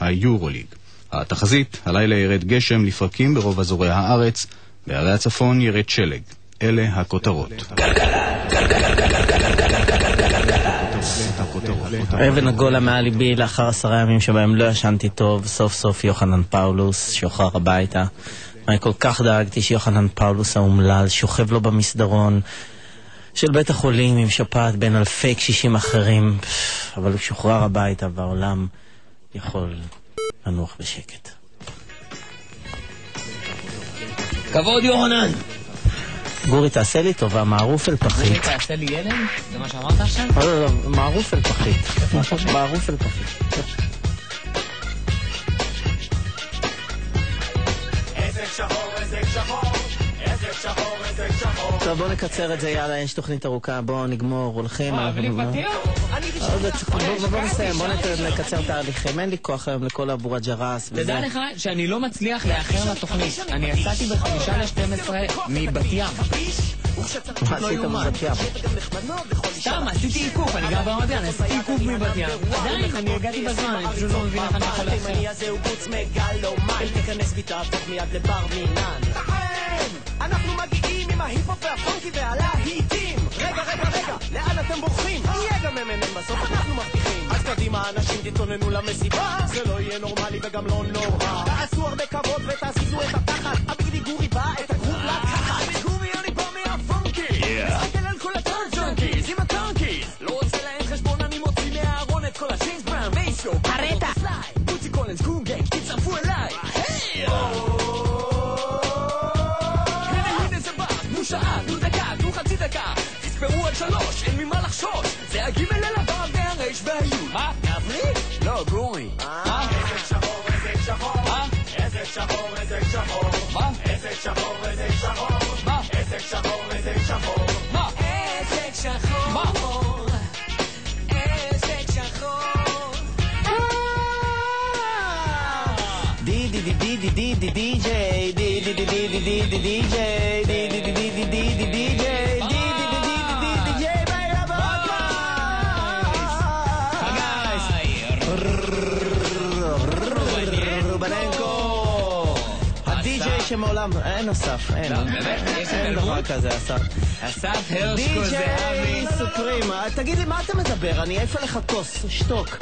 היורוליג. התחזית, הלילה ירד גשם לפרקים ברוב אזורי הארץ, בערי הצפון ירד שלג. אלה הכותרות. אבן הגולה מעל ליבי לאחר עשרה ימים שבהם לא ישנתי טוב, סוף סוף יוחנן פאולוס שוחרר הביתה. אני כל כך דאגתי שיוחנן פאולוס האומלל שוכב לו במסדרון של בית החולים עם שפעת בין אלפי קשישים אחרים, אבל הוא שוחרר הביתה והעולם יכול לנוח בשקט. כבוד יוחנן! גורי, תעשה לי טובה, מערוף אל פחית. גורי, תעשה לי ילד? זה מה שאמרת עכשיו? לא, לא, לא, מערוף אל פחית. מערוף אל פחית. טוב, בואו נקצר את זה, יאללה, יש תוכנית ארוכה, בואו נגמור, הולכים. מה, בלי פתיח? בואו נסיים, בואו נקצר תהליכים. אין לי כוח היום לכל אבו רג'רס וזה. תדע לך שאני לא מצליח לאחר לתוכנית. אני יצאתי בחמישה לשתים עשרה מבת ים. מה עשית בבת ים? סתם, עשיתי עיכוב, אני גר ברמת ים, עשיתי עיכוב מבת ים. עדיין, אני הגעתי בזמן, אני פשוט לא מבין איך אני יכול לאחר. אנחנו מגיעים עם ההיפ-הופ והפונקי והלהיטים. רגע, רגע, רגע, לאן אתם בורחים? יהיה גם Eminem בסוף, אנחנו מבטיחים. אז קדימה, אנשים, תתכוננו למסיבה. זה לא יהיה נורמלי וגם לא נורא. תעשו הרבה כבוד ותזיזו את התחת. הביגדי גורי בא את הגרוב לקחת. גורי, אני בא מהפונקי. מסתכל על כל הטארג'ונקיז עם הטאנקיז. לא רוצה להם חשבון, אני מוציא מהארון את כל הג'יימס בראון וייסו. הרטה. בוטי קולנס, גנג, תצטרפו אליי. הנה, תספרו עד שלוש, אין ממה לחשוש. זה הגימל אל הבא והרש והיו. מה? להבריא? לא, גורי. מה? איזה שחור, איזה שחור. מה? איזה שחור, איזה שחור. מה? איזה שחור, איזה שחור. מה? איזה שחור, איזה שחור. מה? איזה שחור. מה? די די די די די די די די די די די די די די די שמעולם אין אסף אין באמת? יש אין? דבר כזה אסף אסף הרשקו די.ג'יי זהבי. סופרים, אה, תגיד לי, מה אתה מדבר? אני אעיף עליך כוס, שתוק.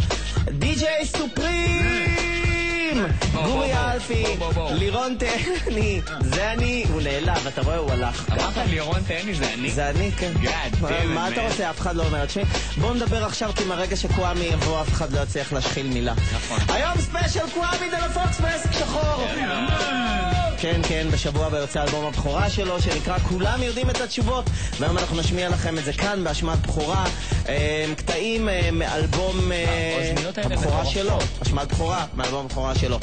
די.ג'יי סופרים! בוא, גורי אלפי. לירון טני, זה אני, הוא נעלב, אתה רואה, הוא הלך. אמרת לירון תהני, זה אני? זה אני, כן. מה- אתה. רוצה? אף אחד לא אומר את שמי. בואו נדבר עכשיו, כי מהרגע שקוואמי יבוא, אף אחד לא יצליח להשחיל מילה. נכון. היום special קוואמי דה לה פוקס בעסק שחור. כן, כן, בשבוע הבא יוצא אלבום הבכורה שלו, שנקרא כולם יודעים את התשובות, והיום אנחנו נשמיע לכם את זה כאן באשמת בכורה. אה, קטעים אה, מאלבום אה, הבכורה. שלו, אשמת בכורה, מאלבום הבכורה שלו.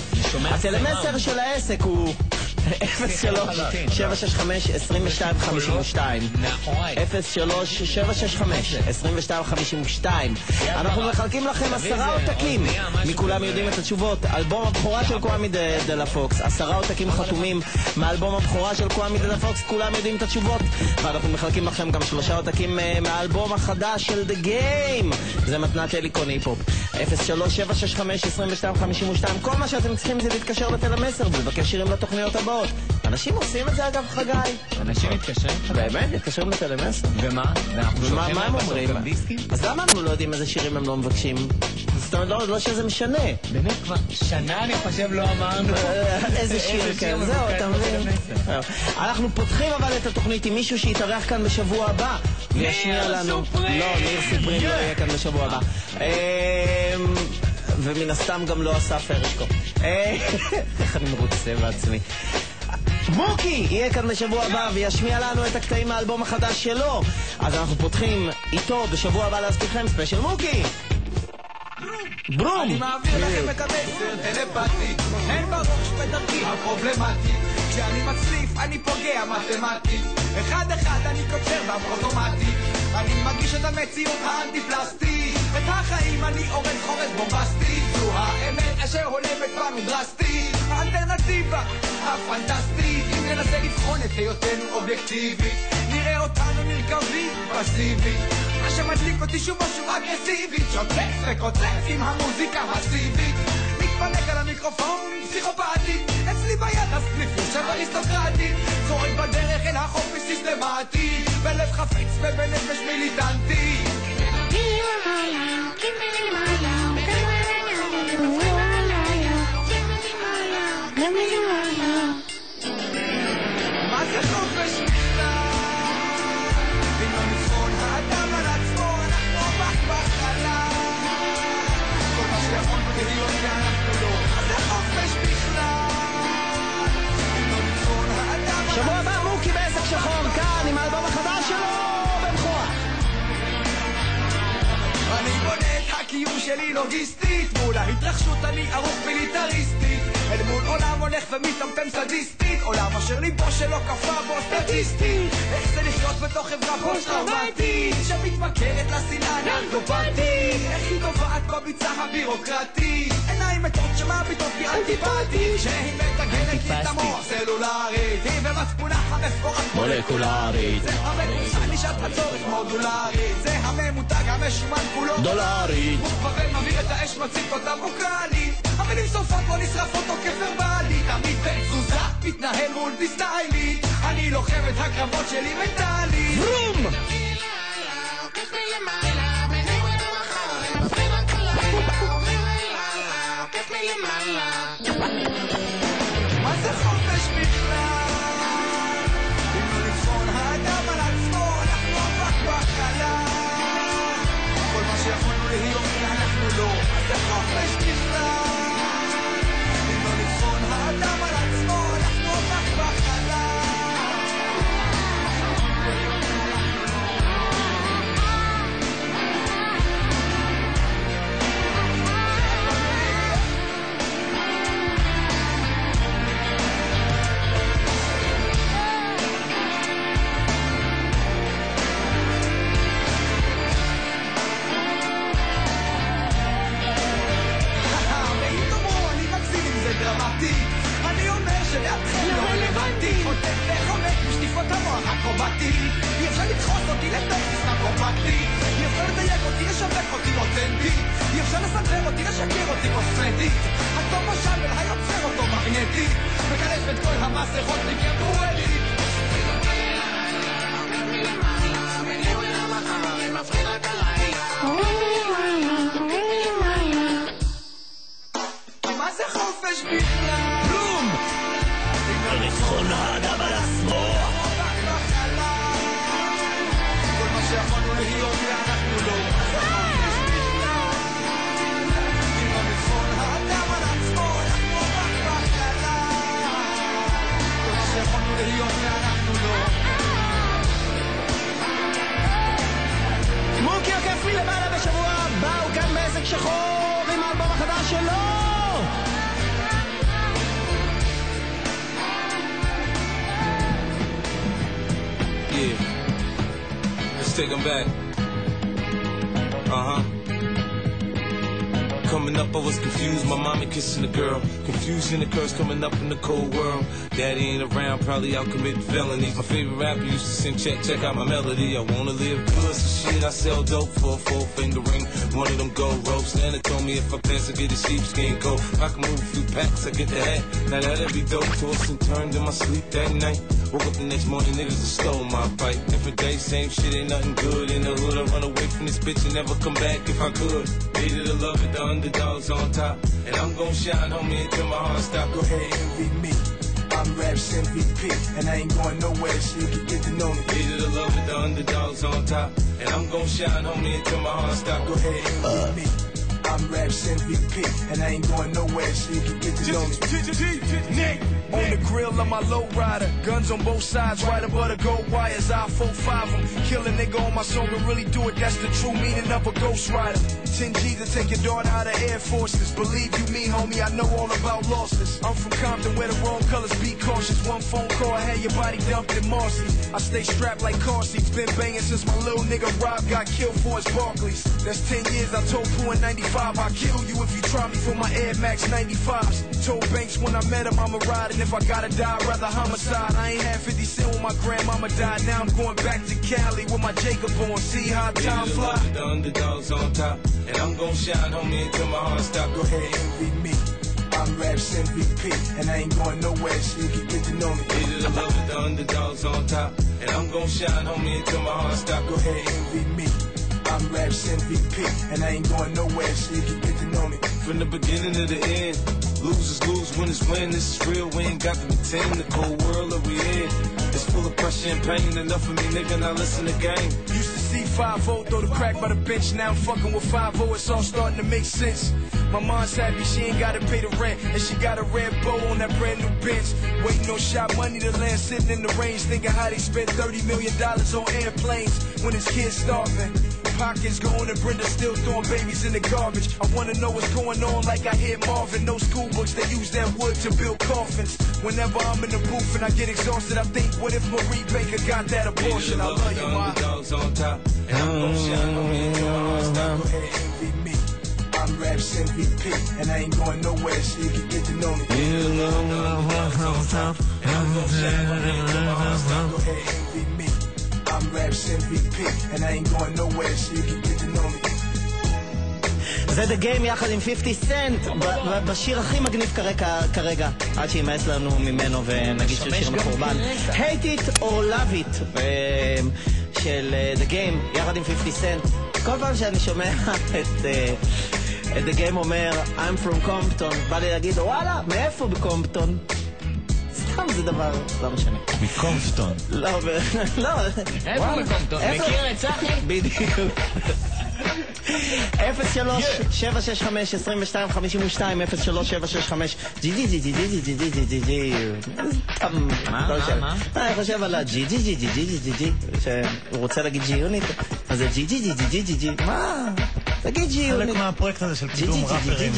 הטלמסר סלם. של העסק הוא 03 765 2252 מאחוריי. 03-765-2252 אנחנו מחלקים לכם עשרה עותקים. מכולם יודעים את התשובות. אלבום הבכורה של קוואמי דה לה פוקס. עשרה עותקים חתומים מאלבום הבכורה של קוואמי דה לה פוקס. כולם יודעים את התשובות. ואנחנו מחלקים לכם גם שלושה עותקים אה, מהאלבום החדש של The Game זה מתנת הליקון היפ-הופ 03-765-2252 כל מה שאתם צריכים זה להתקשר לתל המסר ולבקש שירים לתוכניות הבאות אנשים עושים את זה אגב חגי אנשים מתקשרים? באמת? מתקשרים לתל המסר? ומה? ומה הם אומרים? אז למה אנחנו לא יודעים איזה שירים הם לא מבקשים? זאת אומרת, לא- לא שזה משנה. באמת כבר שנה אני חושב לא אמרנו. אה, איזה שיר, כן, זהו, אתה מבין? אנחנו פותחים אבל את התוכנית עם מישהו שיתארח כאן בשבוע הבא לנו... סופרים! לא, ניר סופרים לא יהיה כאן בשבוע הבא. ומן הסתם גם לא אסף הרשקו. אה, איך אני מרוצה בעצמי. מוקי יהיה כאן בשבוע הבא וישמיע לנו את הקטעים מהאלבום החדש שלו. אז אנחנו פותחים איתו בשבוע הבא להזכירכם special מוקי. ברום! אני מעביר לכם את המסר טלפתי, אין בראש בדרכי הפרובלמטי. כשאני מצליף אני פוגע מתמטית, אחד אחד אני קוצר באוטומטי. אני מגיש את המציאות האנטי-פלסטית, את החיים אני אורן חורף בומבסטי זו האמת אשר הולמת בנו דרסטי האלטרנטיבה הפנטסטית אם ננסה לבחון את היותנו אובייקטיבי נראה אותנו נרקבים פסיבי מה שמדליק אותי שוב משהו אגרסיבי שוטף וקוטף עם המוזיקה הסיבית. מתפנק על המיקרופון פסיכופטי אצלי ביד הסניפים של אריסטוקרטי צורק בדרך אל החופש סיסטמטי בלב חפץ ובנפש מיליטנטי. שבוע הבא מוקי בעסק שחור כאן הקיום שלי לוגיסטית מול ההתרחשות אני ערוך מיליטריסטית אל מול עולם הולך ומטמטם סדיסטית. עולם אשר ליבו שלא כפה בו סטטיסטית איך זה לחיות בתוך חברה פוסט-טראומטית? שמתמכרת לשנאה נרקופטית איך היא טובעת בביצה הבירוקרטית? עיניים מתות שמביטות בי אנטיפטית שהיא מטגנת לי את המוח סלולרית. היא במצפונה המפורט מולקולרית. זה המקושן לשעת הצורך מודולרית. זה הממותג המשומן כולו. דולרית. הוא כבר מבעיר את האש מציג אותה ווקאלית המילים שורפות בו נשרפות או כוורבלי תמיד בתזוזה מתנהל מול דיסטיילית אני לוחם את הקרבות שלי מנטלית ברום! מה אקרובטי אי אפשר לדחוס אותי לטקסט אקרובטי. אי אפשר לדייק אותי, לשווק אותי אותנטי. אי אפשר לסנדר אותי, לשקר אותי קוסמטית הטוב בשאבל היוצר אותו מגנטי. מקלף את כל המסכות מכם מה the cold world. Daddy ain't around, probably out committing felonies. My favorite rapper used to sing, check, check out my melody. I wanna live good, so shit, I sell dope for a four finger ring. One of them gold ropes. Nana told me if I pass, I get a sheepskin coat. I can move a few packs, I get the hat. Now that'd be dope. Tossed and turned in my sleep that night. Woke up the next morning, niggas have stole my bike. Different day, same shit, ain't nothing good. In the hood, I run away from this bitch and never come back if I could. Hated to love it, the underdogs on top. And I'm gon' shine, homie, until my heart stop. Go ahead, envy me. I'm Raps MVP, and I ain't going nowhere, so you can get to know me. Hated to love it, the underdogs on top. And I'm gon' shine, homie, until my heart stop. Go ahead, envy uh. me. I'm Raps MVP, and I ain't going nowhere, so you can get to know me. On the grill of my low rider, guns on both sides, right above the gold wires. I 4-5 them, kill a nigga on my song and really do it. That's the true meaning of a ghost rider. 10 G to take your daughter out of Air Forces. Believe you me, homie, I know all about losses. I'm from Compton where the wrong colors be cautious. One phone call, I had your body dumped in Marcy. I stay strapped like car seats, been banging since my little nigga Rob got killed for his Barclays. That's 10 years, I told Pooh in 95, I'll kill you if you try me for my Air Max 95s. Told Banks when I met him, I'ma ride, and if I gotta die, I'd rather homicide. I ain't had 50 cent when my grandmama died. Now I'm going back to Cali with my Jacob on. See how time fly. The underdogs on top. And I'm gon' shine, homie, until my heart stop. Go ahead, envy me. I'm Raps MVP, and I ain't going nowhere, so you can get to know me. Hated the love with the underdogs on top. And I'm gon' shine, homie, until my heart stop. Go ahead, envy me. I'm Raps MVP, and I ain't going nowhere, so you can get to know me. From the beginning to the end, losers lose, winners win. This is real, we ain't got to pretend. The cold world that we in is full of pressure and pain. Enough of me, nigga, now listen to game. See 5 throw the crack by the bench. Now I'm fucking with 5 it's all starting to make sense. My mom's happy she ain't gotta pay the rent, and she got a red bow on that brand new bench. Waiting on shot money to land, sitting in the range, thinking how they spent $30 million on airplanes when his kids starving. Pockets going and Brenda still throwing babies in the garbage. I wanna know what's going on like I hear Marvin. No school books, they use that wood to build coffins. Whenever I'm in the booth and I get exhausted, I think, what if Marie Baker got that abortion? I love you, ma. Underdogs on top. And I'm gon' shine, homie, until my. Go ahead, envy me. I'm Raps MVP, and I ain't going nowhere, so you can get to know me. Go ahead, envy me. I'm Raps MVP, and I ain't going nowhere, so you can get to know me. זה דה גיים יחד עם 50 סנט, בשיר הכי מגניב כרגע, כרגע עד שימאס לנו ממנו ונגיד שהוא שיר מחורבן. hate it or love it אה, של דה גיים יחד עם 50 סנט. כל פעם שאני שומע את... אה, את דה גיים אומר, I'm from Compton, בא לי להגיד, וואלה, מאיפה בקומפטון? סתם זה דבר, לא משנה. מקומפטון. לא, ב- לא, איפה? איפה? מכיר את צחי? בדיוק. 03 765 22 52 03 765 G G G G G G G G G G סתם, מה, לא מה, יודע. מה? אה, אני חושב על ה G G G G G G G G שהוא רוצה להגיד G-Unit אז זה G G G G G G G מה? תגיד G שיהיו... חלק מהפרויקט הזה של קידום ראפרים.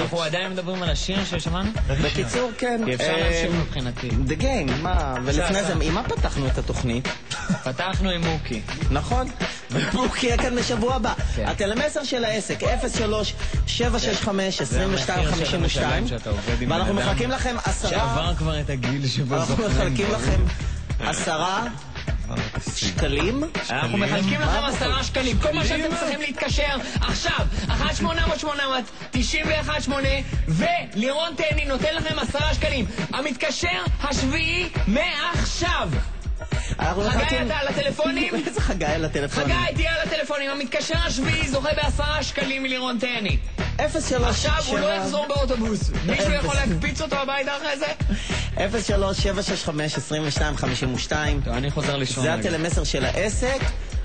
אנחנו עדיין מדברים על השיר ששמענו? בקיצור, כן. אפשר להמשיך אה, מבחינתי. The Game, מה? ולפני זה, עם מה פתחנו את התוכנית? פתחנו עם מוקי. נכון. מוקי יהיה כאן בשבוע הבא. כן. הטלמסר של העסק, 03-765-2252. ואנחנו מחלקים לכם עשרה... שעבר כבר את הגיל שבו זוכרים. אנחנו מחלקים לכם עשרה... שקלים אנחנו מחלקים לכם עשרה שקלים. כל מה שאתם צריכים להתקשר עכשיו, 1-800-800-91-8 ולירון טני נותן לכם עשרה שקלים. המתקשר השביעי מעכשיו. אנחנו חגי, מחלקים... אתה על הטלפונים? איזה חגי על הטלפון? חגי, תהיה על הטלפונים. המתקשר השביעי זוכה בעשרה שקלים מלירון טני. 03 עכשיו הוא לא יחזור באוטובוס. מישהו יכול. להקפיץ אותו הביתה אחרי זה? 03 765 22 52 טוב, אני חוזר לישון. זה רגע. הטלמסר של העסק.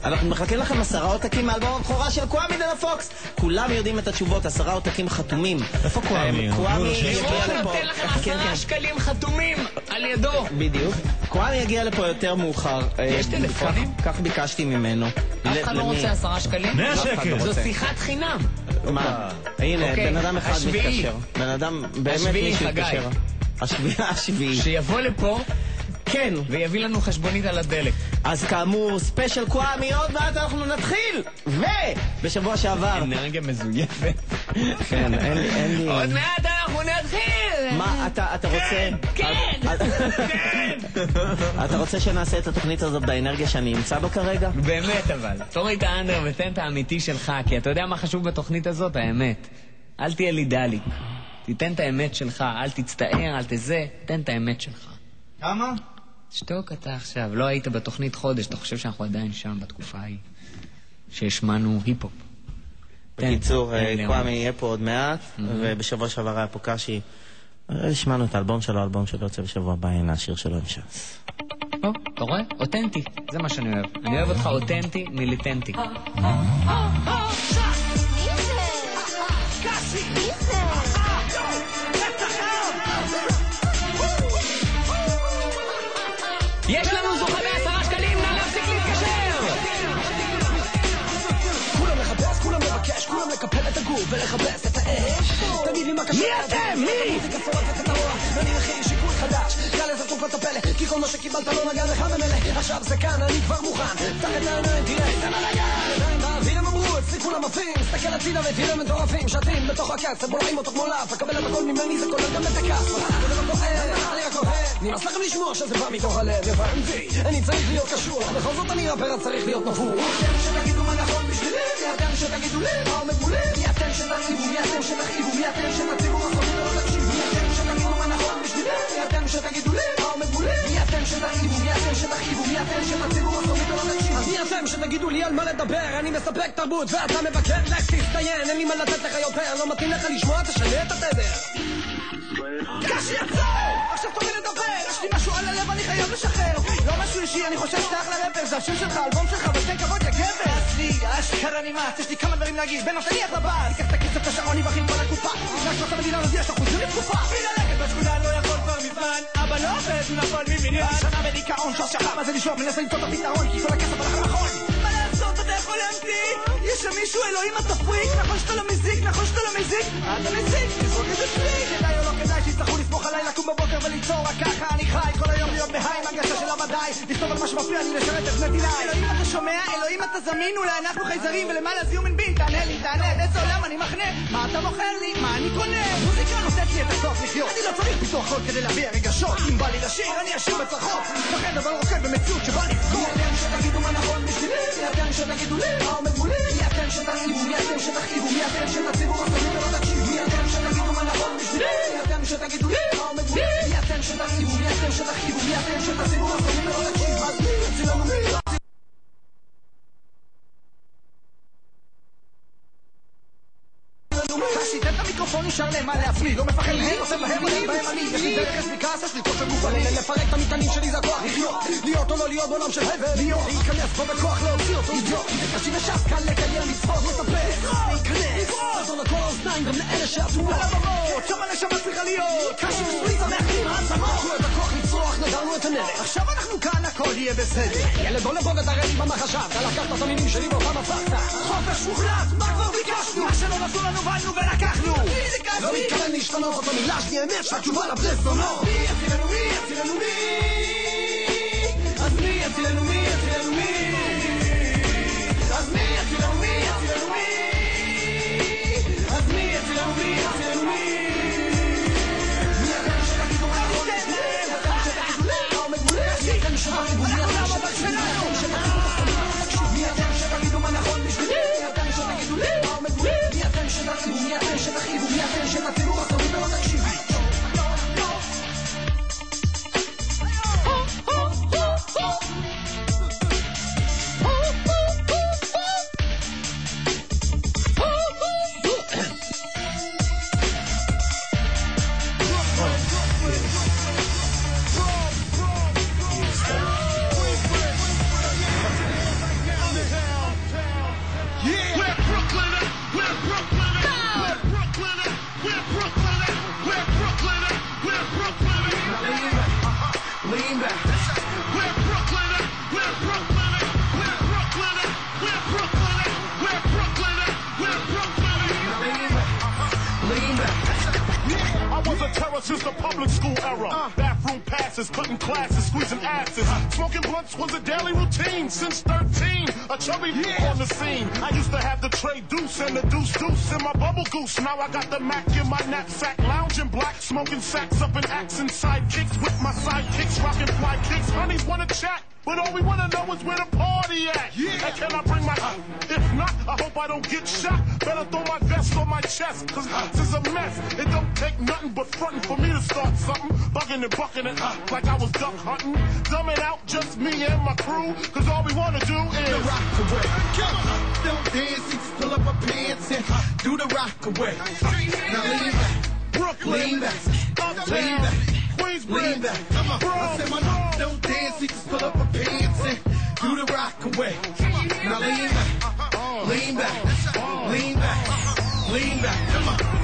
אנחנו מחלקים לכם עשרה עותקים מאלבום הבכורה של קוואמי דה פוקס. כולם יודעים את התשובות, עשרה עותקים חתומים. איפה קוואמי? אה, קוואמי שיש- יגיע לירון לפה. נותן לכם כן, עשרה כן. שקלים חתומים על ידו. בדיוק. קוואמי יגיע לפה יותר מאוחר. אה, יש טלפונים? כך- ביקשתי ממנו. אף אחד לא? רוצה עשרה שקלים? 100 אף אחד שקל. זו. שיחת חינם. מה? הנה, אוקיי, בן אדם אחד. מתקשר. בן אדם, באמת מישהו חגי. מתקשר. השביעי, השביעי. שיבוא לפה כן. ויביא לנו חשבונית על הדלק. אז כאמור, ספיישל קוואמי, עוד מעט אנחנו נתחיל! ובשבוע שעבר... אנרגיה מזויפת. כן, אין לי... אין לי... עוד מעט אנחנו נתחיל! מה, אתה, אתה רוצה... כן! כן! אתה רוצה שנעשה את התוכנית הזאת באנרגיה שאני נמצא בה כרגע? באמת אבל. תוריד את האנדר ותן את האמיתי שלך, כי אתה יודע מה חשוב בתוכנית הזאת? האמת. אל תהיה לי דליק. תיתן את האמת שלך, אל תצטער, אל תזה, תן את האמת שלך. כמה? שתוק אתה עכשיו, לא היית בתוכנית חודש, אתה חושב שאנחנו עדיין שם בתקופה ההיא. שהשמענו היפ-הופ. בקיצור, אה, קוואמי יהיה פה עוד מעט, ובשבוע שעבר היה פה קאשי. אה, השמענו את האלבום שלו, האלבום שלו יוצא בשבוע הבא, הנה השיר שלו עם ש"ס. או, אתה רואה? אותנטי, זה מה שאני אוהב. אני אוהב אותך אותנטי מיליטנטי. ולכבס את האש תגיד לי מה קשה מי אתם? מי? אני מכין שיקול חדש קל לזה תרופות הפלא כי כל מה שקיבלת לא נגע לך ממילא עכשיו זה כאן, אני כבר מוכן פתח את העיניים, תראה את הבלאגן אצלי כולם מסתכל הצידה ותראה מטורפים. שתים בתוך הקצב בולעים אותו כמו לאף. אקבל את הכל ממני זה כולל גם את הכף. לא נמאס לכם לשמוע שזה בא מתוך הלב הבנתי. אני צריך להיות קשור בכל זאת אני ראפר אז צריך להיות נפור. אתם שתגידו מה נכון בשבילי מי אתם שתגידו לי מה עומד מולי מי אתם שתציבו מי אתם שתכאיבו מי אתם שתציבו מה בשבילי? מי אתם שתגידו לי מה עומד מולי? מי אתם שתרחיבו? מי אתם שתכאיבו? מי אתם שתציבו הסופית או לא תקשיבו? מי אתם שתגידו לי על מה לדבר? אני מספק תרבות ואתה מבקר? לך תסתיין, אין לי מה לתת לך יותר לא מתאים לך לשמוע, תשנה את התדר קש יצא! עכשיו תורי לדבר יש לי משהו על הלב, אני חייב לשחרר לא משהו אישי, אני חושב שאתה אחלה רפר זה השם שלך, האלבום שלך, ותן כבוד יא גבר! עזבי, אשכרה נמאס, יש לי כמה דברים להגיד, לי אחלה באז! תיקח את הכסף לשעון, יבחים כל הקופה! נשמע המדינה נודיע שאנחנו חוזרים לתקופה! ללכת בשכונה לא יכול כבר מזמן! אבא לא עובד, הוא נפל מבניין! שנה בדיכאון, שוס שחר, מה זה לשאוף? מנסה למצוא את הפתרון, כי כל הכסף הלך למכון! מה לעשות, אתה יכול להמציא? יש שם מישהו, אלוהים אתה פריק, נכון שאתה לא מזיק, נכון שאתה לא מזיק, אתה מזיק, תזרוק את זה פריק, בבוקר וליצור, רק ככה אני חי, כל היום להיות בהיי, עם הרגשה של המדי, לכתוב על מה שמפריע לי לשרת את בני דיניי. אלוהים אתה שומע, אלוהים אתה זמין, אולי אנחנו חייזרים, ולמעלה זה יומן בין, תענה לי, תענה, באיזה עולם אני מחנה, מה אתה מוכר לי, מה אני קונה? המוזיקה נותנת לי את הכוח לחיות, אני לא צריך פיתוח קול כדי להביע רגשות, אם בא לי לשיר, אני אשיר בצרחות, מפחד אבל רוקד במציאות מה נכון בשבילי? מי אתם שתגידו לי מה עומד מולי? מי אתם שתכאיבו? מי אתם שתכאיבו? מי אתם שתציבו מסורים ולא תקשיבו? מי אתם שתגידו מה נכון בשבילי? מי אתם שתגידו לי מה עומד מולי? מי אתם את המיקרופון נשאר מה לעצמי לא מפחד מהם, עושה בהם אני יש לי דרך, יש לי כעס, יש לי כושר גופני. לפרק את המטענים שלי זה הכוח לחיות להיות או לא להיות בעולם של הבל להיות. להיכנס פה בכוח להוציא אותו. אידיוט. קשי וש"ס קל לקיים מצוות לטפס להיכנס. לעזור לכל האוזניים גם לאלה שעטו על הבמות שם הנשמה צריכה להיות. קשי וספריצה מאחדים העצמות. תנו את הכוח לצרוח נדרנו את הנרק עכשיו אנחנו כאן הכל יהיה בסדר. ילד בוא לפה ותראה לי במה חשבת לקחת את המילים שלי ואותם הפכת חופש מוחלט מה כבר ביקשנו? מה שלא נתנו לנו באנו ולקחנו. לא מתכוון להשתנות זאת המילה שלי אמת שהתשובה לבלסונות מי יצילנו מי יצילנו מי אז מי יצילנו מי יצילנו מי אז מי יצילנו מי יצילנו מי אז מי יצילנו מי יצילנו מי מי אתם שתגידו מה נכון מי אתם שתגידו לי מה עומד מולי מי אתם שתגידו מי אתם שתגידו מי אתם שתגידו מה נכון בשבילי מי אתם שתגידו לי מה עומד מולי מי אתם שתגידו מי אתם שתכאיבו מי אתם שתצילו Woo! Terror since the public school era. Uh. Bathroom passes, cutting classes, squeezing asses. Smoking blunts was a daily routine since 13. A chubby on the scene. I used to have the tray deuce and the deuce deuce in my bubble goose. Now I got the Mac in my knapsack, lounging black, smoking sacks up in accent sidekicks with my sidekicks, rocking fly kicks. Honeys wanna chat. But all we wanna know is where the party at. Yeah. And can I bring my uh. If not, I hope I don't get shot. Better throw my vest on my chest, cause uh. this is a mess. It don't take nothing but frontin' for me to start something. Bugging and bucking it uh. like I was duck hunting. Dumbing out just me and my crew, cause all we wanna do is the rock away. Don't dance, pull up my pants and do the rock away. Now lean back, Brooklyn, lean back, Uptown, lean back, Queensbridge, lean back. I said my Bronx, don't dance, you just pull up my pants and do the rock away. Now lean back, lean back, lean back, lean back. Come on.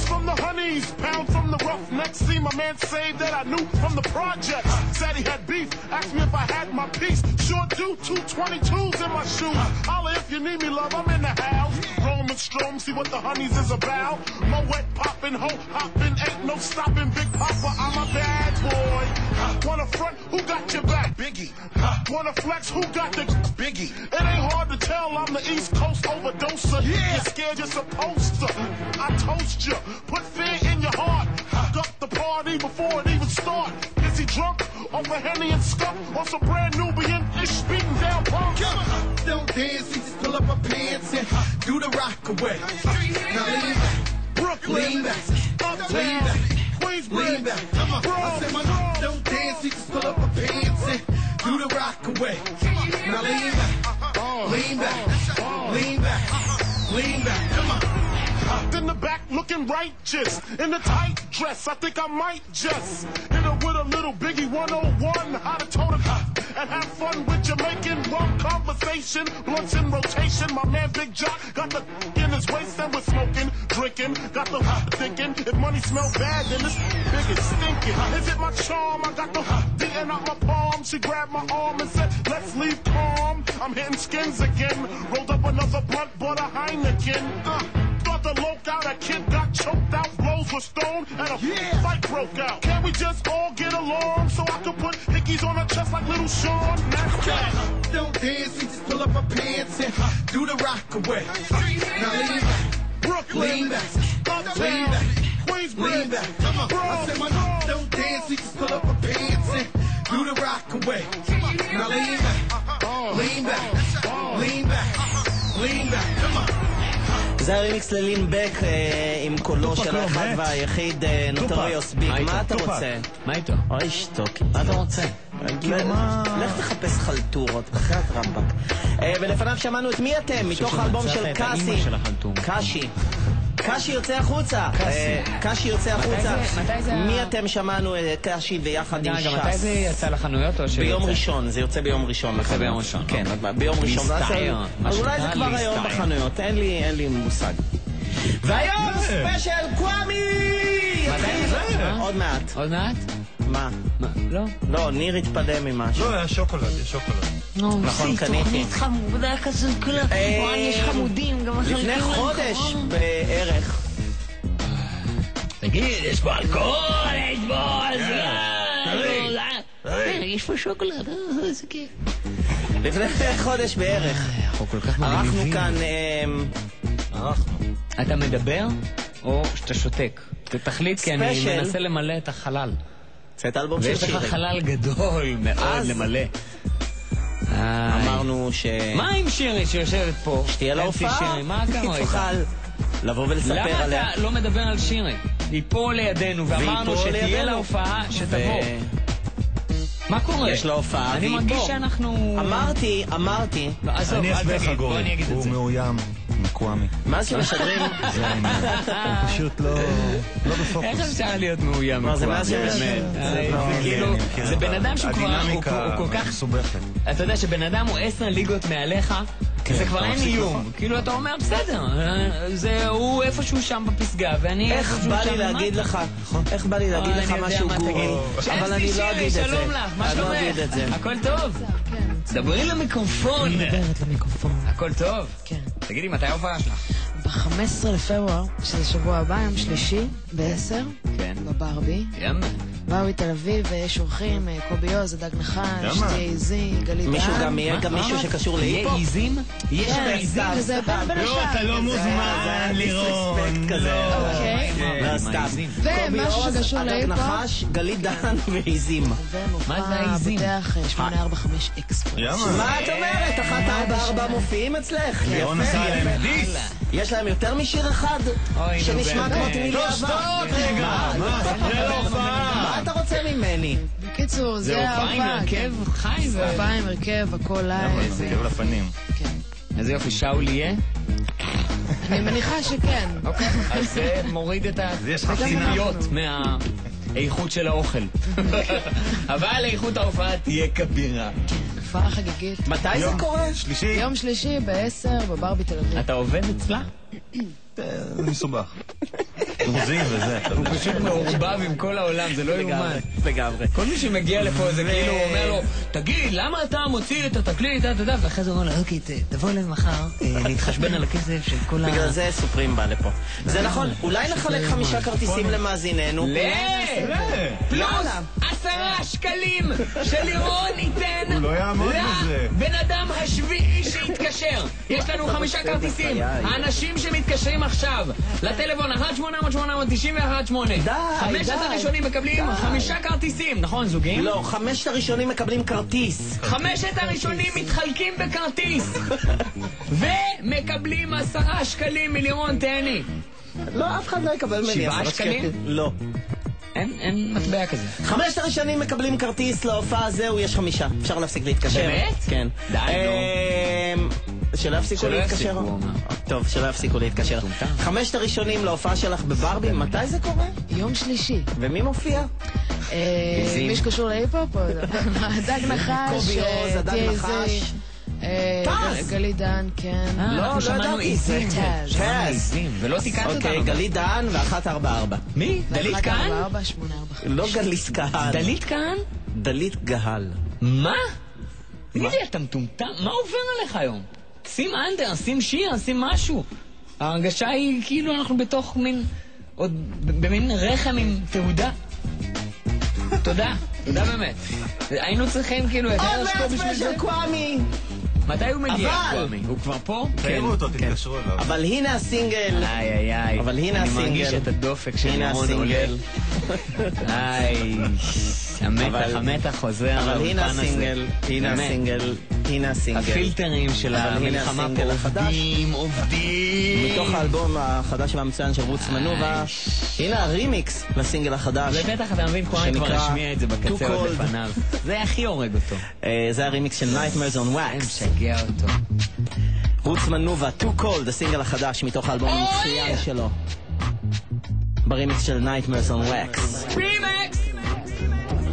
From the honeys, pound from the rough. roughnecks. See my man saved that I knew from the project. Said he had beef, asked me if I had my piece. Sure do, two 22s in my shoes. Holla if you need me, love, I'm in the house. Roman Strom, see what the honeys is about. Moet poppin', ho hoppin', ain't no stopping. Big Papa, I'm a bad boy. Wanna front, who got your back? Biggie, Wanna flex, who got the Biggie. it ain't hard to tell I'm the East Coast overdoser. Yeah. You're scared you're supposed to. I toast you. Put fear in your heart. Duck the party before it even start. Is he drunk a Henny and skunk? Or some brand Nubian ish beating down punk? Don't dance, you just pull up my pants and do the rock away. Now lean back, Brooklyn, lean back, Uptown, lean back. Queensbridge, Lean back. come on I said my Bronx, don't dance, you just pull up my pants and do the rock away. Now lean back, lean back, lean back, lean back. Come on. In the back looking righteous. In the tight dress, I think I might just hit her with a little Biggie 101. How to the cup and have fun with Jamaican rum conversation. Blunts in rotation. My man Big Jock got the in his waist and we're smoking, drinking. Got the thinking if money smell bad, then this big is stinking. Is it my charm? I got the beating out my palm. She grabbed my arm and said, Let's leave calm. I'm hitting skins again. Rolled up another blunt, bought a Heineken. Uh. The loc out, a kid got choked out, flows were stoned, and a fight broke out. Can't we just all get along so I can put hickeys on her chest like little Sean? That's that. Don't dance, we just pull up our pants and do the rock away. Now lean back, Brooklyn, lean back, Uptown, lean back, Queensbridge, lean back. Come on, I said, my don't dance, we just pull up our pants and do the rock away. Now lean back, uh-huh. lean back, uh-huh. lean back, lean back. Come on. זה הרימיקס ללינבק אה, עם קולו של האחד. והיחיד אה, נוטוריוס ביג. מה אתה. רוצה? מה איתו? אוי שטוקי. מה אתה רוצה? ל- לך תחפש חלטורות, בחייאת רמב"ק. אה, ולפניו שמענו את מי אתם, מתוך האלבום של קאסי. קאשי. קאשי יוצא החוצה. אה, קאשי יוצא החוצה. זה- זה מי אתם שמענו את קאשי ויחד עם רגע, מתי זה ש"ס? יצא לחנויות או שיוצא? ביום ראשון, זה יוצא ביום ראשון. יוצא ביום ראשון, כן, אוקיי. ביום ראשון. אז- אולי זה כבר היום. בחנויות, אין לי מושג. והיום ספיישל קוואמי! מתי זה? אה? עוד מעט. עוד מעט? מה? לא. לא, ניר התפדה ממשהו. לא, היה שוקולד, יש שוקולד. נכון, קניתי. חמודה כזאת, כולה, אה, יש חמודים, גם לפני חודש חום. בערך. תגיד, יש פה אלכוהול, יש פה... כן, יש פה שוקולד, אה, איזה כיף. לפני חודש בערך. ערכנו. כאן... ערכנו. אתה מדבר או שאתה שותק? תחליט, כי אני. מנסה למלא את החלל. זה את האלבום של ויש לך. חלל גדול מאוד למלא. איי. אמרנו ש... מה עם שירי שיושבת פה? שתהיה לה הופעה. שירי, מה קרה היא איתה? תוכל לבוא ולספר למה עליה. אתה לא מדבר על שירי? היא פה לידינו, ואמרנו שתהיה. לה הופעה, שתבוא. מה קורה? יש לה הופעה, אני והיא מרגיש פה. שאנחנו... אמרתי, אמרתי, לא, אני אסביר לך גורי, אני את הוא. מאוים, מקוואמי. מאז שמשדרים... זה העניין. הוא פשוט לא לא איך בפוקוס. אפשר להיות מאוים? מקוואמי? זה אה, אני- כאילו, זה בן אדם שהוא כבר, הדינמיקה. מסובכת. אתה יודע שבן אדם הוא עשר ליגות מעליך, זה כבר אין איום. כאילו אתה אומר, בסדר, אה, זה הוא איפשהו שם בפסגה, ואני איך איפשהו בא שם לי להגיד. לך, איך בא לי להגיד לך אני משהו תגיד. אבל אני לא אגיד את זה. שלום לך, מה אני לא שלומך? אגיד את זה. הכל טוב? דברי למיקרופון. מדברת למיקרופון. הכל טוב? כן. תגידי, מתי ההופעה שלך? ב-15 לפברואר, שזה שבוע הבא, יום שלישי, ב-10, כן. בברבי. יאמן. באו מתל אביב, יש אורחים, אה, קובי עוז, הדג נחש. תהיה עיזי, גלית מישהו דהן. גם יהיה גם מישהו? שקשור יהיה להיפו? עיזים? יש כן, שם עיזים? זה בין בין לא, השאר. אתה לא מוזמן, לירון. כזה. אוקיי. לא, סתם. העיזים. קובי ומשהו עוז, שקשור הדג להיפו. נחש, גלית דן ועיזים. מה זה? פותח אה, 845 אקספרס. מה את אומרת? אחת ארבע ארבע מופיעים אצלך? לירון יפה, עשה. דיס. להם יותר משיר אחד? אוי, נו, שנשמע באמת. כמו תני לי לא, אהבה? שטות רגע. מה? זה לא הופעה. מה אתה רוצה ממני? בקיצור, זה זה הופעה עם. הרכב כן. חי ו... הופעה עם הרכב, הכל לייב. זה כאב לפנים. כן. איזה יופי, שאול יהיה? אני מניחה שכן. אוקיי. אז זה מוריד את יש לך שנאה. הציפיות מהאיכות של האוכל. אבל איכות ההופעה תהיה כבירה. הופעה חגיגית. מתי זה יום קורה? שלישי. יום שלישי ב-10 בברבי תל אביב. אתה עובד אצלה? זה מסובך. דרוזים וזה. הוא. פשוט מעורבב עם כל העולם, זה לא יאומן. לגמרי. כל מי שמגיע לפה זה כאילו אומר לו, תגיד, למה אתה מוציא את התקליט, אתה יודע, ואחרי זה הוא אומר לו, אוקיי, תבוא אליי מחר, אה, להתחשבן על הכסף של כל ה... בגלל זה סופרים בא לפה. זה נכון, אולי נחלק חמישה כרטיסים למאזיננו? ל... פלוס. עשרה שקלים שלירון ייתן הוא לא יעמוד בזה. לבן אדם השביעי שיתקשר. יש לנו חמישה כרטיסים. האנשים שמתקשרים עכשיו לטלפון 1-800-891-8 די, חמשת. הראשונים מקבלים נכון? לא, כרטיס. חמשת הראשונים מתחלקים בכרטיס ומקבלים עשרה שקלים מלירון תהני. לא, אף אחד לא יקבל ממני שבעה שקלים? לא. אין, אין מטבע כזה. חמשת הראשונים מקבלים כרטיס להופעה זהו, יש חמישה. אפשר להפסיק להתקשר. באמת? כן. די, אמ, שלא יפסיקו להתקשר. טוב, שלא יפסיקו להתקשר. חמשת הראשונים להופעה שלך בברבי, מתי זה קורה? יום שלישי. ומי מופיע? אה. מי שקשור להיפ-הופ, הדג נחש, קובי אה, עוז, הדג תהיה נחש. אה, טז. גלי דן, כן. לא, לא שמענו ידעתי. עיזים. טז. שמענו טז. עיזים, ולא תיקנת אותנו. אוקיי, גלית דהן ואחת ארבע ארבע. מי? דלית כהן? לא גלית קהל. דלית כהן? דלית גהל. מה? תגיד לי, אתה מטומטם? מה עובר עליך היום? שים אנדר, שים שיר, שים משהו. ההרגשה היא כאילו אנחנו בתוך מין... עוד במין רחם עם תעודה. תודה, תודה באמת. היינו צריכים כאילו את עוד הרשקו מעט בשביל זה. special קוואמי! מתי הוא מגיע, אבל- קוואמי? הוא כבר פה? תראו אותו, תתקשרו אליו. אבל הנה הסינגל. איי איי איי. אבל הנה אני מרגיש הסינגל. את הדופק של ירון עולה. הסינגל. איי, המתח, המתח חוזר אבל הנה. הסינגל, הנה. הסינגל, הנה הסינגל. הפילטרים של המלחמה פה. עובדים, עובדים. מתוך האלבום החדש והמצוין של רוץ מנובה, הנה הרימיקס לסינגל החדש. זה בטח, אתה מבין, כהן כבר השמיע את זה בקצה עוד. לפניו. זה הכי הורג אותו. אה, זה הרימיקס של Nightmares on Wax. משגע אותו. רוץ מנובה, Too Cold, הסינגל החדש מתוך האלבום המצוין שלו. ברימיקס של Nightmares on Wax.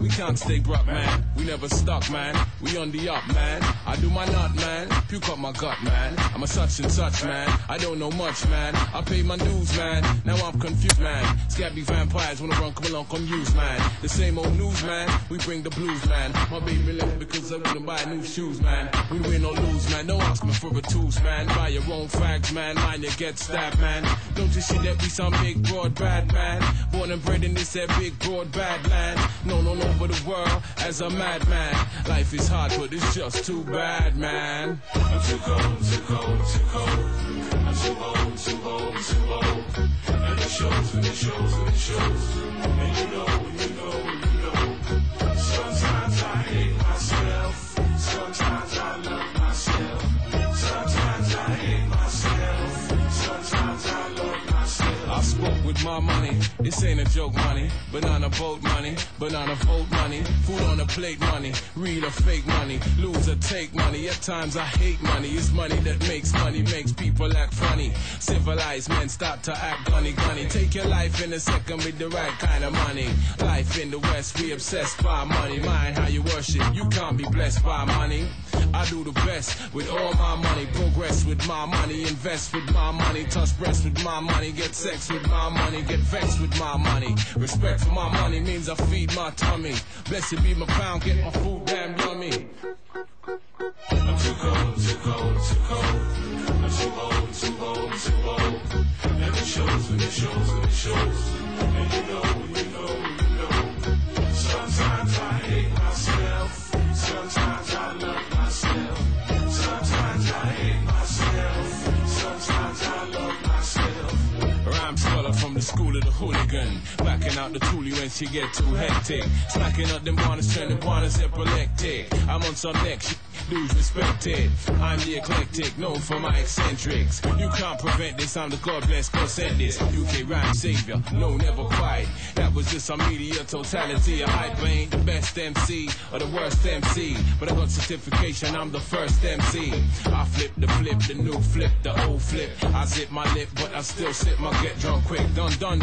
We can't stay broke, man. We never stuck, man. We on the up, man. I do my nut, man. Puke up my gut, man. I'm a such and such, man. I don't know much, man. I pay my dues, man. Now I'm confused, man. Scabby vampires wanna run, come along, come use, man. The same old news, man. We bring the blues, man. My baby left because I wouldn't buy new shoes, man. We win or lose, man. Don't ask me for a tools, man. Buy your own fags, man. Mine you get stabbed, man. Don't you see that we some big broad bad man? Born and bred in this that big broad bad land. No, no, all over the world as a madman. Life is hard, but it's just too bad, man. I'm too cold, too cold, too cold. I'm too old, too old, too old. And it shows, and it shows, and it shows. And you know, with my money. This ain't a joke money. Banana boat money. Banana vote money. Food on the plate money. Real or fake money. Lose or take money. At times I hate money. It's money that makes money. Makes people act funny. Civilized men start to act gunny gunny. Take your life in a second with the right kind of money. Life in the West, we obsessed by money. Mind how you worship. You can't be blessed by money. I do the best with all my money. Progress with my money. Invest with my money. Touch breasts with my money. Get sex with my money. Get vexed with my money. Respect for my money means I feed my tummy. Blessed be my pound. Get my food damn yummy. I'm too cold, too cold, too cold. I'm too old, too old, too old. And it shows, and it shows, and it shows. And you know, you know, you know. Sometimes I hate myself. Sometimes I love myself still. Rhyme scholar from the school of the hooligan. Backing out the toolie when she get too hectic. Smacking up them bonnets, turning bonnets epileptic. I'm on some next. Dudes respected. I'm the eclectic, known for my eccentrics. You can't prevent this, I'm the God bless, God sent this. UK rhyme savior, no, never quite. That was just some media totality. A hype ain't the best MC or the worst MC. But I got certification, I'm the first MC. I flip the flip, the new flip, the old flip. I zip my lip, but I still sip my get drunk quick. Done, done.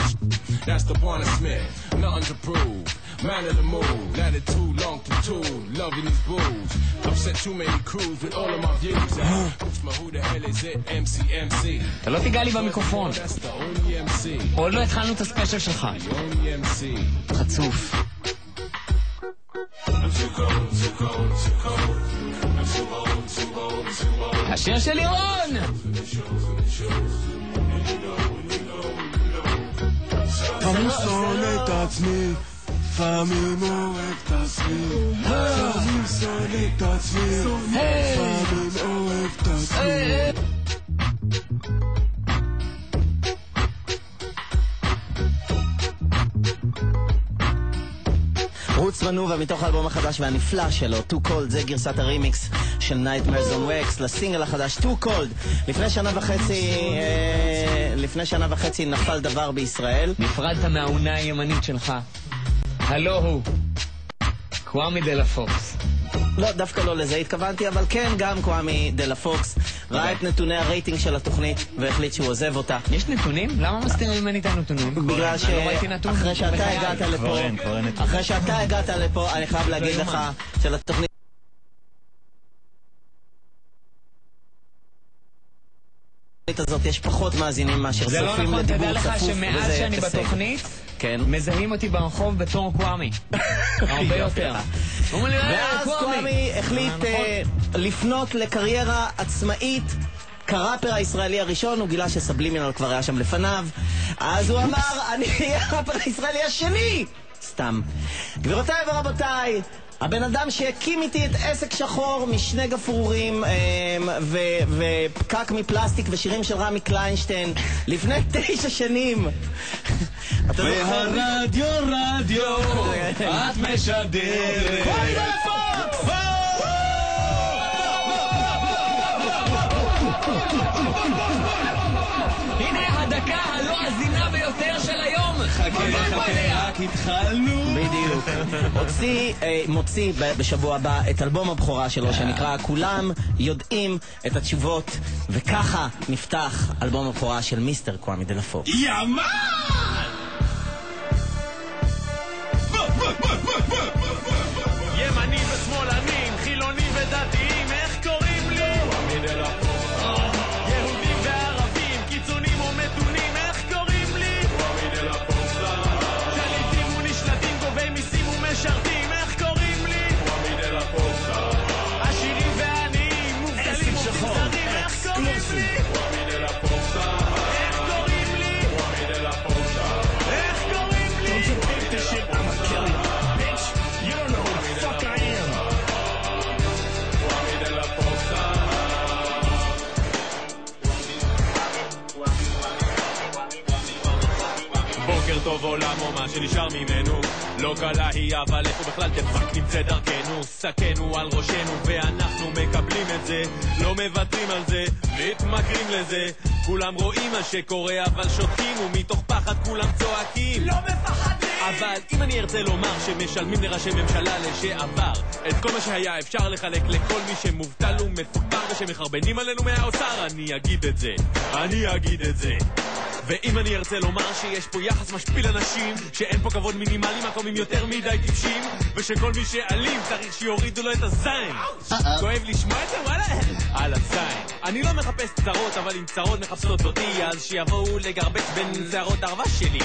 That's the Barney Smith. Nothing to prove. Man of the move, not it too long to tool. Loving these bulls. Upset too many crews with all of my views. Uh, who the hell is it? MC MC. אתה לא תיגע לי במיקרופון. That's the only MC. עוד לא התחלנו את הספיישל שלך. חצוף. I'm too cold, לפעמים שונא את עצמי, לפעמים אוהב את עצמי, לפעמים שונא את עצמי, מחוץ לנובה מתוך האלבום החדש והנפלא שלו, Too Cold, זה גרסת הרימיקס של Nightmares on Wax לסינגל החדש Too Cold. לפני שנה וחצי, אה, לפני שנה וחצי נפל דבר בישראל. נפרדת מהאונה הימנית שלך. הלו הוא. קוואמי דה לה פוקס. לא, דווקא לא לזה התכוונתי, אבל כן, גם קוואמי דה לה פוקס ראה את נתוני הרייטינג של התוכנית והחליט שהוא עוזב אותה. יש נתונים? למה מסתירים ממני את הנתונים? בגלל אני לא שאחרי שאתה. הגעת לפה. אחרי שאתה הגעת לפה, אני חייב להגיד לך יאומן. שלתוכנית הזאת יש פחות מאזינים מאשר זה לא נכון, לדיבור תדע לך צפוף, שמאז וזה שאני. בתוכנית, כן. מזהים אותי ברחוב בתור קוואמי. הרבה יותר. "אה, ואז קוואמי החליט נכון. אה, לפנות לקריירה עצמאית. כראפר הישראלי הראשון, הוא גילה שסבלימינל כבר היה שם לפניו אז הוא אמר, אני אהיה הראפר הישראלי השני! סתם. גבירותיי ורבותיי, הבן אדם שהקים איתי את עסק שחור משני גפרורים אמ, ו- ופקק מפלסטיק ושירים של רמי קליינשטיין לפני תשע שנים. זוכר? והרדיו רדיו, את משדרת. הנה הדקה הלא עזינה ביותר. חכה, חכה, רק התחלנו. בדיוק. הוציא, אה, מוציא ב- בשבוע הבא את אלבום הבכורה שלו שנקרא כולם יודעים את התשובות וככה נפתח אלבום הבכורה של מיסטר קוואמי דה לה פוקס. יאמן! בוקר טוב עולם או מה שנשאר ממנו. לא קלה היא אבל איפה בכלל the fuck נמצא דרכנו סכנו על ראשנו ואנחנו מקבלים את זה. לא מוותרים על זה מתמכרים לזה. כולם רואים מה שקורה אבל שותקים ומתוך פחד כולם צועקים. לא מפחדים! אבל אם אני ארצה לומר שמשלמים לראשי ממשלה לשעבר את כל מה שהיה אפשר לחלק לכל מי שמובטל ומפוטר ושמחרבנים עלינו מהאוצר אני אגיד את זה. אני אגיד את זה ואם אני ארצה לומר שיש פה יחס משפיל אנשים שאין פה כבוד מינימלי, מקומים יותר מדי טיפשים ושכל מי שאלים צריך שיורידו לו את הזין כואב לשמוע את זה? וואלה על הזין אני לא מחפש צרות, אבל אם צרות מחפשות אותי אז שיבואו לגרבץ בין שערות הערווה שלי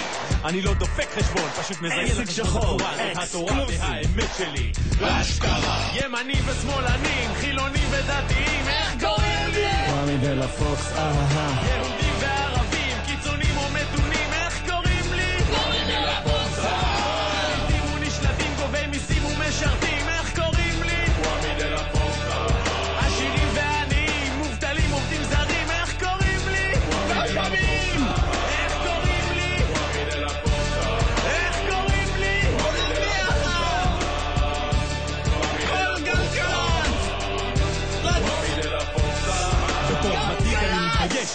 אני לא דופק חשבון, פשוט מזיין את שחור, התורה. והאמת שלי אשכרה. ימנים ושמאלנים, חילונים ודתיים, איך קוראים לי? קוואמי דה לה פוקס, אהה.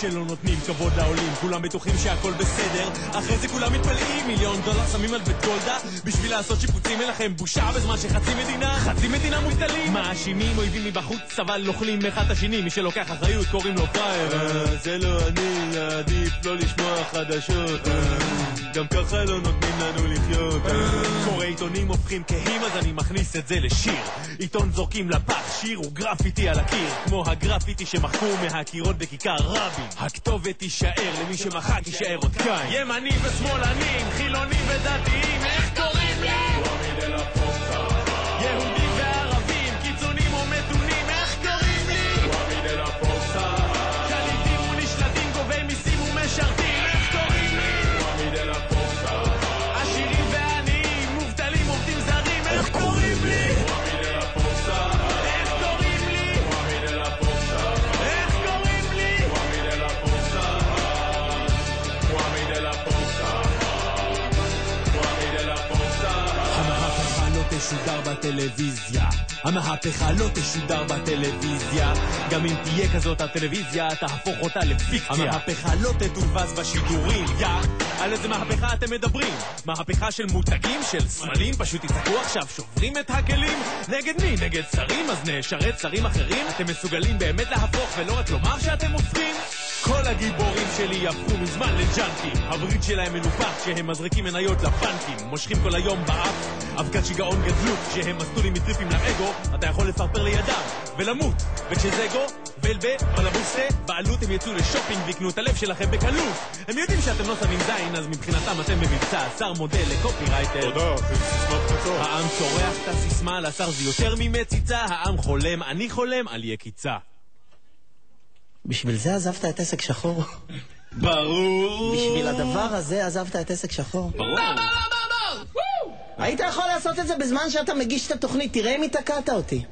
שלא נותנים כבוד לעולים. כולם בטוחים שהכל בסדר. אחרי זה כולם מתפלאים. מיליון דולר שמים על בית גולדה. בשביל לעשות שיפוצים אין לכם בושה. בזמן שחצי מדינה חצי מדינה מובטלים. מאשימים אויבים מבחוץ אבל אוכלים אחד את השני. מי שלוקח אחריות קוראים לו פראייר. אה, זה לא אני עדיף לא לשמוע חדשות. אה, גם ככה לא נותנים לנו לחיות. אה. קורא עיתונים הופכים כהים אז אני מכניס את זה לשיר. עיתון זורקים לפח שיר הוא גרפיטי על הקיר. כמו הגרפיטי שמחקו מהקירות בכיכר רבין הכתובת תישאר למי שמחק יישאר עוד כאן ימנים ושמאלנים חילונים ודתיים איך קוראים לי? לא הטלוויזיה. המהפכה לא תשודר בטלוויזיה, גם אם תהיה כזאת הטלוויזיה, תהפוך אותה לפיקציה. המהפכה לא תתובס בשידורים, יא! על איזה מהפכה אתם מדברים? מהפכה של מותגים, של סמלים? פשוט תצעקו עכשיו, שוברים את הכלים? נגד מי? נגד שרים? אז נשרת שרים אחרים? אתם מסוגלים באמת להפוך ולא רק לומר שאתם הופכים? כל הגיבורים שלי הפכו מזמן לג'אנקים הברית שלהם מנופח כשהם מזריקים מניות לבנקים מושכים כל היום באף אבקת שיגעון גדלות כשהם מסטולים מטריפים לאגו אתה יכול לפרפר לידם ולמות וכשזה אגו ולבה, בלבוסה, בעלות הם יצאו לשופינג ויקנו את הלב שלכם בקלות הם יודעים שאתם לא שמים זין אז מבחינתם אתם במבצע השר מודה לקופירייטר תודה, זה סיסמה פצצה. העם צורח את הסיסמה לשר זה יותר ממציצה העם חולם, אני חולם על יקיצה בשביל זה עזבת את עסק שחור? ברור. בשביל הדבר הזה עזבת את עסק שחור? ברור. היית יכול לעשות את זה בזמן שאתה מגיש את התוכנית, תראה אם התקעת אותי.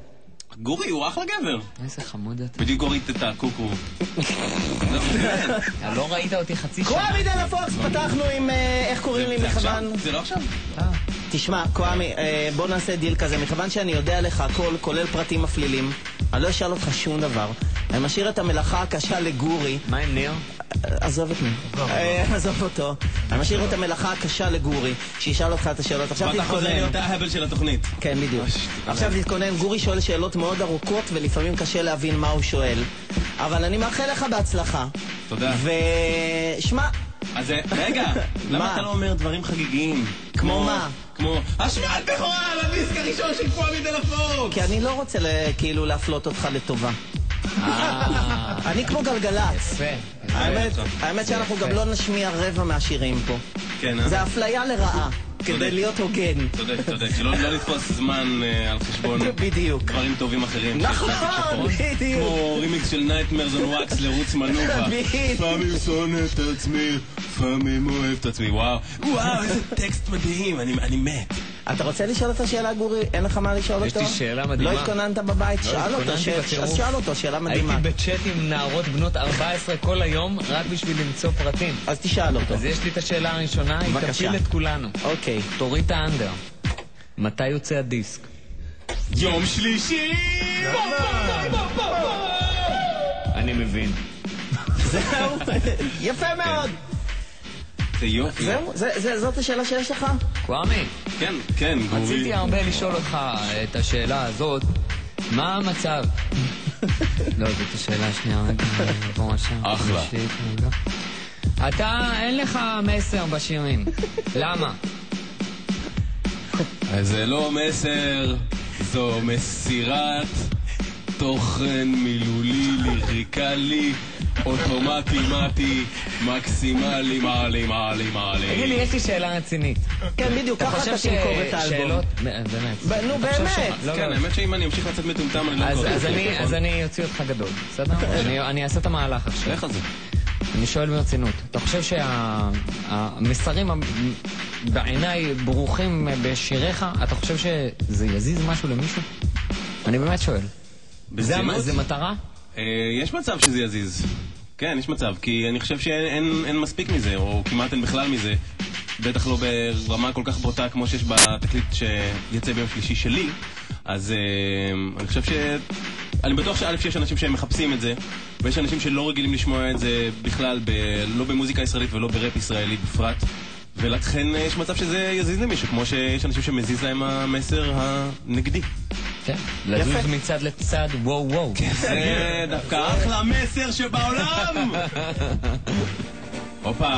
גורי הוא אחלה גבר. איזה חמוד אתה. בדיוק הוריד את הקוקו. לא ראית אותי חצי שעה. קוואמי דלה פוקס, פתחנו עם, אה, איך קוראים לי, מכוון... זה לא עכשיו? תשמע, קוואמי, אה, בוא נעשה דיל כזה, מכיוון שאני יודע לך הכל, כולל פרטים מפלילים, אני לא אשאל אותך שום דבר. אני משאיר את המלאכה הקשה לגורי. מה עם ניר? עזוב את מי. אה, עזוב אותו. אני משאיר את המלאכה הקשה לגורי, שישאל אותך את השאלות. עכשיו ואתה חוזר תתכונן. להיות ההבל של התוכנית. כן, בדיוק. עכשיו תתכונן, גורי שואל שאלות מאוד ארוכות ולפעמים קשה להבין מה הוא שואל. אבל אני מאחל לך בהצלחה. תודה. ושמע, אז אה, רגע, מה? למה אתה לא אומר דברים חגיגיים? כמו מה? כמו השמעת בכורה על הדיסק הראשון של קוואמי דה לפוקס! כי אני לא רוצה כאילו להפלות אותך לטובה. אני כמו גלגלצ. האמת, האמת שאנחנו גם לא נשמיע רבע מהשירים פה. כן, אה? זה אפליה לרעה, כדי. להיות הוגן. צודק, צודק, שלא לא לתפוס זמן אה, על חשבון. דברים טובים אחרים. נכון. בדיוק. כמו רימיקס של Nightmares on Wax לרוץ מנובה. לפעמים שונא את עצמי, לפעמים אוהב את עצמי, וואו. וואו, איזה טקסט מדהים, אני מת. אתה רוצה לשאול אותו שאלה, גורי? אין לך מה לשאול יש אותו? לי שאלה מדהימה. לא התכוננת בבית? לא שאל אותו. אז שאל אותו, שאלה מדהימה. הייתי בצ'אט עם נערות בנות 14 כל היום, רק בשביל למצוא פרטים. אז תשאל אותו. אז יש לי את השאלה הראשונה, היא. תפיל את כולנו. אוקיי. תוריד את האנדר. מתי יוצא הדיסק? יום שלישי! אני מבין. זהו, יפה מאוד. זה יופי. זהו, זה- זה- זאת השאלה שיש לך? קוואמי, כן, כן, גורי. רציתי הרבה לשאול אותך את השאלה הזאת, מה המצב? לא, זאת השאלה השנייה, רגע, נעבור לשם. אחלה. אתה, אין לך מסר בשירים. למה? זה לא מסר, זו מסירת תוכן מילולי, ליריקלי, אוטומטי, מטי, מקסימלי, מעלי, מעלי, מעלי. תגיד לי, יש לי שאלה רצינית. כן, בדיוק, ככה אתה תמכור את האלבום. ששאלות... באמת. נו, באמת. לא, כן, לא. האמת שאם אני אמשיך לצאת מטומטם, אני לא אז, אקבל אז, אני? אז אני אוציא אותך גדול, בסדר? אני, אני אעשה את המהלך עכשיו. על זה. אני שואל ברצינות, אתה חושב שהמסרים בעיניי ברוכים בשיריך, אתה חושב שזה יזיז משהו למישהו? אני באמת שואל. ברצינות? זה מטרה? אה, יש מצב שזה יזיז. כן, יש מצב, כי אני חושב שאין אין, אין מספיק מזה, או כמעט אין בכלל מזה. בטח לא ברמה כל כך בוטה כמו שיש בתקליט שיצא ביום שלישי שלי. אז אה, אני חושב ש... אני בטוח שא' שיש אנשים שהם מחפשים את זה, ויש אנשים שלא רגילים לשמוע את זה בכלל, ב... לא במוזיקה ישראלית ולא בראפ ישראלי בפרט. ולכן אה, יש מצב שזה יזיז למישהו, כמו שיש אנשים שמזיז להם המסר הנגדי. כן. לזוז מצד לצד, וואו וואו. זה דווקא אחלה מסר שבעולם! הופה!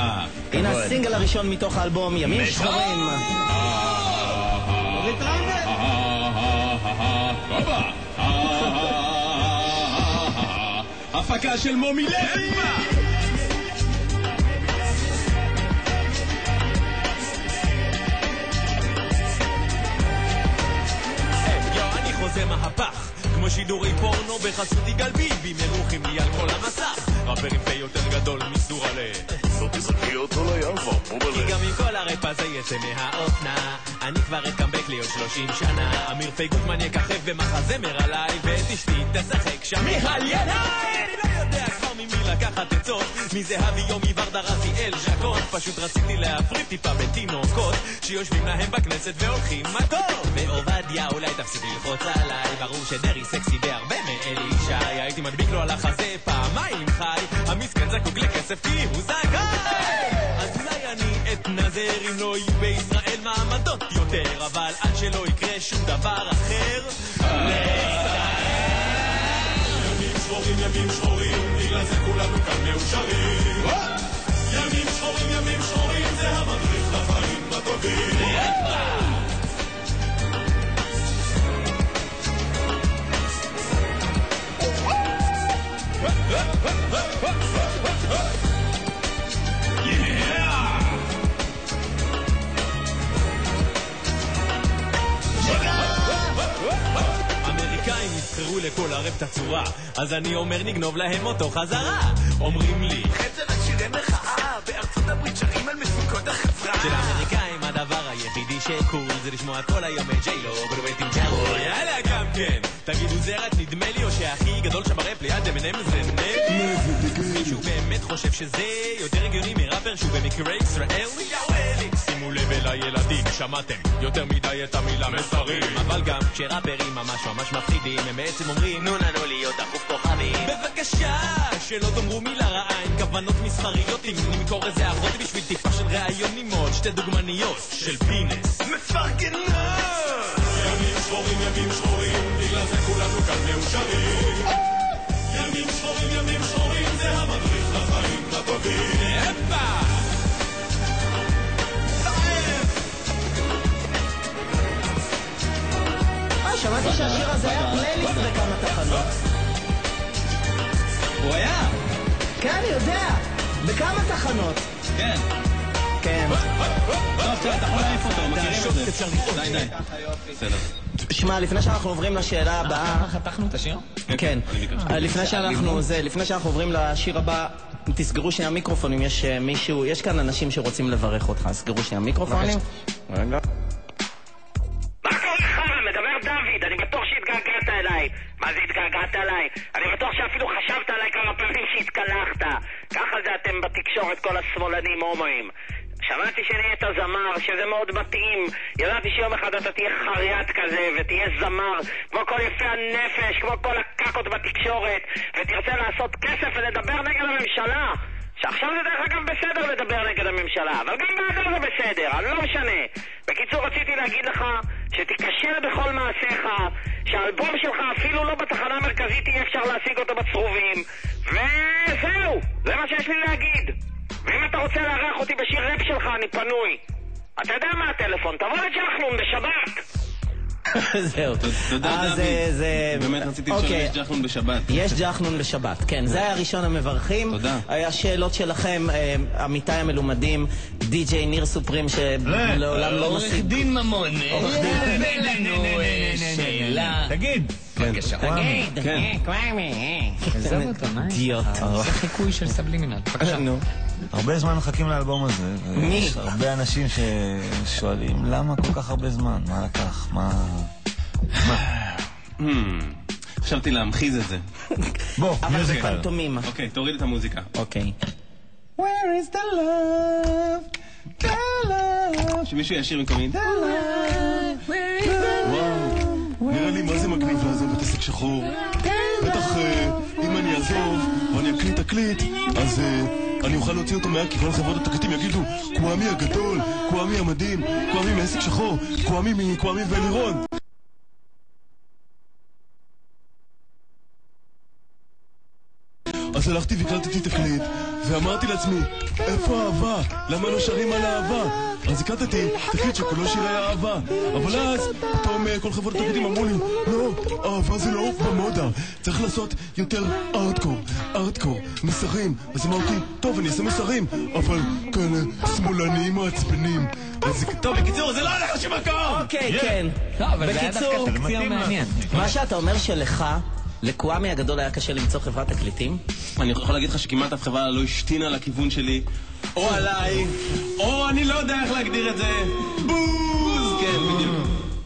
הנה הסינגל הראשון מתוך האלבום, ימים שחורים. הופה! הפקה של מומי לוי! מהפך כמו שידורי פורנו בחסות יגאל ביבי מרוחים לי על כל המסך. רפרים פה יותר גדול מסורלה לא תזרקי אותו לים כבר, כי בובלה. גם אם כל הראפ הזה יצא מהאופנה. אני כבר אקמבק לי עוד 30 שנה. אמיר פי גוטמן יככב במחזמר עליי ואת אשתי תשחק שם. מיכל ינאי אני לא יודע כבר מי ממי לקחת עצות מזהבי יומי ורדה רזיאל ז'קון. פשוט רציתי להפריד טיפה בתינוקות שיושבים להם בכנסת והולכים מכות ועובדיה אולי תפסיק ללחוץ עליי. ברור שדרעי סקסי בהרבה מאלי ישי. הייתי מדביק לו על החזה פעמיים חי. המסכן זקוק לכסף כי הוא זכאי. אז אולי אני אתנזר אם לא יהיו בישראל מעמדות יותר אבל עד שלא יקרה שום דבר אחר. ימים שחורים, ימים שחורים, בגלל זה כולנו כאן מאושרים. ימים שחורים, ימים שחורים, זה המדריך לחיים הטובים. אמריקאים נבחרו לכל ערב את הצורה. אז אני אומר נגנוב להם אותו חזרה. אומרים לי חצר שירי מחאה, בארצות הברית שרים על מצוקות החברה. של האמריקאים הדבר היחידי שקול זה לשמוע כל היום את ג'יילו עם ג'רו יאללה גם כן. תגידו זה רק נדמה לי או שהכי גדול שם ברפ ליד M&M זה נבי מישהו באמת חושב שזה יותר הגיוני מראפר שהוא במקרה ישראלי יאוואלי שימו לב אל הילדים שמעתם? יותר מדי את המילה מסרים. אבל גם כשראפרים ממש ממש מפחידים הם בעצם אומרים נו לנו להיות דחוף כוכבים. בבקשה שלא תאמרו מילה רעה עם כוונות מסחריות אם נמכור איזה אחות בשביל טיפה של ראיונים עוד שתי דוגמניות של פינס מפרגנות! ימים שחורים, ימים שחורים, בגלל זה כולנו כאן מאושרים. ימים שחורים, ימים שחורים, זה המדריך לחיים הטובים. אה, שמעתי שהשיר הזה היה פלייליסט בכמה תחנות. הוא היה! כן, אני יודע. בכמה תחנות. כן. כן. טוב, טוב, אתה יכול להעיף אותו, מכירים את זה. אפשר לראות. די, די. בסדר. שמע, לפני שאנחנו עוברים לשאלה הבאה... חתכנו את השיר? כן. אה, לפני שאנחנו, זה, לפני שאנחנו עוברים לשיר הבא, תסגרו שנייה מיקרופונים, יש אה, מישהו, יש כאן אנשים שרוצים לברך אותך, סגרו שנייה מיקרופונים. רגע. מה קורה לך? מדבר דוד, אני בטוח שהתגעגעת אליי. מה זה התגעגעת אליי? אני בטוח שאפילו חשבת עליי כמה פעמים שהתקלחת. ככה זה אתם בתקשורת, כל השמאלנים הומואים. שמעתי שנהיית זמר, שזה מאוד מתאים. ידעתי שיום אחד אתה תהיה חריית כזה, ותהיה זמר, כמו כל יפי הנפש, כמו כל הקקות בתקשורת, ותרצה לעשות כסף ולדבר נגד הממשלה. שעכשיו זה דרך אגב בסדר לדבר נגד הממשלה, אבל גם בעבר זה בסדר, אני לא משנה. בקיצור, רציתי להגיד לך שתיכשל בכל מעשיך, שהאלבום שלך אפילו לא בתחנה המרכזית יהיה אפשר להשיג אותו בצרובים, וזהו, זה מה שיש לי להגיד. ואם אתה רוצה לארח אותי בשיר רפ שלך, אני פנוי. אתה יודע מה הטלפון, תבוא לג'חנון בשבת. זהו. תודה, אז דוד. אה, זה... באמת רציתי לשאול אם אוקיי. יש ג'חנון בשבת. יש ג'חנון בשבת, כן, זה היה ראשון המברכים. תודה. היה שאלות שלכם, אה, עמיתי המלומדים, די.ג'יי ניר סופרים, שלעולם לא עורך משיג... דין ממון, עורך דין. אה, שאלה. תגיד. כן. אותו, מה? אידיוט. זה חיקוי של סבלימינל. בבקשה. נו. הרבה זמן מחכים לאלבום הזה. מי? יש הרבה אנשים ששואלים למה כל כך הרבה זמן? מה לקח? מה... Hmm, חשבתי להמחיז את זה. בוא, אבל זה. פנטומימה. אוקיי, תוריד את המוזיקה. אוקיי. Where is the love? The love. שמישהו ישיר במקומי. נראה לי מה זה מגניב שחור. בטח אה, אם אני אעזוב ואני אקליט תקליט, אז אה, אני אוכל להוציא אותו מהר כי כל חברות התקליטים יגידו קוואמי הגדול, קוואמי המדהים, קוואמי מעסק שחור, קוואמי מקוואמי ואלירון. אז הלכתי והקלטתי תקליט, ואמרתי לעצמי, איפה האהבה? למה לא שרים על אהבה? אז הקלטתי תקליט שכולו שירי אהבה. אבל אז, פתאום אה, כל חברות התקליטים אמרו לי, לא, אהבה זה לא במודה. צריך לעשות יותר ארטקור, ארטקור, מסרים. אז אמרתי, טוב, אני אעשה מסרים, אבל כאלה שמאלניים מעצבנים. אז טוב, בקיצור, זה לא הולך לשום מקום! אוקיי, כן. לא, היה בקיצור. מה שאתה אומר שלך, לקוואמי הגדול היה קשה למצוא חברת תקליטים? אני יכול להגיד לך שכמעט אף חברה לא השתינה לכיוון שלי, או עליי, או אני לא יודע איך להגדיר את זה, בוז! כן, בדיוק.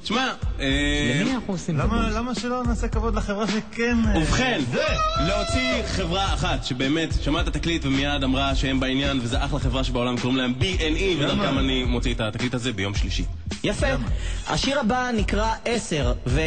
תשמע, אה, למי אנחנו עושים למה למה שלא נעשה כבוד לחברה שכן... אה, ובכן, זה! להוציא חברה אחת שבאמת שמעה את התקליט ומיד אמרה שהם בעניין וזה אחלה חברה שבעולם קוראים להם B&E ודרכם אני מוציא את התקליט הזה ביום שלישי. יפה. השיר הבא נקרא עשר, ו...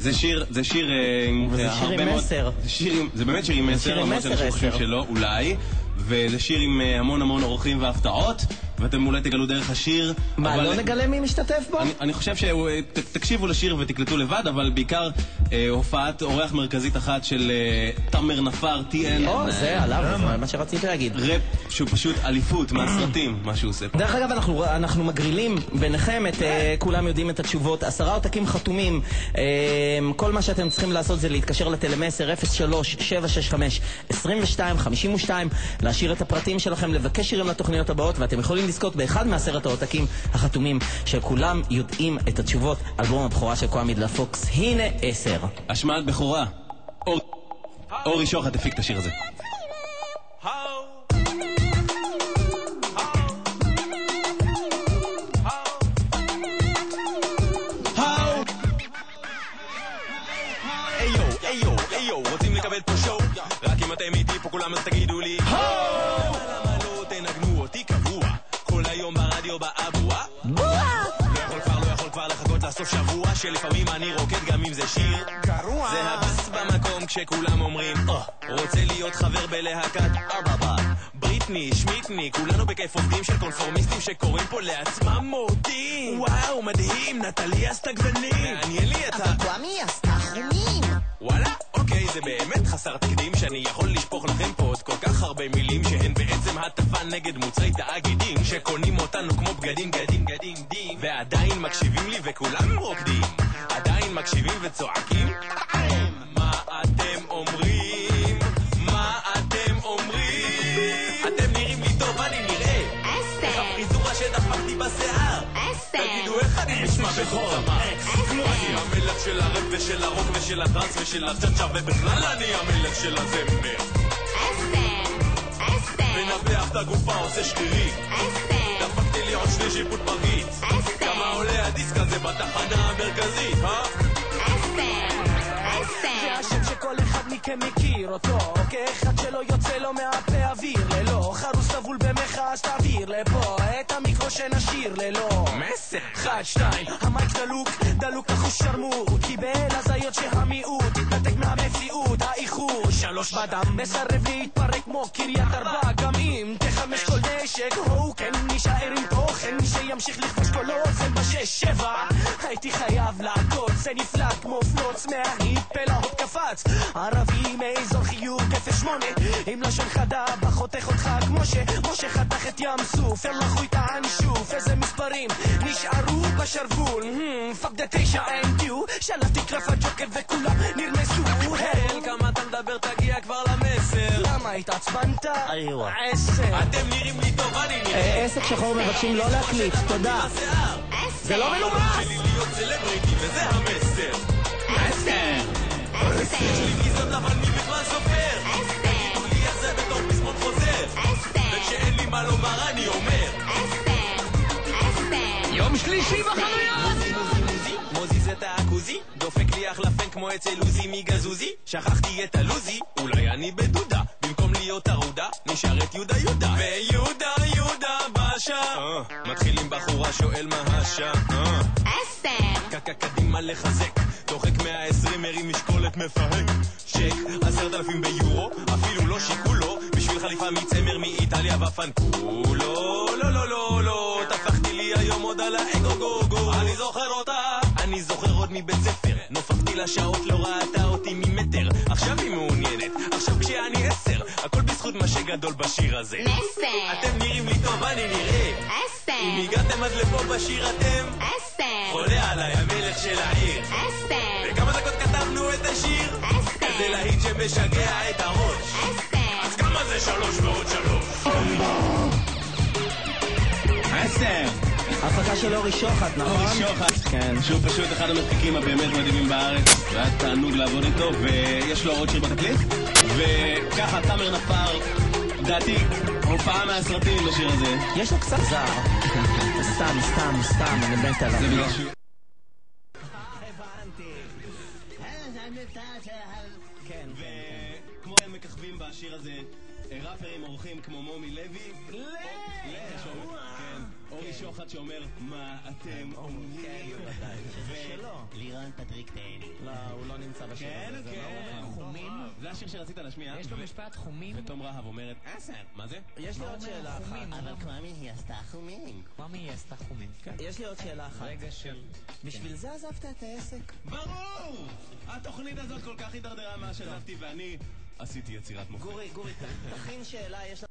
זה שיר, זה שיר אה, עם אה, שיר הרבה עם מסר. זה זה באמת שיר עם זה מסר, למרות שאנשים חושבים עשר. שלא, אולי. וזה שיר עם אה, המון המון אורחים והפתעות, ואתם אולי תגלו דרך השיר. מה, לא נגלה מי משתתף בו? אני, אני חושב שתקשיבו לשיר ותקלטו לבד, אבל בעיקר אה, הופעת אורח מרכזית אחת של אה, תאמר נפאר, TN. או, זה עליו, מה שרציתי להגיד. ראפ שהוא פשוט אליפות מהסרטים, מה שהוא עושה פה. דרך אגב, אנחנו, אנחנו מגרילים ביניכם את, uh, כולם יודעים את התשובות, עשרה עותקים חתומים. Uh, כל מה שאתם צריכים לעשות זה להתקשר לטלמסר 03-765-2252, להשאיר את הפרטים שלכם, לבקש שירים לתוכניות הבאות, ואתם יכולים לזכות באחד מעשרת העותקים החתומים, שכולם יודעים את התשובות. אלבום הבכורה של קוואמיד לפוקס, הנה עשר. השמעת בכורה. אור- אורי שוחט הפיק את השיר הזה. היו, היו, היו, לסוף שבוע שלפעמים אני רוקד גם אם זה שיר. גרוע! זה הביס במקום כשכולם אומרים "אה, רוצה להיות חבר בלהקת אבבה בריטני, שמיטני, כולנו בכיף עובדים של קונפורמיסטים שקוראים פה לעצמם מורדים וואו, מדהים, נטלי עשתה גוונים מעניין לי את ה... אבל קוואמי עשתה חומים וואלה, אוקיי, זה באמת חסר תקדים שאני יכול לשפוך לכם פה עוד כל כך הרבה מילים שהן בעצם הטפה נגד מוצרי תאגידים שקונים אותנו כמו בגדים, גדים, גדים, דים. ועדיין מקשיבים לי וכולם רוקדים. עדיין מקשיבים וצועקים. מה אתם אומרים? מה אתם אומרים? אתם נראים לי טוב, אני נראה. איך הפריזורה שדפקתי בשיער. תגידו איך אני נשמע בכל המלך של הרוק ושל הטראנס ושל הצ'אצ'ה ובכלל אני המלך של הזמר. מנפח את הגופה עושה שרירים דפקתי לי עוד שני שיפוט מרגיץ כמה עולה הדיסק הזה בתחנה המרכזית, אה? זה השם שכל אחד מכם מכיר אותו כאחד שלא יוצא לו מהפה אוויר ללא. חרוס טבול במחאה אז תעביר לפה. את המיקרו שנשאיר ללא. מסר. אחד, שתיים, המייק דלוק, דלוק לחוש שרמוט קיבל הזיות שהמיעוט התנתק מהמציאות, האיחור. שלוש בדם, מסרב להתפרק כמו קריית ארבע גם אם תחמש כל נשק, הו כן נישאר עם תוכן שימשיך לכבוש כל אוזן בשש שבע. הייתי חייב לעקוץ, זה נפלט כמו פלוץ מההיט פלהות קפץ ערבי מאזור חיוג 08 עם לשון חדה בחותך אותך כמו שמשה חתך את ים סוף. אין לחוי את האנשוף איזה מספרים נשארו בשרוול. פאק דה תשע and you. שלפתי קלף הג'וקר וכולם נרמסו. אל כמה אתה מדבר תגיע כבר למסר. למה התעצבנת? עשר. אתם נראים לי טוב, אני נראה. אה, עסק שחור מבקשים לא להקליט, תודה. זה לא מנומס! וזה המסר. עשר! יום שלישי בחנויות! מוזי זה תעכוזי דופק לי אחלה פן כמו אצל עוזי מגזוזי. שכחתי את הלוזי אולי אני בדודה. במקום להיות ערודה נשאר את יהודה יהודה. ויהודה יהודה בשעה מתחיל עם בחורה שואל מה השעה. עשר קקה קדימה לחזק. דוחק 120 מרים משקולת מפהק. צ'ק. עשרת אלפים ביורו אפילו לא שיקולו. בשביל חליפה מצמר מאיטליה ופנקולו. לא לא לא לא טפחתי לי היום עוד על האגו גו גו. אני זוכר אותה אני זוכר עוד מבית ספר נופחתי לה שעות לא ראתה אותי ממטר עכשיו היא מעוניינת עכשיו כשאני עשר הכל בזכות מה שגדול בשיר הזה מסר. אתם נראים לי טוב אני נראה עשר. אם הגעתם עד לפה בשיר אתם עשר. חולה עליי המלך של העיר עשר. בכמה דקות כתבנו את השיר? זה להיט שמשגע את הראש אז כמה זה שלוש ועוד שלוש? עשר! הפקה של אורי שוחט, נכון? אורי שוחט, כן. שהוא פשוט אחד המפיקים הבאמת מדהימים בארץ, והיה תענוג לעבוד איתו, ויש לו עוד שיר בתקליט. וככה, תאמר נפאר, לדעתי, הופעה מהסרטים בשיר הזה. יש לו קצת זר. סתם, סתם, סתם, אני מת עליו. זה בגלל שהוא... כן, וכמו הם מככבים בשיר הזה, ראפרים אורחים כמו מומי לוי, כן, שוחט שאומר, מה אתם אומרים? לירן פטריק טיין. לא, הוא לא נמצא בשיר כן, הזה. זה כן. לא חומים? זה השיר שרצית להשמיע. יש לו משפט חומים? ותום רהב אומרת, אסר, מה זה? יש לי עוד שאלה אחת. אבל קוואמי היא עשתה חומים. קוואמי היא עשתה חומים. יש לי עוד שאלה אחת. רגע של... בשביל זה עזבת את העסק? ברור! התוכנית הזאת כל כך הידרדרה מאז שעזבתי ואני עשיתי יצירת מופת. גורי, גורי, תכין שאלה, יש לה...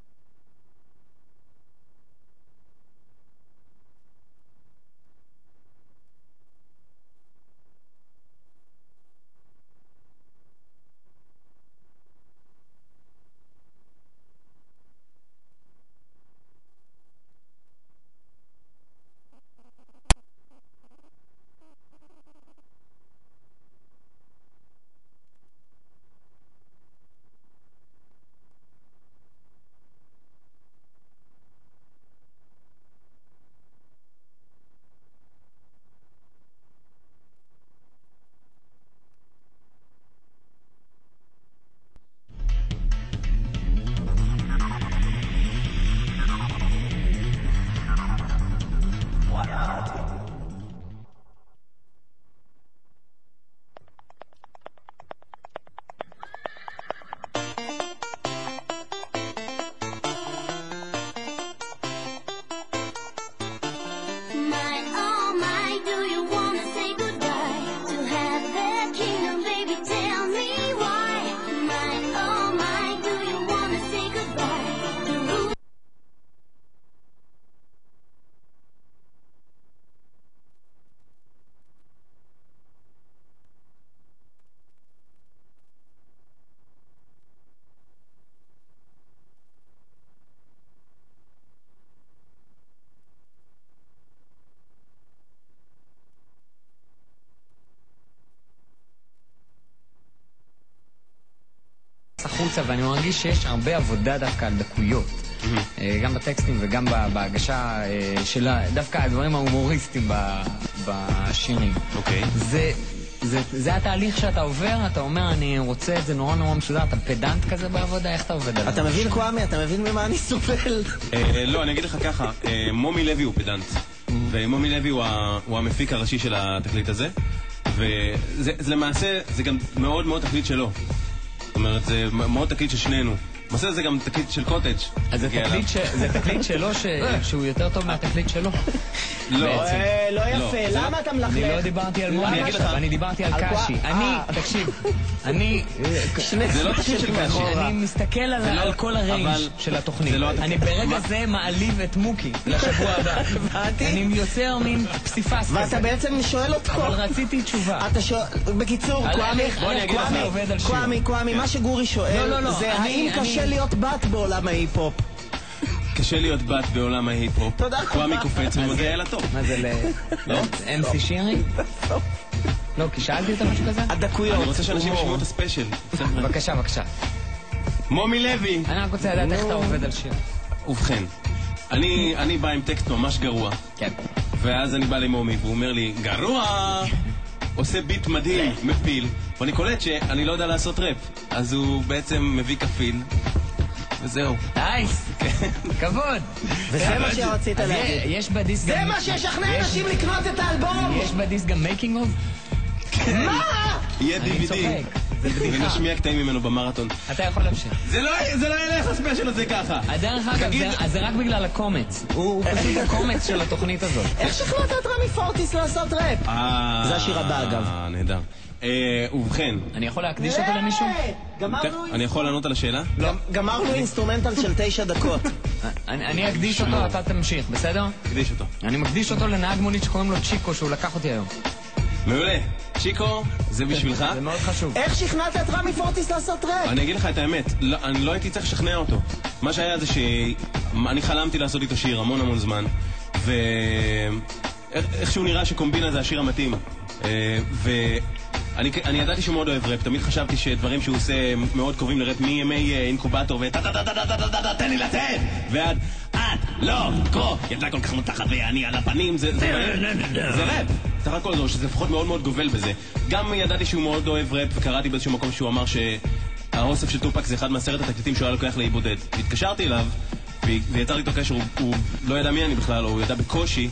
החוצה, ואני מרגיש שיש הרבה עבודה דווקא על דקויות. אה, גם בטקסטים וגם ב- בהגשה אה, של דווקא הדברים ההומוריסטיים ב- בשירים. אוקיי. זה... זה, זה התהליך שאתה עובר, אתה אומר, אני רוצה את זה נורא נורא מסודר, אתה פדנט כזה בעבודה, איך אתה עובד על זה? אתה מבין, קוואמי? אתה מבין ממה אני סובל? אה, לא, אני אגיד לך ככה, מומי לוי הוא פדנט. ומומי לוי הוא המפיק הראשי של התקליט הזה. וזה זה למעשה, זה גם מאוד מאוד תקליט שלו. זאת אומרת, זה מאוד תקליט של שנינו. למעשה זה גם תקליט של קוטג'. אז זה תקליט, שלו. שהוא יותר טוב מהתקליט שלו. לא. אה, לא יפה, זה למה אתה מלכלך? אני לא דיברתי על מוני עכשיו, אני דיברתי על קאשי. אני, אה. תקשיב, אני... זה לא תקליט של קאשי. אני מסתכל על לא- כל הריינג' של התוכנית. לא. אני ברגע? זה מעליב את מוקי לשבוע הבא. אני יוצר מין פסיפס כזה. ואתה בעצם שואל אותו. אבל רציתי תשובה. אתה שואל, בקיצור, קוואמי, קוואמי, מה שגורי לא, שואל, לא, לא, זה האם קשה להיות בת בעולם ההיפ-הופ? קשה להיות בת בעולם ההיפ-הופ. תודה רבה. קוואמי קופץ ומגיע אל הטופ. מה זה ל... לא? MC שירי? לא, כי שאלתי אותה משהו כזה? הדקויות. אני רוצה שאנשים ישמעו את הספיישל. בבקשה, בבקשה. מומי לוי! אני רק רוצה לדעת איך אתה עובד על שיר. ובכן, אני, אני בא עם טקסט ממש גרוע. כן. ואז אני בא למומי והוא אומר לי, גרוע! עושה ביט מדהים, מפיל. ואני קולט שאני לא יודע לעשות ראפ. אז הוא בעצם מביא כפיל, וזהו. Nice! כבוד! וזה מה שרצית להגיד. יש בדיסק זה גם... מה שישכנע יש- אנשים לקנות את האלבום! יש בדיסק גם making of? מה? יהיה DVD. זה. ונשמיע קטעים ממנו במרתון. אתה יכול להמשיך. זה לא זה לא ילך הספיישל הזה ככה. דרך אגב, זה- אז זה רק בגלל הקומץ. הוא פשוט הקומץ של התוכנית הזאת. איך שכנעת את רמי פורטיס לעשות ראפ? אה, זה השיר הבא, אגב. נהדר. אה, ובכן, אני יכול להקדיש אותו למישהו? גמרנו אני יכול לענות על השאלה? גם- גמרנו אינסטרומנטל של תשע דקות. אני אקדיש אותו, אתה תמשיך, בסדר? תקדיש אותו. אני מקדיש אותו לנהג מונית שקוראים לו צ'יקו, שהוא לקח אותי היום. מעולה. צ'יקו, זה בשבילך. זה מאוד חשוב. איך שכנעת את רמי פורטיס לעשות ראפ? אני אגיד לך את האמת, לא, אני לא הייתי צריך לשכנע אותו. מה שהיה זה שאני חלמתי לעשות איתו שיר המון המון זמן, ואיכשהו נראה שקומבינה זה השיר המתאים. אה, אני, אני ידעתי שהוא מאוד אוהב ראפ, תמיד חשבתי שדברים שהוא עושה מאוד קרובים לראפ מימי אה, אינקובטור ואת תן לי לצאת! ועד את לא קרוא, ילדה כל כך מותחת ואני על הפנים, זה זה ראפ. סך הכל זה, שזה לפחות מאוד מאוד גובל בזה. גם ידעתי שהוא מאוד אוהב ראפ וקראתי באיזשהו מקום שהוא אמר שהאוסף של טופק זה אחד מעשרת התקליטים שהוא היה לוקח לאי בודד. התקשרתי אליו ויצר לי איתו קשר, הוא לא ידע מי אני בכלל, הוא ידע בקושי.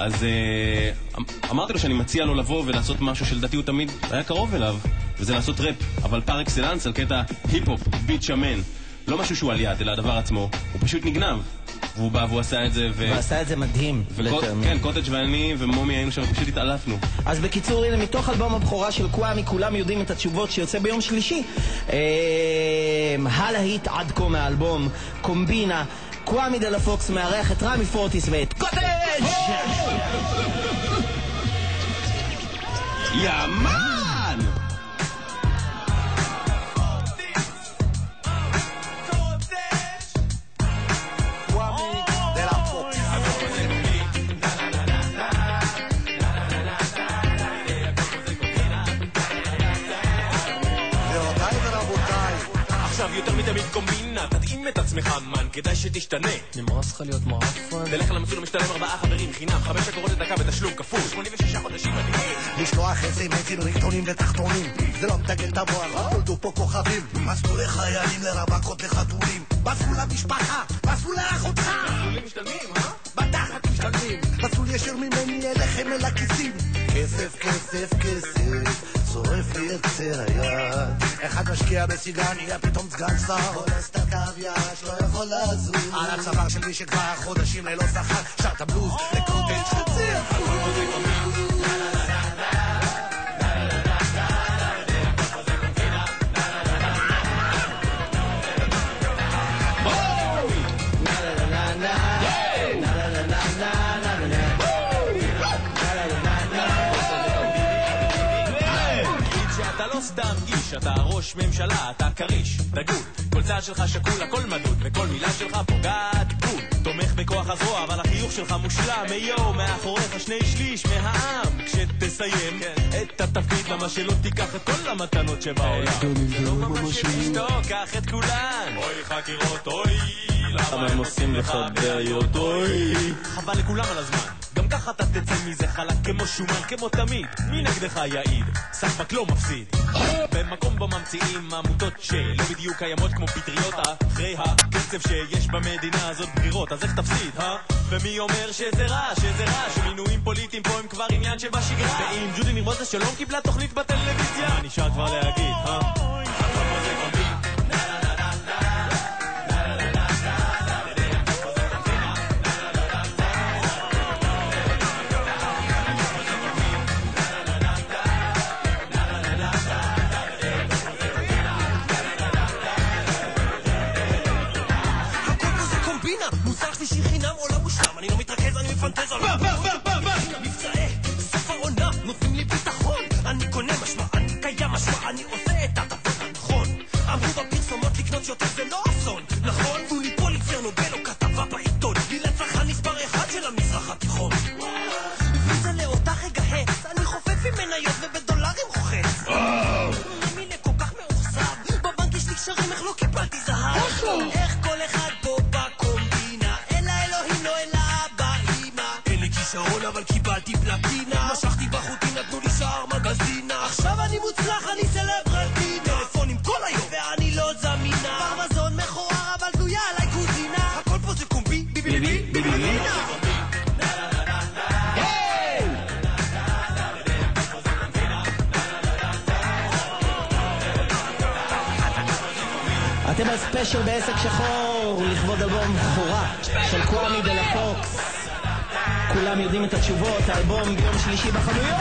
אז אה, אמרתי לו שאני מציע לו לבוא ולעשות משהו שלדעתי הוא תמיד היה קרוב אליו וזה לעשות ראפ, אבל par excellence על קטע היפ-הופ, ביט שמן לא משהו שהוא על יד, אלא הדבר עצמו הוא פשוט נגנב והוא בא והוא עשה את זה ו... הוא עשה את זה מדהים. לטעמי. כן, קוטג' ואני ומומי היינו שם ופשוט התעלפנו אז בקיצור, הנה, מתוך אלבום הבכורה של קוואמי, כולם יודעים את התשובות שיוצא ביום שלישי. אה, הלהיט עד כה מהאלבום, קומבינה, קוואמי דה לה פוקס מארח את רמי פורטיס ואת קוטג'! Yeah, man. קומבינה, תתאים את עצמך מן, כדאי שתשתנה. נמאס לך להיות מעפן? תלך למסלול המשתלם ארבעה חברים חינם, חמש אגורות לדקה בתשלום כפול, 86 חודשים מדהים. לשלוח איזה מייצים ריקטונים ותחתונים זה לא מתגל את המוח, נולדו פה כוכבים מסלול לחיילים לרווקות לחתולים מסלול למשפחה, מסלול לאחותך מסלולים משתלמים, אה? בתחת משתלמים מסלול ישיר ממני אליכם אל הכיסים כסף, כסף, כסף שורף לי את קצה היד. אחד משקיע בסיגן, נהיה פתאום סגן שר חולס את הקו יש, לא יכול לזוז על הצוואר של מי שכבר חודשים ללא שכר שר את הבלוז לקוטג' חצי תגיד איש, אתה ראש ממשלה, אתה כריש, דגול. כל צעד שלך שקול, הכל מדוד, וכל מילה שלך פוגעת בול. תומך בכוח הזרוע, אבל החיוך שלך מושלם, היו, מאחוריך שני שליש מהעם. כשתסיים את התפקיד, למה שלא תיקח את כל המתנות שבעולם? זה לא ממש אשתו, קח את כולן. אוי חקירות, אוי, למה הם עושים לך בעיות, אוי. חבל לכולם על הזמן. ככה אתה תצא מזה חלק כמו שומן, כמו תמיד. מי נגדך יעיד? סחבק לא מפסיד. במקום בו ממציאים עמותות שלא בדיוק קיימות כמו פטריות אחרי הקצב שיש במדינה הזאת בחירות, אז איך תפסיד, אה? ומי אומר שזה רע, שזה רע, שמינויים פוליטיים פה הם כבר עניין שבשגרה? ואם ג'ודי נרמוז לשלום קיבלה תוכנית בטלוויזיה? מה נשאר כבר להגיד, אה? מפנטז על... מבצעי סוף העונה נותנים לי ביטחון, אני קונה משמע, אני קיים משמע, אני עושה את הדבר הנכון. אמרו בפרסומות לקנות יותר זה לא אסון, נכון? תנו פוליצר נובל או כתבה בעיתון, גיל הצלחה מספר אחד של המזרח התיכון. וזה לאותה רגע הץ, אני חופף עם מניות ובדולרים רוחץ. מילה כל כך מאוכזב, בבנק יש לי קשרים, איך לא קיבלתי זהב? כישרון אבל קיבלתי פלטינה, משכתי בחוטים נתנו לי שער מגזינה. עכשיו אני מוצלח, אני סלברטינה. טלפונים כל היום, ואני לא זמינה. פרמזון מכוער אבל תלויה עליי קוזינה. הכל פה זה קומבי, ביבי ביבי ביבי ביבי אתם על ספיישל בעסק שחור לכבוד אלבום בכורה של קוואמי דה לה פוקס כולם יודעים את התשובות, האלבום ביום שלישי בחנויות!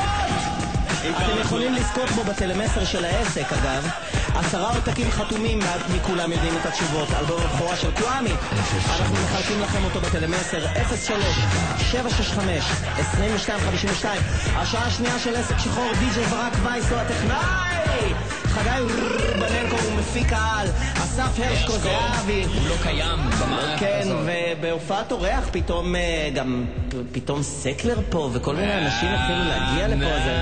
אתם יכולים לזכות בו בטלמסר של העסק אגב. עשרה עותקים חתומים מכולם יודעים את התשובות. אלבום הבכורה של קוואמי. אנחנו מחלקים לכם אותו בטלמסר 03-765-2252 השעה השנייה של עסק שחור די.ג'יי ברק וייס הוא הטכנאי! חגי בננקו הוא מפיק העל, אסף הרשקו זהבי. הוא לא קיים במערכת כן, הזאת. ובהופעת אורח פתאום אה, גם, פתאום סקלר פה, וכל מיני אנשים התחילו להגיע לפה, זה...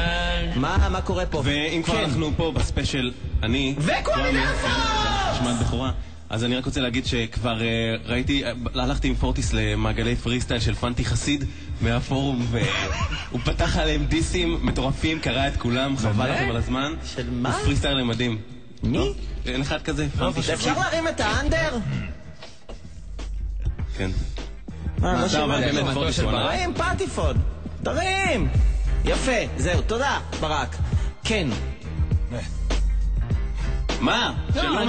מה, מה קורה פה? ואם כבר כן. אנחנו פה בספיישל, אני... וקולינפו! שמעת בכורה. אז אני רק רוצה להגיד שכבר אה, ראיתי, אה, הלכתי עם פורטיס למעגלי פרי סטייל של פנטי חסיד מהפורום והוא פתח עליהם דיסים מטורפים, קרא את כולם, חבל? לכם על הזמן. של מה? הוא פרי סטייל למדים. מי? אין אחד כזה, פנטי אפשר. להרים את האנדר? כן. אה, לא. תרים פטיפון, תרים! יפה, זהו, תודה, ברק. כן. מה? לא, שאלה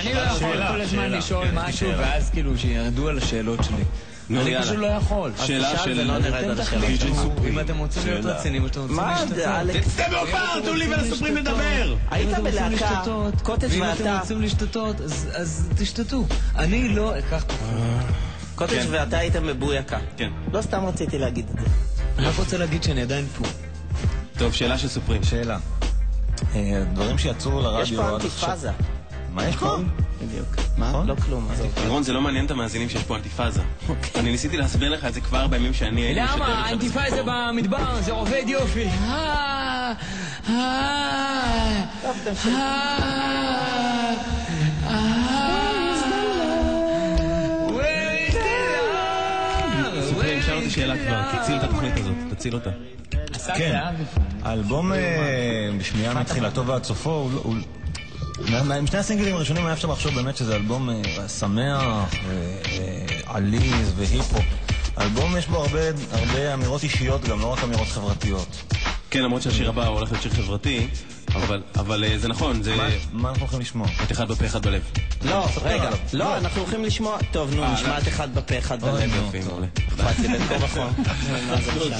אני- לא יכול כל הזמן. לשאול כן, משהו. ואז כאילו שירדו על השאלות שלי. נו, אני. פשוט לא יכול. שאלה של- תחליטו. השאלות. אם אתם רוצים להיות. רציניים, אתם רוצים מה, להשתתף. אלכס? תצא מהופעה, תנו לי ולסופרים לדבר. היית אם אתם רוצים בלהקה, קוטג' ואם אתם ואתה. רוצים להשתתות, אז- אז תשתתו. אני לא אקח פחות. קוטג' כן. ואתה הייתם בבויקה. כן. לא סתם רציתי להגיד את זה. אני רק רוצה להגיד שאני עדיין פה. טוב, שאלה של סופרים. שאלה. אה, דברים שיצאו לרדיו יש פה אנטיפאזה. מה יש פה? בדיוק. מה? לא כלום. לירון, זה לא מעניין את המאזינים שיש פה אנטיפאזה. אני ניסיתי להסביר לך את זה כבר בימים שאני הייתי משדר למה? בסופו. במדבר, זה עובד יופי. אה, אה, סופרים, שאל אותי שאלה כבר, תציל את התוכנית הזאת, תציל אותה. כן. האלבום אה, בשמיעה מתחילתו ועד סופו, עם שני הסינגלים הראשונים היה אפשר לחשוב באמת שזה אלבום אה, שמח, אה, אה, עליז והיפ-הופ. אלבום יש בו הרבה, הרבה אמירות אישיות גם, לא רק אמירות חברתיות. כן, למרות שהשיר הבא הולך להיות שיר חברתי, אבל- אבל אה, זה נכון, זה... מה- מה אנחנו הולכים לשמוע? את אחד בפה, אחד בלב. לא, רגע, עליו. לא, אנחנו הולכים לשמוע... טוב, נו, אה, נשמע לא. את אחד בפה, אחד אוי, בלב. נו, יופי, טוב. מעולה. אכפת לי בין כה וכה. מה זה משנה?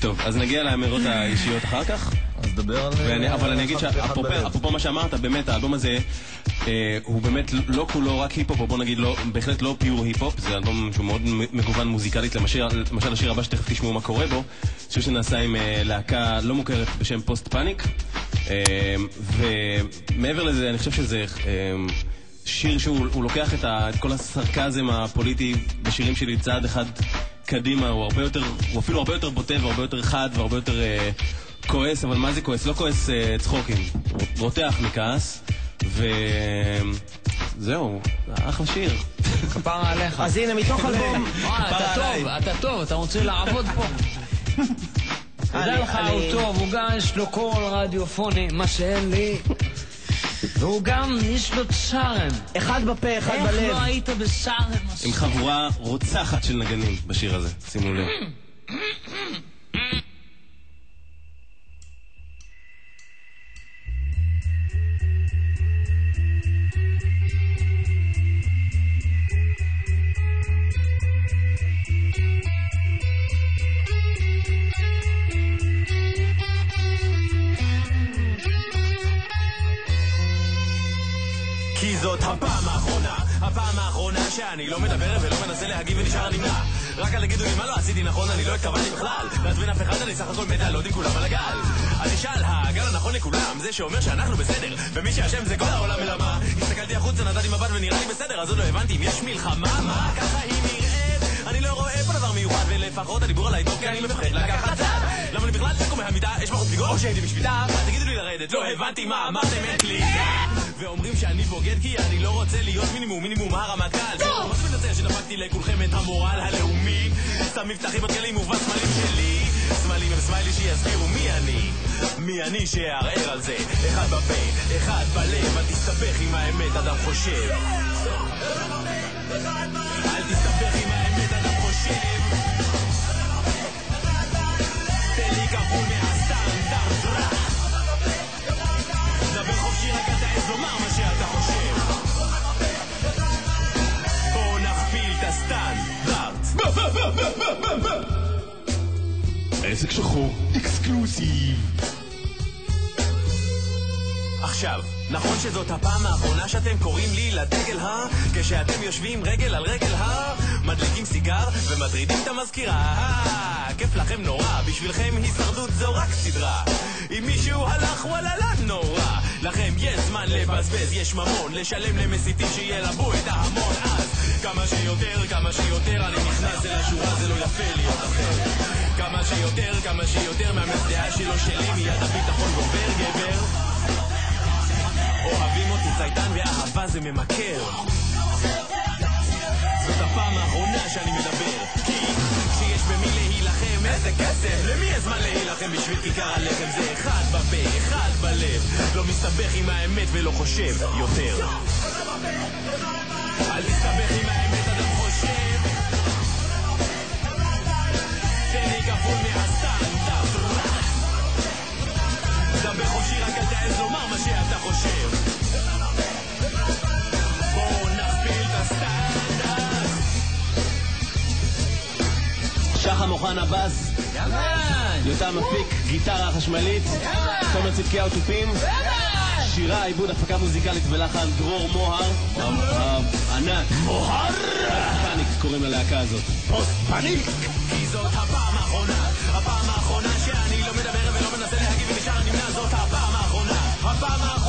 טוב, אז נגיע לאמירות האישיות אחר כך. אז דבר על... ואני, אבל אני אגיד שאפרופו מה שאמרת, באמת האלבום הזה אה, הוא באמת לא כולו רק היפ-הופ, או בוא נגיד לא, בהחלט לא פיור היפ-הופ, זה אלבום שהוא מאוד מגוון מוזיקלית, למשל, השיר הבא שתכף תשמעו מה קורה בו, שיר שנעשה עם אה, להקה לא מוכרת בשם פוסט פאניק, אה, ומעבר לזה אני חושב שזה שיר שהוא הוא לוקח את, ה, את כל הסרקזם הפוליטי בשירים שלי צעד אחד קדימה, הוא הרבה יותר, הוא אפילו הרבה יותר בוטה והרבה יותר חד והרבה יותר כועס, אבל מה זה כועס? לא כועס אה, צחוקים, הוא רותח מכעס, וזהו, אחלה שיר. כפרה עליך. אז הנה, מתוך אלבום... וואי, אתה טוב. אתה טוב, אתה רוצה לעבוד פה. אני- לך, הוא טוב, הוא גם יש לו קול רדיופוני, מה שאין לי. והוא גם, יש לו צארם. אחד בפה, אחד איך בלב. לא היית בסארם? עם חבורה רוצחת של נגנים בשיר הזה, שימו לב. הפעם האחרונה שאני לא מדבר ולא מנסה להגיב ונשאר נמנע. רק על יגידו לי מה לא עשיתי נכון, אני לא התכוונתי בכלל. לעצבן אף אחד, אני סך הכל מת לעלות עם כולם על הגל. אז נשאל, הגל הנכון לכולם, זה שאומר שאנחנו בסדר. ומי שאשם זה כל העולם מלמה הסתכלתי החוצה, נתתי מבט ונראה לי בסדר, אז עוד לא הבנתי אם יש מלחמה, מה? ככה היא נראית? אני לא רואה פה דבר מיוחד ולפחות הדיבור עליי טוב כי אני מפחד לקחת צד. למה אני בכלל תקום מהמיטה, יש בחוץ פיגור או שהייתי בשביתה תגידו לי לרדת, לא הבנתי מה אמרתם את לי ואומרים שאני בוגד כי אני לא רוצה להיות מינימום מינימום הרמטכ"ל. טוב! ממש מתנצל שדפקתי לכולכם את המורל הלאומי. שם מבטחים בדגלים ובסמלים שלי. סמלים הם סמיילי שיסבירו מי אני. מי אני שיערער על זה. אחד בפה, אחד בלב. אל תסתבך עם האמת אדם חושב. אל תסתבך עם האמת אדם חושב. תן לי כפול מהסטנדרט תעז לומר מה שאתה חושב בואו נכפיל את הסטנדרט עסק שחור, אקסקלוסיב. עכשיו נכון שזאת הפעם האחרונה שאתם קוראים לי לדגל, הא? כשאתם יושבים רגל על רגל, הא? מדליקים סיגר ומטרידים את המזכירה, הא? כיף לכם נורא, בשבילכם הישרדות זו רק סדרה. אם מישהו הלך וואלה לא נורא. לכם יש זמן לבזבז, יש ממון, לשלם למסיתים שילבו את ההמון. אז כמה שיותר, כמה שיותר, אני נכנס אל השורה, זה לא יפה להיות אחר. כמה שיותר, כמה שיותר, מהמזדהה שלו שלי, מיד הביטחון גובר גבר. אוהבים אותי צייתן ואהבה זה ממכר זאת הפעם האחרונה שאני מדבר כי כשיש במי להילחם איזה כסף? למי יש זמן להילחם? בשביל כיכר הלחם זה אחד בפה, אחד בלב. לא מסתבך עם האמת ולא חושב יותר. אל תסתבך עם האמת אדם חושב. תן כפול מהסטנדרט. דבר חופשי רק אל תעז לומר מה שאתה חושב שחם אוחנה בס, יותם מפיק גיטרה חשמלית, תומר צדקיהו תופים, שירה עיבוד הפקה מוזיקלית ולחן דרור מוהר, הענק, מוהר, פאניק קוראים ללהקה הזאת. פוסט פאניק כי זאת הפעם האחרונה הפעם האחרונה שאני לא מדבר ולא מנסה להגיב ונשאר נמנע זאת הפעם האחרונה הפעם האחרונה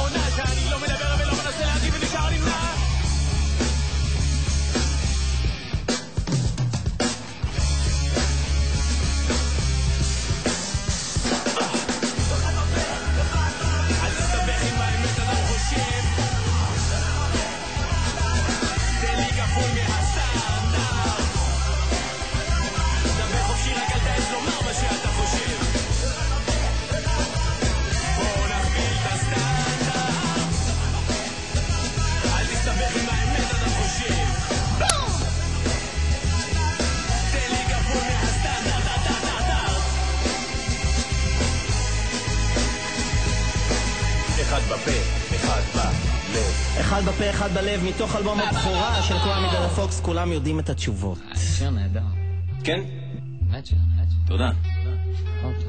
אחד בפה, אחד בלב, מתוך אלבום הבכורה של כולם מגדל פוקס, כולם יודעים את התשובות. שיר נהדר. כן? באמת שיר, באמת שיר. תודה.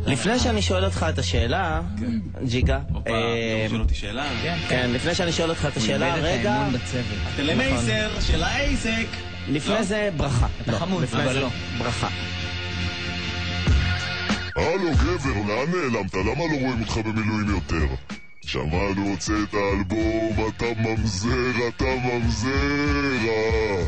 לפני שאני שואל אותך את השאלה, ג'יקה, הופה, אה, אותי שאלה. כן, לפני שאני שואל אותך את השאלה, רגע, הטלמייסר של האייזק. לפני זה ברכה. אתה חמוד, לפני אבל זה לא. ברכה. הלו גבר, לאן נעלמת? למה לא רואים אותך במילואים יותר? שמענו הוצאת האלבום, אתה ממזר, אתה ממזר!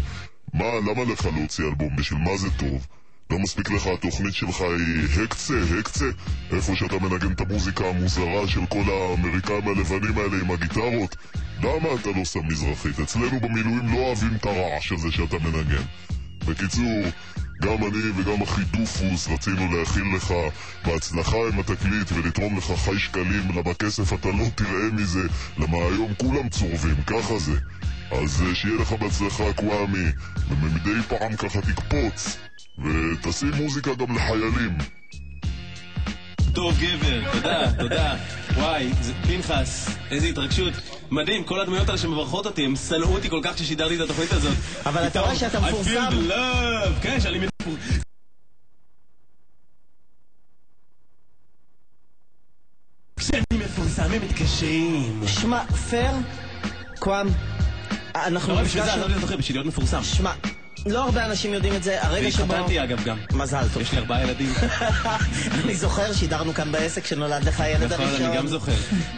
מה, למה לך להוציא אלבום? בשביל מה זה טוב? לא מספיק לך התוכנית שלך היא הקצה, הקצה? איפה שאתה מנגן את המוזיקה המוזרה של כל האמריקאים הלבנים האלה עם הגיטרות? למה אתה לא שם מזרחית? אצלנו במילואים לא אוהבים את הרעש הזה שאתה מנגן. בקיצור, גם אני וגם אחי דופוס רצינו להכין לך בהצלחה עם התקליט ולתרום לך חי שקלים, למה כסף אתה לא תראה מזה, למה היום כולם צורבים, ככה זה. אז אה, שיהיה לך בהצלחה קוואמי, ומדי פעם ככה תקפוץ, ותשים מוזיקה גם לחיילים. טוב גבר, תודה, תודה. וואי, זה פנחס, איזה התרגשות. מדהים, כל הדמויות האלה שמברכות אותי, הם שנאו אותי כל כך ששידרתי את התוכנית הזאת. אבל אתה רואה שאתה מפורסם. I feel the love, כן, שאני מפורסם. כשאני מפורסם הם מתקשרים. שמע, פייר, קוואם, אנחנו לא, בשביל זה נפגשנו... עזבתי את התוכנית, בשביל להיות מפורסם. שמע, לא הרבה אנשים יודעים את זה, הרגע שבו... והתחתנתי אגב גם. מזל טוב. יש לי ארבעה ילדים. אני זוכר, שידרנו כאן בעסק שנולד לך הילד נכון, הראשון. אני גם זוכר.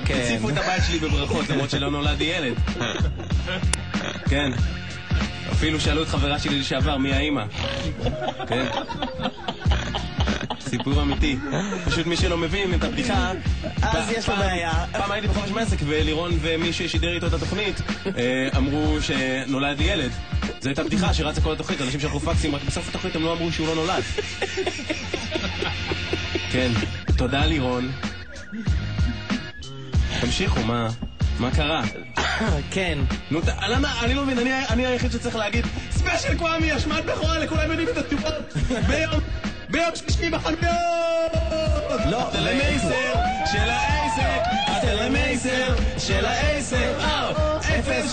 כן. הציפו את הבית שלי בברכות, למרות שלא נולד לי ילד. כן. אפילו שאלו את חברה שלי לשעבר מי האימא. כן. סיפור אמיתי. פשוט מי שלא מבין את הבדיחה... אז יש לו בעיה. פעם הייתי בחומש מעסק ולירון ומי ששידר איתו את התוכנית אה, אמרו שנולד לי ילד. זו הייתה בדיחה שרצה כל התוכנית, אנשים שלחו פקסים, רק בסוף התוכנית הם לא אמרו שהוא לא נולד. כן, תודה לירון. תמשיכו, מה... מה קרה? כן. נו, למה? אני לא מבין, אני- אני היחיד שצריך להגיד ספיישל קוואמי, השמעת בכורה לכולם יודעים את התשובות ביום, ביום שישי בחנויות! לא, הטלמייסר של העסק! הטלמייסר של העסק! אה,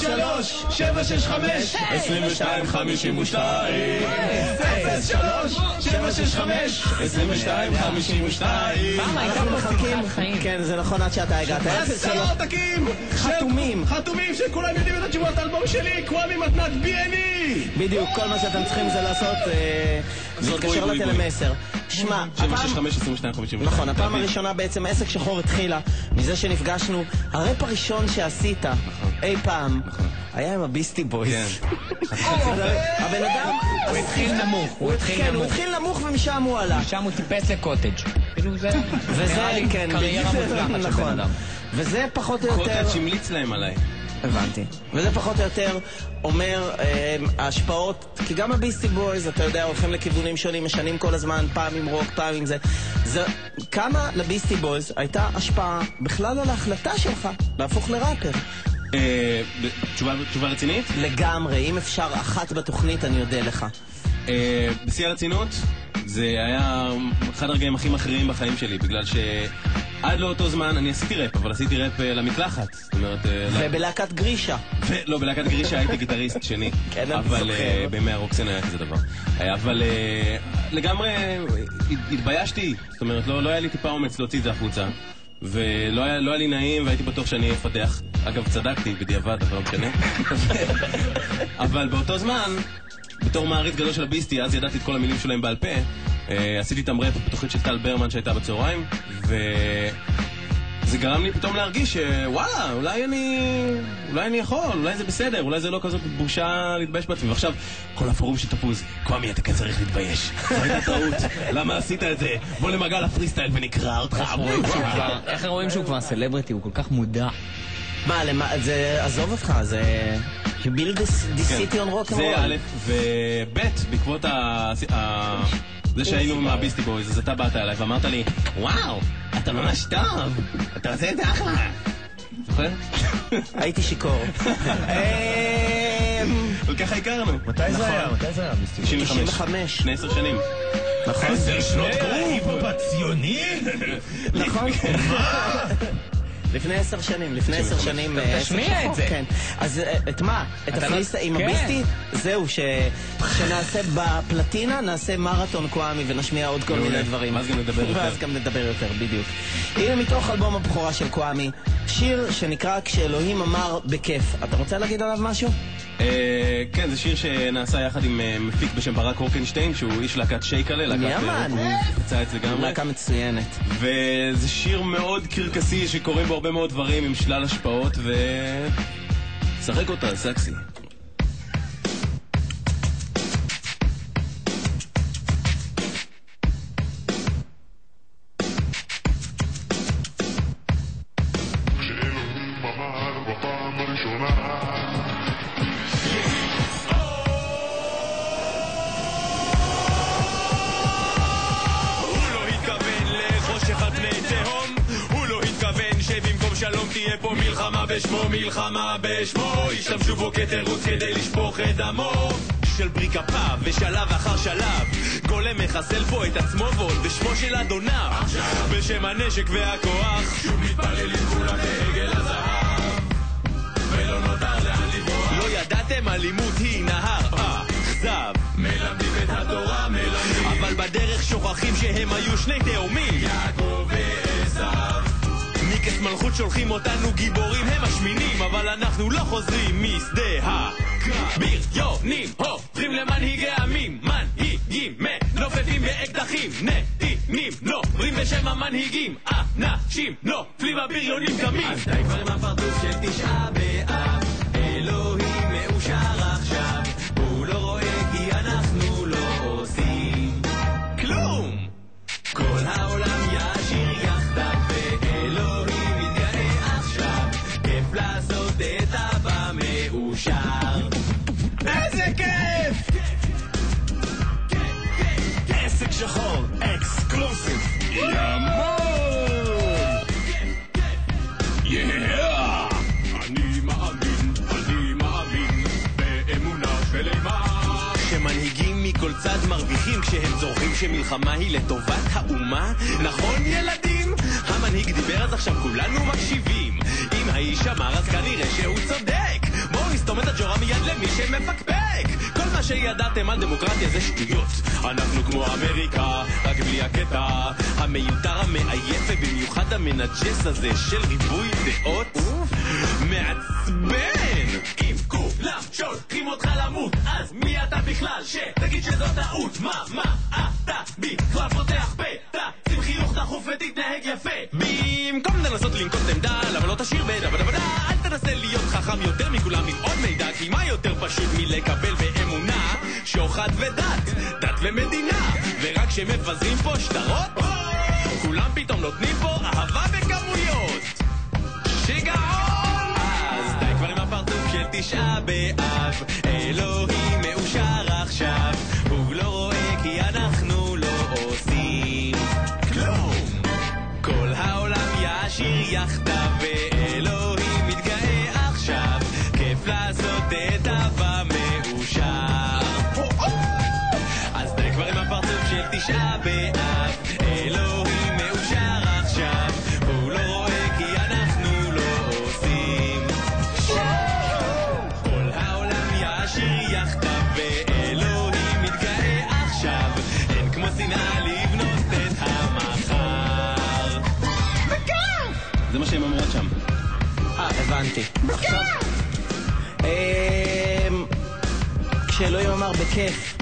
03 765 22 52 03 765 22 52 אנחנו מחכים, כן זה נכון עד שאתה הגעת, עשרה עותקים! חתומים. חתומים שכולם יודעים את התשובות האלבום שלי! קוואמי מתנת B&E! בדיוק, כל מה שאתם צריכים זה לעשות, בואי, לטלמסר. שמע, הפעם... 765 22 52 נכון, הפעם הראשונה בעצם עסק שחור התחילה מזה שנפגשנו. הראפ הראשון שעשית אי פעם היה עם הביסטי בויז. הבן אדם... הוא התחיל נמוך, הוא התחיל כן, נמוך. התחיל נמוך ומשם הוא עלה. משם הוא טיפס לקוטג'. כאילו זה... וזה, כן, נכון. בן אדם. וזה פחות או יותר... קוטג' המליץ להם עליי. הבנתי. וזה פחות או יותר אומר אה, ההשפעות, כי גם הביסטי בויז, אתה יודע, הולכים לכיוונים שונים, משנים כל הזמן, פעם עם רוק, פעם עם זה. זה כמה לביסטי בויז הייתה השפעה בכלל על ההחלטה שלך להפוך לראפר? אה, תשובה רצינית? לגמרי, אם אפשר אחת בתוכנית, אני אודה לך. אה, בשיא הרצינות, זה היה אחד הרגעים הכי מכריעים בחיים שלי, בגלל שעד לאותו זמן אני עשיתי ראפ, אבל עשיתי ראפ אה, למקלחת. זאת אומרת... אה, ובלהקת גרישה. לא, בלהקת גרישה הייתי גיטריסט שני. כן, אני אבל זוכר. אה, בימי הרוקסן היה כזה דבר. אבל לגמרי התביישתי, זאת אומרת, לא לא היה לי טיפה אומץ להוציא את זה החוצה. ולא היה, לא היה לי נעים והייתי בטוח שאני אפתח. אגב, צדקתי בדיעבד, אבל לא משנה. אבל באותו זמן, בתור מעריץ גדול של הביסטי, אז ידעתי את כל המילים שלהם בעל פה. אה, עשיתי איתם רפ בתוכנית של טל ברמן שהייתה בצהריים, וזה גרם לי פתאום להרגיש שוואלה, אולי אני, אולי אני יכול, אולי זה בסדר, אולי זה לא כזאת בושה להתבייש בעצמי. ועכשיו, כל הפורום של תפוז, קוואמי, אתה כן צריך להתבייש. זו הייתה טעות, למה עשית את זה? בוא למעגל הפריסטייל אותך. איך רואים שהוא כבר- איך רואים שהוא כבר סלבריטי, הוא כל כך מודע. מה, למה, זה, עזוב אותך, זה... We built this, this city on rock and כן. זה roll. א', וב', בעקבות ה... זה שהיינו עם הביסטי בויז, אז אתה באת אליי ואמרת לי, וואו, אתה ממש טוב, אתה עושה את זה אחלה. זוכר? הייתי שיכור. וככה הכרנו. מתי זה היה? נכון. מתי זה היה? 95. לפני עשר שנים. נכון. עשר שנות ההיפ-הופ הציוני? נכון. לפני עשר שנים, לפני עשר שנים... אה, תשמיע. את זה. כן. אז אה, את מה? את אתה לא- הפריסט עם כן. הביסטי? זהו, ש- שנעשה בפלטינה, נעשה מרתון קוואמי ונשמיע עוד כל. מיני דברים. ואז גם נדבר יותר. ואז גם נדבר יותר, בדיוק. הנה מתוך אלבום הבכורה של קוואמי, שיר שנקרא כשאלוהים אמר בכיף. אתה רוצה להגיד עליו משהו? אה, כן, זה שיר שנעשה יחד עם אה, מפיק בשם ברק הורקנשטיין, שהוא איש להקת שייקלה, להקת. אה, הוא פצץ לגמרי. להקה מצוינת. וזה שיר מאוד קרקסי שקוראים בו הרבה מאוד דברים עם שלל השפעות ו... שחק אותה, סקסי. השתמשו בו כתירוץ כדי לשפוך את דמו של ברי כפיו ושלב אחר שלב גולם מחסל פה את עצמו ועוד בשמו של אדוניו. בשם הנשק והכוח שוב מתפללים כולם בעגל הזהב. ולא נותר לאן לברוח. לא ידעתם אלימות היא נהר אכזב. מלמדים את התורה מלמדים. אבל בדרך שוכחים שהם היו שני תאומים. יעקב ועשיו מכס מלכות שולחים אותנו גיבורים הם משמינים אבל אנחנו לא חוזרים משדה הקרב בריונים הופכים למנהיגי עמים מנהיגים מנופפים באקדחים נתינים נוברים בשם המנהיגים אנשים נופלים הבריונים קמים אז די כבר עם הפרצוף של תשעה באב. אלוהים מאמין, אני מאמין באמונה שלמה שמנהיגים כל צד מרוויחים כשהם זוכרים שמלחמה היא לטובת האומה? נכון ילדים? המנהיג דיבר אז עכשיו כולנו מקשיבים. אם האיש אמר אז כנראה שהוא צודק. בואו נסתום את הג'ורה מיד למי שמפקפק. כל מה שידעתם על דמוקרטיה זה שטויות. אנחנו כמו אמריקה, רק בלי הקטע. המיותר המעייף ובמיוחד המנג'ס הזה של ריבוי דעות מעצבן כולם שולחים אותך למות אז מי אתה בכלל? שתגיד שזו טעות. מה, מה אתה בכלל פותח פה שים חיוך דחוף ותתנהג יפה. במקום לנסות לנקוט עמדה למה לא תשאיר בדה בדה בדה אל תנסה להיות חכם יותר מכולם עם עוד מידע כי מה יותר פשוט מלקבל באמונה שוחד ודת, דת ומדינה? ורק כשמפזרים פה שטרות כולם פתאום נותנים פה אהבה בכמויות שיגעון! תשעה באב. אלוהים מאושר עכשיו הוא לא רואה כי אנחנו לא עושים כלום. כל העולם ישיר יחדיו ואלוהים מתגאה עכשיו. כיף לעשות את אהבה מאושר אז די כבר עם הפרצוף של תשעה באב. אלוהים הבנתי. עכשיו... אמ, כשאלוהים אמר בכיף,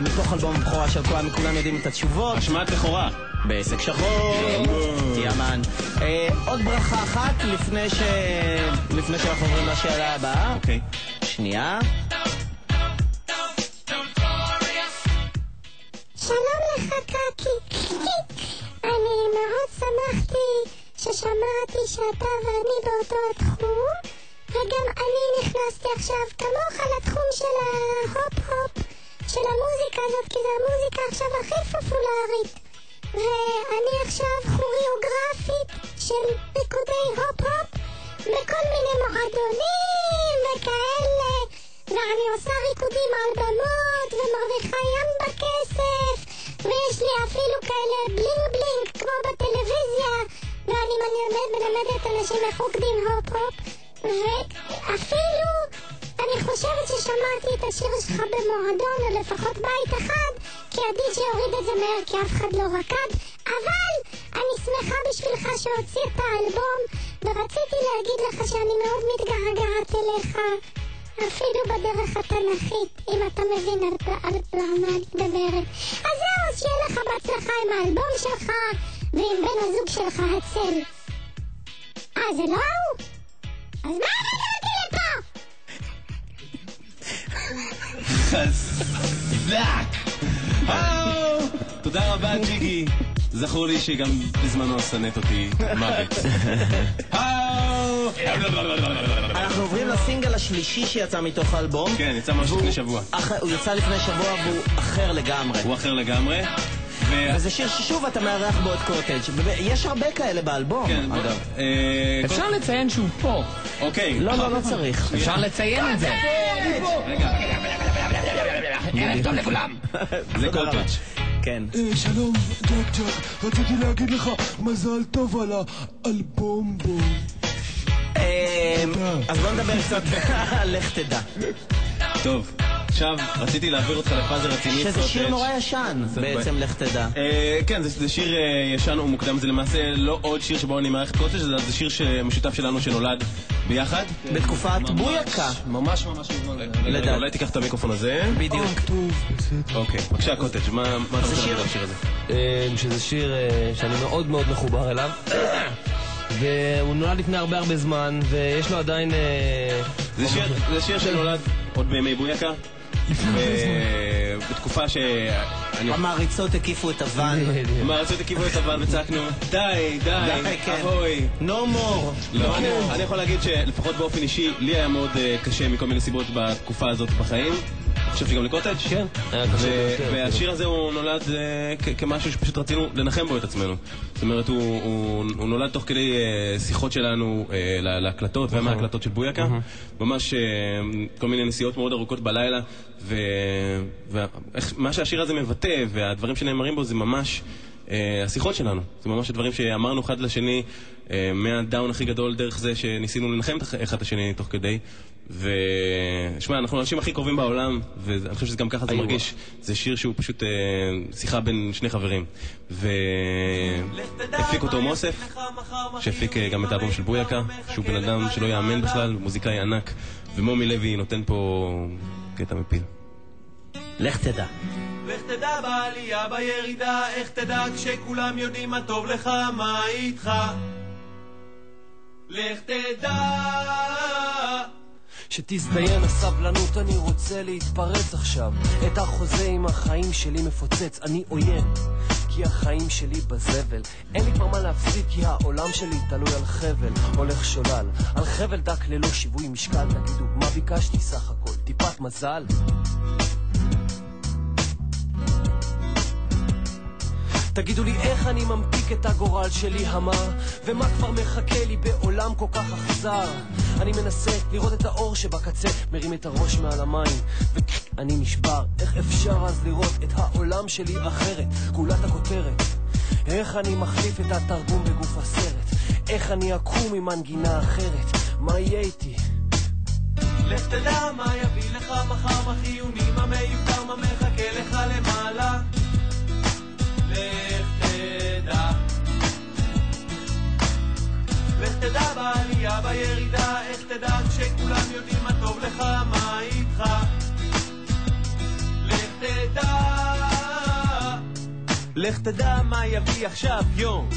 מתוך אלבום הבכורה של כולם, כולם יודעים את התשובות. השמעת בכורה. בעסק שחור, yeah man. אה, עוד ברכה אחת לפני ש... לפני שאנחנו עוברים לשאלה הבאה. אוקיי. שנייה. שלום לך קקי. אני מאוד שמחתי ששמעתי שאתה ואני באותו התחום, וגם אני נכנסתי עכשיו כמוך לתחום של ההופ-הופ, של המוזיקה הזאת, כי זו המוזיקה עכשיו הכי פופולרית. ואני עכשיו כוריאוגרפית של ריקודי הופ-הופ בכל מיני מועדונים וכאלה, ואני עושה ריקודים על במות ומרוויחה ים בכסף, ויש לי אפילו כאלה bling bling כמו בטלוויזיה, ואני מלמד- מלמדת אנשים איך רוקדים הופ-הופ, ואפילו אני חושבת ששמעתי את השיר שלך במועדון, או לפחות בית אחד, כי הדי.ג'י הוריד את זה מהר כי אף אחד לא רקד, אבל אני שמחה בשבילך שהוצאת האלבום, ורציתי להגיד לך שאני מאוד מתגעגעת אליך, אפילו בדרך התנ"כית, אם אתה מבין על, על, אני מדברת. אז זהו, אז שיהיה לך בהצלחה עם האלבום שלך, ועם בן הזוג שלך הצל. אה, זה לא ההוא? אז מה הבאת אותי לפה? חזק! תודה רבה ג'יגי. זכור לי שגם בזמנו שנאת אותי מוות. אנחנו עוברים לסינגל השלישי שיצא מתוך האלבום. כן, יצא ממש לפני שבוע. הוא יצא לפני שבוע והוא אחר לגמרי. הוא אחר לגמרי. וזה שיר ששוב אתה מארח בו את קוטג'. יש הרבה כאלה באלבום, כן, אגב. אה, אפשר לציין שהוא פה. אוקיי. לא, לא, לא צריך. אפשר לציין את זה. רגע. ערב טוב לכולם. זה קוטג'. כן. אה, שלום, ג'ק, רציתי להגיד לך מזל טוב על האלבום בו. אמ, אז בוא נדבר קצת לך תדע. טוב, עכשיו רציתי להעביר אותך לפאזה רצינית. שזה שיר קוטג'. נורא ישן, בעצם לך תדע. אה, כן, זה, זה שיר אה, ישן ומוקדם, זה למעשה לא עוד שיר שבו אני מערכת קוטג', זה, זה שיר משותף שלנו שנולד ביחד. בתקופת בויקה. ממש ממש מזמן. רגע, אולי תיקח את המיקרופון הזה. בדיוק. אוקיי, בבקשה קוטג', מה מה אתה רוצה להגיד על השיר הזה? אה, שזה שיר אה, שאני מאוד מאוד מחובר אליו והוא נולד לפני הרבה הרבה זמן ויש לו עדיין... אה, זה שיר- זה שיר שנולד עוד בימי בויקה. בתקופה ש... המעריצות הקיפו את הוואן. המעריצות הקיפו את הוואן וצעקנו די, די, כן. אבוי. No more. לא, אני, more. אני יכול להגיד שלפחות באופן אישי, לי היה מאוד אה, קשה מכל מיני סיבות בתקופה הזאת בחיים. חושב שגם לקוטג'? כן, היה קשה ו- ביותר, והשיר הזה הוא נולד אה, כמשהו שפשוט רצינו לנחם בו את עצמנו. זאת אומרת, הוא, נולד תוך כדי אה, שיחות שלנו אה, לה- להקלטות ומההקלטות של בויקה. ממש כל מיני נסיעות מאוד ארוכות בלילה. ומה שהשיר הזה מבטא, והדברים שנאמרים בו זה ממש השיחות שלנו. זה ממש הדברים שאמרנו אחד לשני, מהדאון הכי גדול דרך זה שניסינו לנחם אחד את השני תוך כדי. ושמע, אנחנו האנשים הכי קרובים בעולם, ואני חושב שגם ככה זה. מרגיש. זה שיר שהוא פשוט אה, שיחה בין שני חברים. והפיק אותו מוסף, שהפיק אה, גם את האלבום של בויאקה, שהוא בן אדם שלא יאמן בכלל, מוזיקאי ענק, ומומי לוי נותן פה קטע מפיל. לך תדע. לך תדע בעלייה בירידה, איך תדע כשכולם יודעים מה טוב לך, מה איתך? לך תדע שתזדיין הסבלנות, אני רוצה להתפרץ עכשיו. את החוזה עם החיים שלי מפוצץ, אני עוין. כי החיים שלי בזבל. אין לי כבר מה להפסיד, כי העולם שלי תלוי על חבל. הולך שולל, על חבל דק ללא שיווי משקל. תגידו, מה ביקשתי סך הכל? טיפת מזל? תגידו לי איך אני ממתיק את הגורל שלי המר ומה כבר מחכה לי בעולם כל כך אכזר? אני מנסה לראות את האור שבקצה מרים את הראש מעל המים ואני נשבר. איך אפשר אז לראות את העולם שלי אחרת? גולת הכותרת. איך אני מחליף את התרגום בגוף הסרט? איך אני אקום עם מנגינה אחרת? מה יהיה איתי? לך תדע מה יביא לך מחר, מה חיוני, מה מיותר, מה מחכה לך למעלה. תדע. לך תדע בעלייה, בירידה, איך תדע כשכולם יודעים מה טוב לך, מה איתך. לך תדע. לך תדע מה יביא עכשיו יום.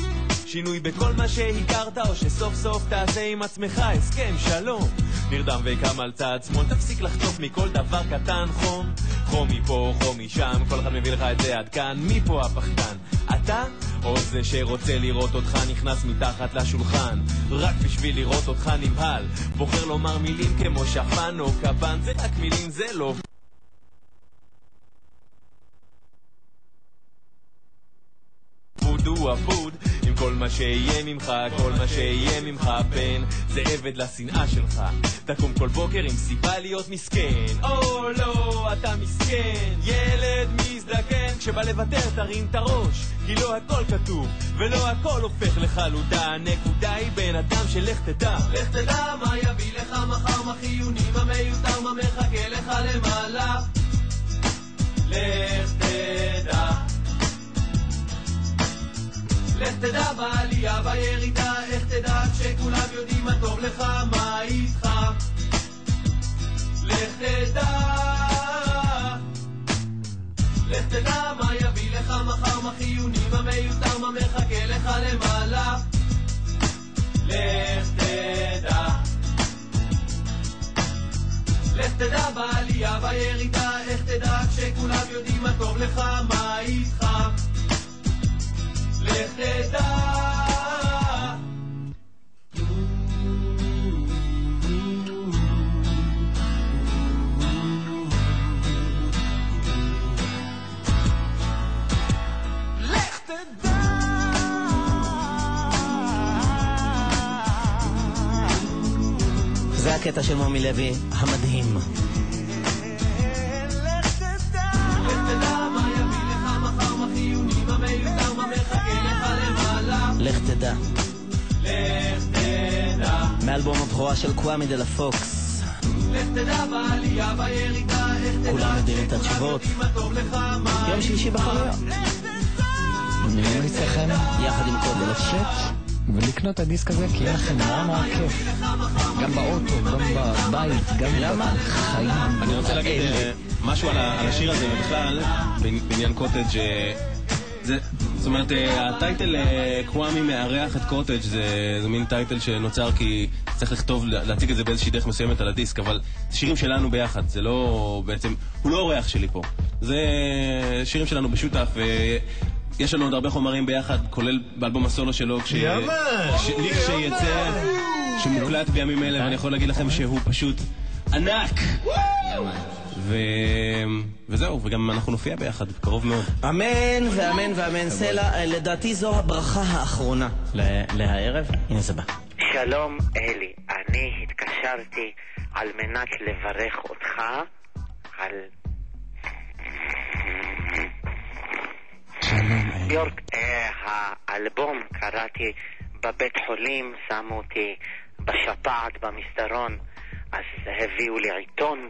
שינוי בכל מה שהכרת, או שסוף סוף תעשה עם עצמך הסכם שלום. נרדם וקם על צד שמאל, תפסיק לחטוף מכל דבר קטן חום. חום מפה, חום משם, כל אחד מביא לך את זה עד כאן, מי פה הפחדן? אתה? או זה שרוצה לראות אותך נכנס מתחת לשולחן רק בשביל לראות אותך נבהל בוחר לומר מילים כמו שפן או קבן זה רק מילים, זה לא הוא הפוד עם כל מה שיהיה ממך, כל מה שיהיה ממך בן זה עבד לשנאה שלך. תקום כל בוקר עם סיבה להיות מסכן. או לא, אתה מסכן. ילד מזדקן כשבא לוותר תרים את הראש כי לא הכל כתוב ולא הכל הופך לחלודה. הנקודה היא בן אדם שלך תדע. לך תדע מה יביא לך מחר, מה חיוני, מה מיותר, מה מחכה לך למעלה. לך תדע לך תדע בעלייה, בירידה, איך תדע כשכולם יודעים מה טוב לך, מה איתך? לך תדע. לך תדע מה יביא לך מחר, מה חיוני, מה מיותר, מה מחכה לך למעלה. לך תדע. לך תדע בעלייה, בירידה, איך תדע כשכולם יודעים מה טוב לך, מה איתך? לך תדע לך הקטע של מומי לוי המדהים. לך תדע. לך תדע מאלבום הבכורה של קוואמי דה לה פוקס. לך תדע בעלייה, בירידה, איך תדע כולם יודעים את התשובות. יום שלישי בחנויות. אני ממליץ לכם יחד עם קודם לצאת ולקנות את הדיסק הזה כי יהיה לכם נורא נורא כיף. גם באוטו, גם בבית, גם בחיים. אני רוצה להגיד אה, משהו על השיר הזה ובכלל, בעני- בעניין קוטג' אה, זה, זאת אומרת, אה, הטייטל אה, קוואמי מארח את קוטג' זה, זה מין טייטל שנוצר כי צריך לכתוב, לה- להציג את זה באיזושהי דרך מסוימת על הדיסק, אבל זה שירים שלנו ביחד, זה לא בעצם, הוא לא אורח שלי פה, זה שירים שלנו בשותף, ויש לנו עוד הרבה חומרים ביחד, כולל באלבום הסולו שלו, כש... כש- לכשיצא, שמוקלט בימים אלה, ואני יכול להגיד לכם שהוא פשוט ענק! ו... וזהו, וגם אנחנו נופיע ביחד, קרוב מאוד. אמן ואמן ואמן סלע, אה, לדעתי זו הברכה האחרונה להערב. הנה זה בא. שלום אלי, אני התקשרתי על מנת לברך אותך על... שלום אלי. יורק, אה, האלבום קראתי בבית חולים, שמו אותי בשפעת במסדרון, אז הביאו לי עיתון.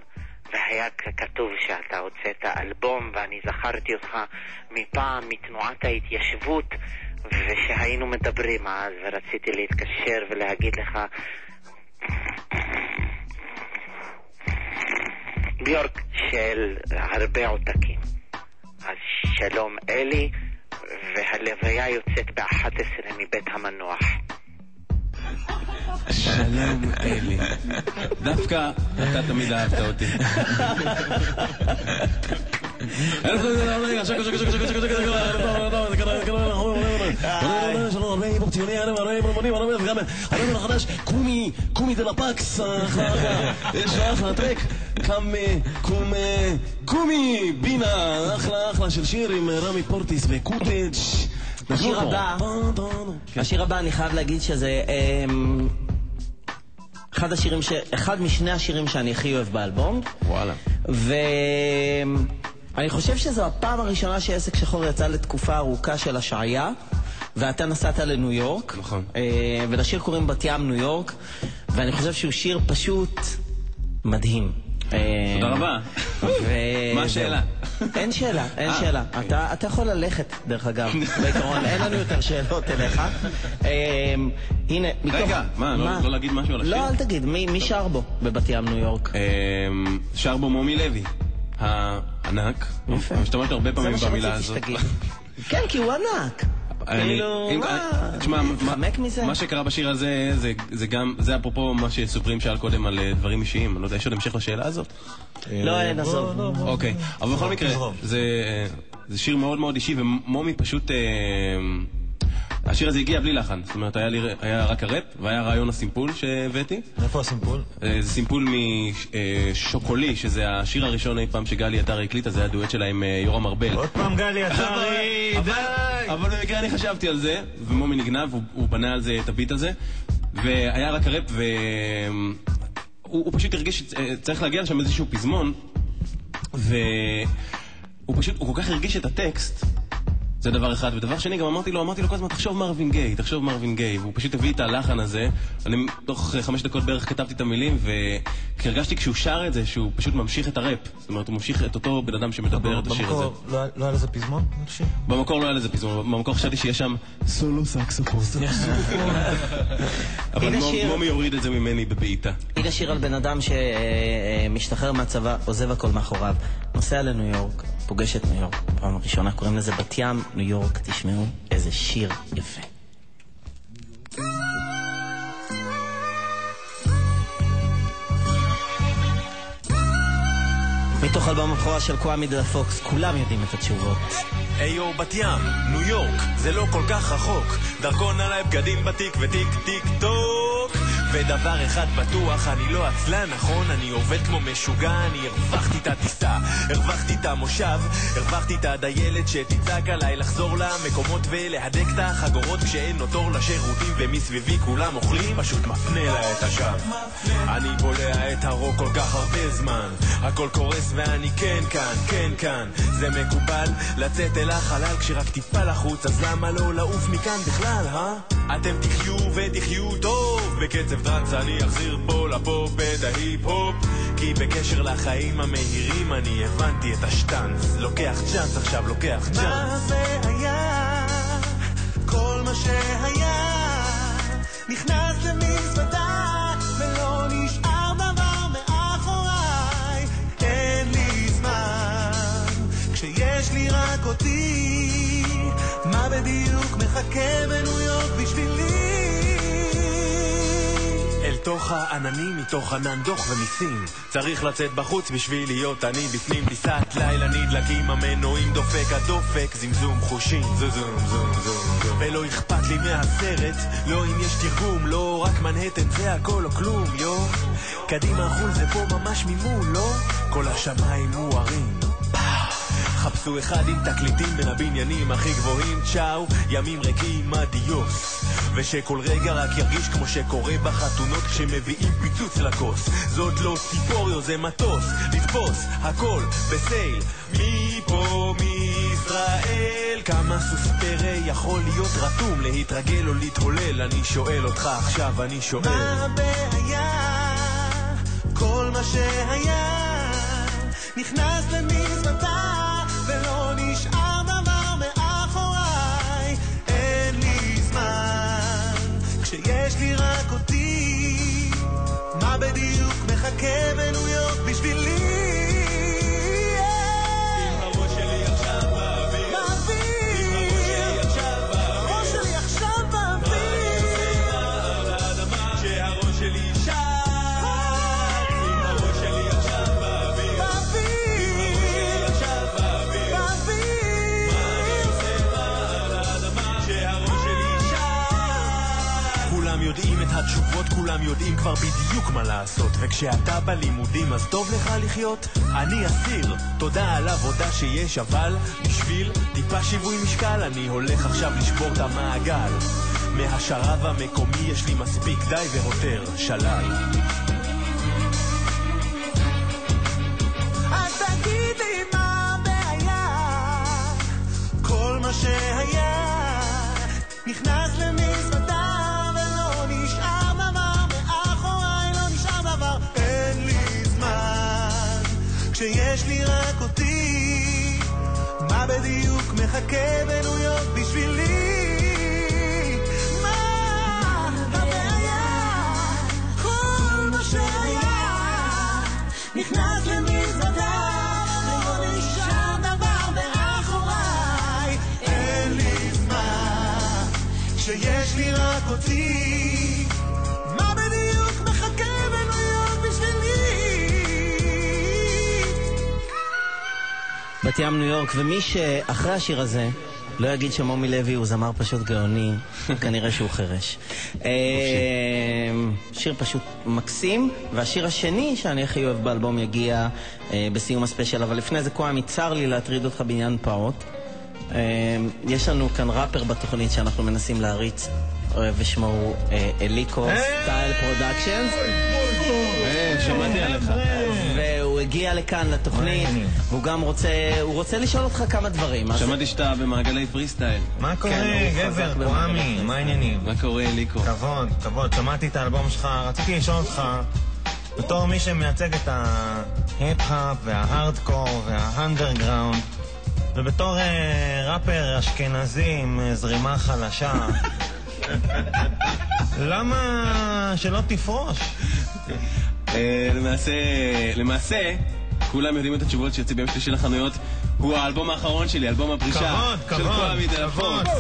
והיה כתוב שאתה הוצאת אלבום, ואני זכרתי אותך מפעם, מתנועת ההתיישבות, ושהיינו מדברים אז, ורציתי להתקשר ולהגיד לך, ביורק של הרבה עותקים. אז שלום אלי, והלוויה יוצאת ב-11 מבית המנוח. שלום אלי. דווקא אתה תמיד אהבת אותי. קומי, קומי דה לפקס, לו אחלה טרק, קם, קום, קומי, בינה, אחלה אחלה של שיר עם רמי פורטיס וקוטג'. השיר הבא, השיר הבא אני חייב להגיד שזה אמ, אחד השירים, ש... אחד משני השירים שאני הכי אוהב באלבום. וואלה. ואני חושב שזו הפעם הראשונה שעסק שחור יצא לתקופה ארוכה של השעיה, ואתה נסעת לניו יורק. נכון. אה, ולשיר קוראים בת ים ניו יורק, ואני חושב שהוא שיר פשוט מדהים. תודה רבה. מה השאלה? אין שאלה, אין אה, שאלה. אתה אתה יכול ללכת, דרך אגב, בעיקרון, אין לנו יותר שאלות אליך. אמ, הנה, מתוך... רגע, מה, לא- לא להגיד משהו על השיר? לא, אל תגיד, מי מי שר בו בבת ים ניו יורק? שר בו מומי לוי, הענק. יפה. אני משתמש הרבה פעמים זה מה במילה שרציתי הזאת. שתגיד. כן, כי הוא ענק. כאילו, מה? תשמע, מתחמק מה- מזה? מה שקרה בשיר הזה, זה- גם, זה אפרופו מה שסופרים שאל קודם על אה, דברים אישיים. אני לא יודע, יש עוד המשך לשאלה הזאת? לא, אין, עזוב. אוקיי, אבל בכל מקרה, תזרום. זה אה, זה שיר מאוד מאוד אישי, ומומי פשוט... אה, השיר הזה הגיע בלי לחן, זאת אומרת, היה לי- היה רק הראפ, והיה רעיון הסימפול שהבאתי. איפה הסימפול? אה, זה סימפול משוקולי, שזה השיר הראשון אי פעם שגלי עטרי הקליטה, זה היה דואט שלה עם אה, יורם ארבל. עוד פעם גלי עטרי, אבל- אבל במקרה אני חשבתי על זה, ומומי נגנב, הוא, הוא בנה על זה את הביט הזה, והיה רק הראפ, והוא הוא פשוט הרגיש שצריך להגיע לשם איזשהו פזמון, והוא פשוט, הוא כל כך הרגיש את הטקסט. זה דבר אחד, ודבר שני, גם אמרתי לו, אמרתי לו כל הזמן, תחשוב מרווין גיי, תחשוב מרווין גיי, והוא פשוט הביא את הלחן הזה, אני תוך אה, חמש דקות בערך כתבתי את המילים, והרגשתי כשהוא שר את זה, שהוא פשוט ממשיך את הראפ, זאת אומרת, הוא ממשיך את אותו בן אדם שמדבר את השיר הזה. במקור לא היה- לא לזה פזמון? במקור לא היה לזה פזמון, במקור חשבתי שיש שם סולו סקסופון. אבל. מומי יוריד את זה ממני בבעיטה. הנה שיר על בן אדם שמשתחרר מהצבא, עוזב הכל מאחוריו, נוסע לניו יורק, פוגש את ניו יורק, פעם ראשונה קוראים לזה בת ים, ניו יורק, תשמעו איזה שיר יפה. מתוך אלבום הבכורה של קוואמי דה פוקס, כולם יודעים את התשובות. היו בת ים, ניו יורק, זה לא כל כך רחוק דרכון עליי בגדים בתיק וטיק טיק טוק ודבר אחד בטוח, אני לא עצלן, נכון? אני עובד כמו משוגע, אני הרווחתי את הטיסה, הרווחתי את המושב, הרווחתי את הדיילת שתצעק עליי לחזור למקומות ולהדק את החגורות כשאין עוד תור לשירותים ומסביבי כולם אוכלים, פשוט מפנה לה את הקו. אני בולע את הרוק כל כך הרבה זמן, הכל קורס ואני כן כאן, כן כאן. זה מקובל לצאת אל החלל כשרק טיפה לחוץ, אז למה לא לעוף מכאן בכלל, אה? אתם תחיו ותחיו טוב, בקצב טראנס אני אחזיר פה לפופ את ההיפ-הופ. כי בקשר לחיים המהירים אני הבנתי את השטאנץ. לוקח צ'אנס עכשיו, לוקח מה צ'אנס זה היה? כל מה שהיה נכנס למזוודה ולא נשאר רק אותי מה בדיוק מחכה בניו יורק בשבילי? אל תוך העננים, מתוך ענן דוח ומיסים. צריך לצאת בחוץ בשביל להיות אני בפנים טיסת לילה נדלקים המנועים דופק הדופק זמזום חושים. זום זום זום זום זום ולא אכפת לי מהסרט לא אם יש תרגום לא רק מנהטן זה הכל או כלום יו. קדימה חו"ל זה פה ממש ממול לא? כל השמיים מוארים חפשו אחד עם תקליטים בין הבניינים הכי גבוהים, צ'או, ימים ריקים, אדיוס. ושכל רגע רק ירגיש כמו שקורה בחתונות כשמביאים פיצוץ לכוס. זאת לא ציפוריו, זה מטוס, לתפוס הכל בסייל. מפה מישראל, כמה סוס פרא יכול להיות רתום, להתרגל או להתהולל, אני שואל אותך עכשיו, אני שואל. מה הבעיה? כל מה שהיה נכנס למזוודה בדיוק מחכה בניו יודעים כבר בדיוק מה לעשות וכשאתה בלימודים אז טוב לך לחיות? אני אסיר, תודה על עבודה שיש אבל בשביל טיפה שיווי משקל אני הולך עכשיו לשבור את המעגל. מהשרב המקומי יש לי מספיק די והותר, שלל אז תגיד לי מה הבעיה. כל מה שהיה נכנס למזוודה מחכה בניו יורק בשבילי. מה הבעיה? כל מה שהיה נכנס למזוודה, לא כשיש לי רק אותי. בת ים ניו יורק, ומי שאחרי השיר הזה לא יגיד שמומי לוי הוא זמר פשוט גאוני, כנראה שהוא חירש. אה, שיר פשוט מקסים, והשיר השני שאני הכי אוהב באלבום יגיע אה, בסיום הספיישל, אבל לפני זה כהמי, צר לי להטריד אותך בעניין פעוט. אה, יש לנו כאן ראפר בתוכנית שאנחנו מנסים להריץ, ושמו הוא אליקו Style Productions. שמעתי עליך. הגיע לכאן לתוכנית, והוא גם רוצה, הוא רוצה לשאול אותך כמה דברים. שמעתי שאתה במעגלי פרי סטייל. מה קורה, כן, הוא גבר? במעגל מה העניינים? מה קורה, ליקו? כבוד, כבוד, שמעתי את האלבום שלך, רציתי לשאול אותך, בתור מי שמייצג את ההיפ-האפ וההארדקור והאנדרגראונד, ובתור אה, ראפר אשכנזי עם אה, זרימה חלשה, למה שלא תפרוש? אה, למעשה, למעשה, כולם יודעים את התשובות שיוצא ביום שלישי לחנויות. הוא האלבום האחרון שלי, אלבום הפרישה. כבוד, של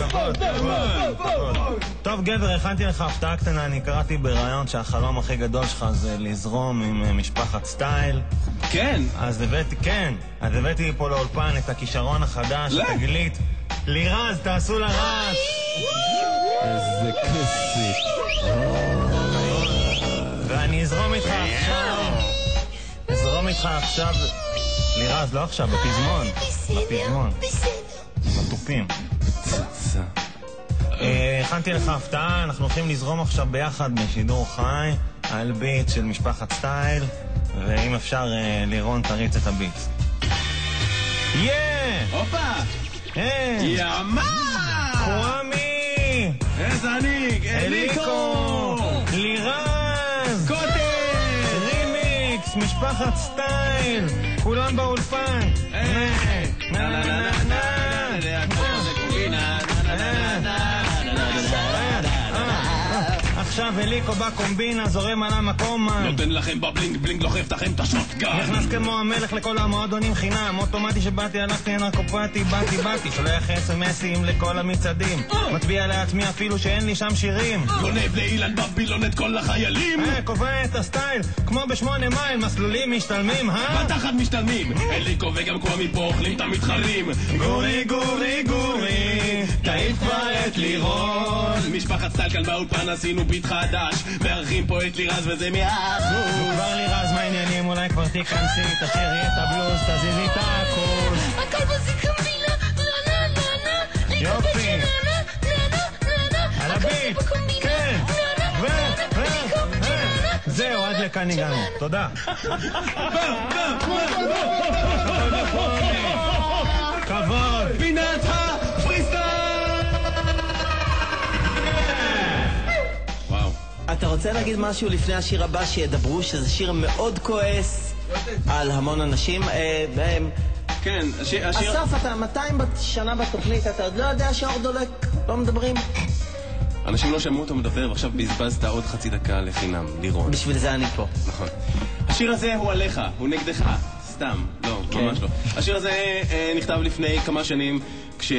כבוד, כבוד. כבוד. טוב, גבר, הכנתי לך הפתעה קטנה, אני קראתי בריאיון שהחלום הכי גדול שלך זה לזרום עם אה, משפחת סטייל. כן. אז הבאתי, כן, אז הבאתי פה לאולפן את הכישרון החדש, לא. התגלית. לירז, תעשו לה רעש! איזה כסף. ואני אזרום איתך עכשיו, אזרום איתך עכשיו, לירז, לא עכשיו, בפזמון, בפזמון, בתופים. אה, הכנתי לך הפתעה, אנחנו הולכים לזרום עכשיו ביחד בשידור חי על ביט של משפחת סטייל, ואם אפשר, אה, לירון תריץ את הביט. Yeah! הופה! היי! Yeah man! קוואמי! איזה אני! אליקו! לירז! משפחת סטייל! כולם באולפן! נה, נה, נה, נה, נה. עכשיו אליקו בקומבינה, זורם על המקום man. נותן לכם ב bling bling, לוקח לכם את השוטגן! נכנס כמו המלך לכל המועדונים חינם, אוטומטי שבאתי, הלכתי נרקופטי, באתי, באתי, שולח אס.אם.אסים לכל המצעדים, מצביע לעצמי אפילו שאין לי שם שירים. גונב לאילן בבילון את כל החיילים! אה, קובע את ה style, כמו בשמונה מייל, מסלולים משתלמים, אה? בתחת משתלמים! אליקו וגם קוואמי פה אוכלים את המתחרים! גורי, גורי, גורי, תעיף כבר את לירון. משפחת סטייל כאן באולפן עשינו ביט חדש מארחים פה את לירז וזה מאה אחוז כבר לירז, מה העניינים? אולי כבר תיכנסי, תשאירי את הבלוז, תזיזי את הכוס. הכל בזיקמבינה, נה נה נה נה יופי. על הביט, כן, ו... זהו, עד לכאן הגענו. תודה. כבוד. פינת הפרי רוצה להגיד משהו לפני השיר הבא שידברו, שזה שיר מאוד כועס על המון אנשים. אה, אה, כן, השיר... אסף, אתה 200 בת- שנה בתוכנית, אתה עוד לא יודע שהאור דולק? לא מדברים? אנשים לא שמעו אותו מדבר, ועכשיו בזבזת עוד חצי דקה לחינם, לירון. בשביל זה אני פה. נכון. השיר הזה הוא עליך, הוא נגדך. סתם, לא, כן. ממש לא. השיר הזה אה, נכתב לפני כמה שנים, כש...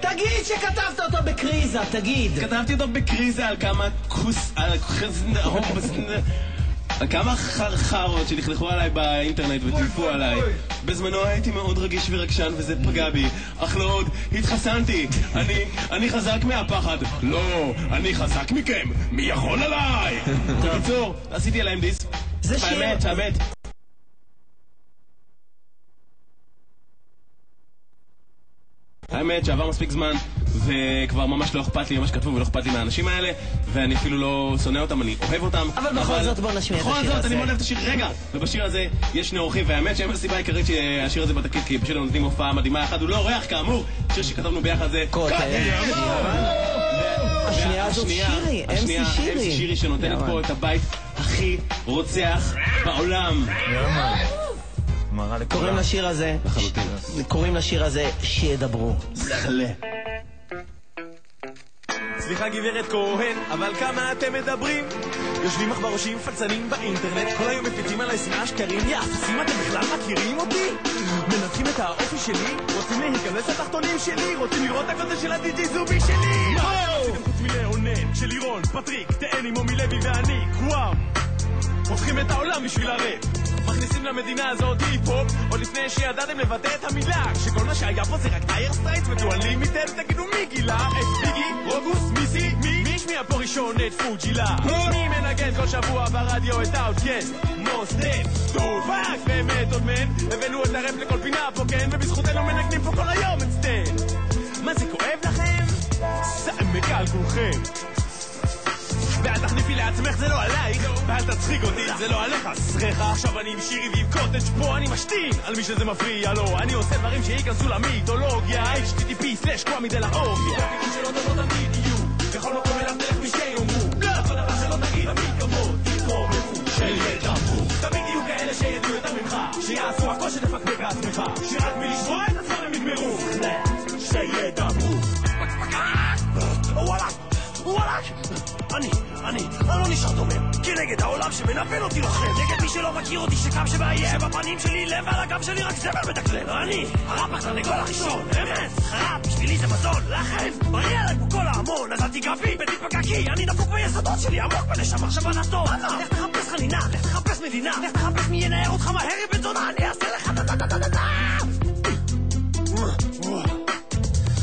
תגיד שכתבת אותו בקריזה, תגיד. כתבתי אותו בקריזה על כמה כוס... על כמה חרחרות שלכלכו עליי באינטרנט וטילפו עליי. בזמנו הייתי מאוד רגיש ורגשן וזה פגע בי, אך לא עוד התחסנתי. אני, אני חזק מהפחד. לא, אני חזק מכם. מי יכול עליי? בקיצור, עשיתי עליהם דיס. זה שיר- האמת, האמת. האמת שעבר מספיק זמן וכבר ממש לא אכפת לי ממה שכתבו ולא אכפת לי מהאנשים האלה ואני אפילו לא שונא אותם, אני אוהב אותם אבל בכל זאת בוא נשמיע את השיר בכל זאת הזה. אני מאוד אוהב את השיר, רגע! ובשיר הזה יש שני אורחים והאמת שהם הסיבה העיקרית שהשיר הזה בתקליט כי פשוט הם נותנים הופעה מדהימה אחד הוא לא אורח כאמור שיר שכתבנו ביחד זה. השנייה הזאת שירי, השנייה, שירי. MC שירי שנותנת פה את הבית הכי רוצח בעולם מראה לכולם. קוראים לשיר הזה, לחלוטין. קוראים לשיר הזה שידברו. סליחה גברת כהן, אבל כמה אתם מדברים? יושבים עכברושים פלצנים באינטרנט, כל היום מפיצים עליי שנאה שקרים, יא אפסים אתם בכלל מכירים אותי? מנתחים את האופי שלי? רוצים להיכנס לתחתונים שלי? רוצים לראות את הקוטה של הדי.ג'י זובי שלי? מה עשיתם חוץ מלאונן, של לירון, פטריק, תאני, מומי לוי ואני, וואו הופכים את העולם בשביל הרב מכניסים למדינה הזאת היפ-הופ עוד לפני שידעתם לבטא את המילה שכל מה שהיה פה זה רק טייר סטרייטס ודואלים מיטל תגידו מי גילה? את ביגי? רוגוס? מיסי? מי? מי השמיע פה ראשון את פוג'ילה? מי מנגן כל שבוע ברדיו את האוטקאסט? מוס דף, עוד מן הבאנו את הרפ לכל פינה פה כן ובזכותנו מנגנים פה כל היום את סטן מה זה כואב לכם? סעמק על כולכם ואל תחניפי לעצמך זה לא עלייך ואל תצחיק אותי זה לא עליך סרחה עכשיו אני עם שירי ועם קוטג' פה אני משתין. על מי שזה מפריע לו אני עושה דברים שייכנסו למיתולוגיה. http סלש דה לאוריה. שלא תבוא תמיד יהיו. בכל מקום אליו תלך מי שיאמרו לא כל דבר שלא תגיד תמיד כבוד תתרוממו שידברו תמיד יהיו כאלה שידעו יותר ממך שיעשו הכל שתפקפק לעצמך שרק מלשמוע את עצמם הם יגמרו. שידברו. וואלה וואלה אני, אני, אני לא נשאר דומם כנגד העולם שמנוון אותי לוחם נגד מי שלא מכיר אותי שקם שמאיים בפנים שלי לב ועל הגב שלי רק זבל מדקלם אני, הרב התרנגול הראשון אמת, חרב, בשבילי זה מזון לכן, מריע עליי כמו כל ההמון אז אל תיגע בי אני דפוק ביסודות שלי עמוק בנשמה. עכשיו הנתון לך תחפש חנינה, לך תחפש מדינה לך תחפש מי ינער אותך מהר בן זונה אני אעשה לך דה דה דה דה דה דה.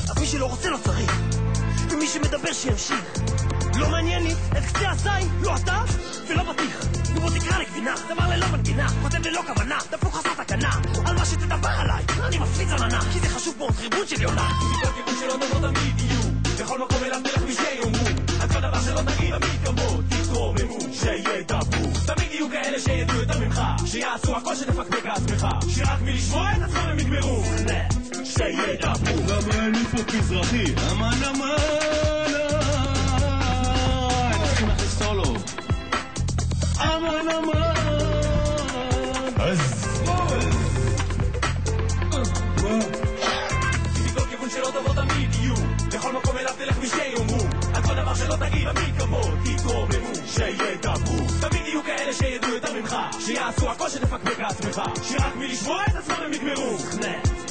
אז מי שלא רוצה לא צריך ומי שמדבר שימשיך לא מעניין לי את קצה הזין, לא אתה ולא אבטיח. נו בוא תקרא לי גבינה, דבר ללא מנגינה כותב ללא כוונה, דפוק חסר תקנה על מה שתדבר עליי, אני מפליץ עננה כי זה חשוב כמו טריבון של יונה. מכל כיוון שלא תבוא תמיד יהיו. בכל מקום אליו תלך מי שיאמרו על כל דבר שלא תגיד תמיד כבוד תתרוממו, שידברו. תמיד יהיו כאלה שידעו יותר ממך שיעשו הכל שתפקפק לעצמך. שרק מלשמוע את עצמם הם יגמרו. שידברו. גם אני פה מזרחי אמן אמן אמן אז מכל כיוון שלא תבוא תמיד יהיו לכל מקום אליו תלך מי שיאמרו על כל דבר שלא תגיד תמיד כבוד תתרוממו שידברו תמיד יהיו כאלה שידעו יותר ממך שיעשו הכל שתפקפק לעצמך שרק מלשמוע את עצמם הם יגמרו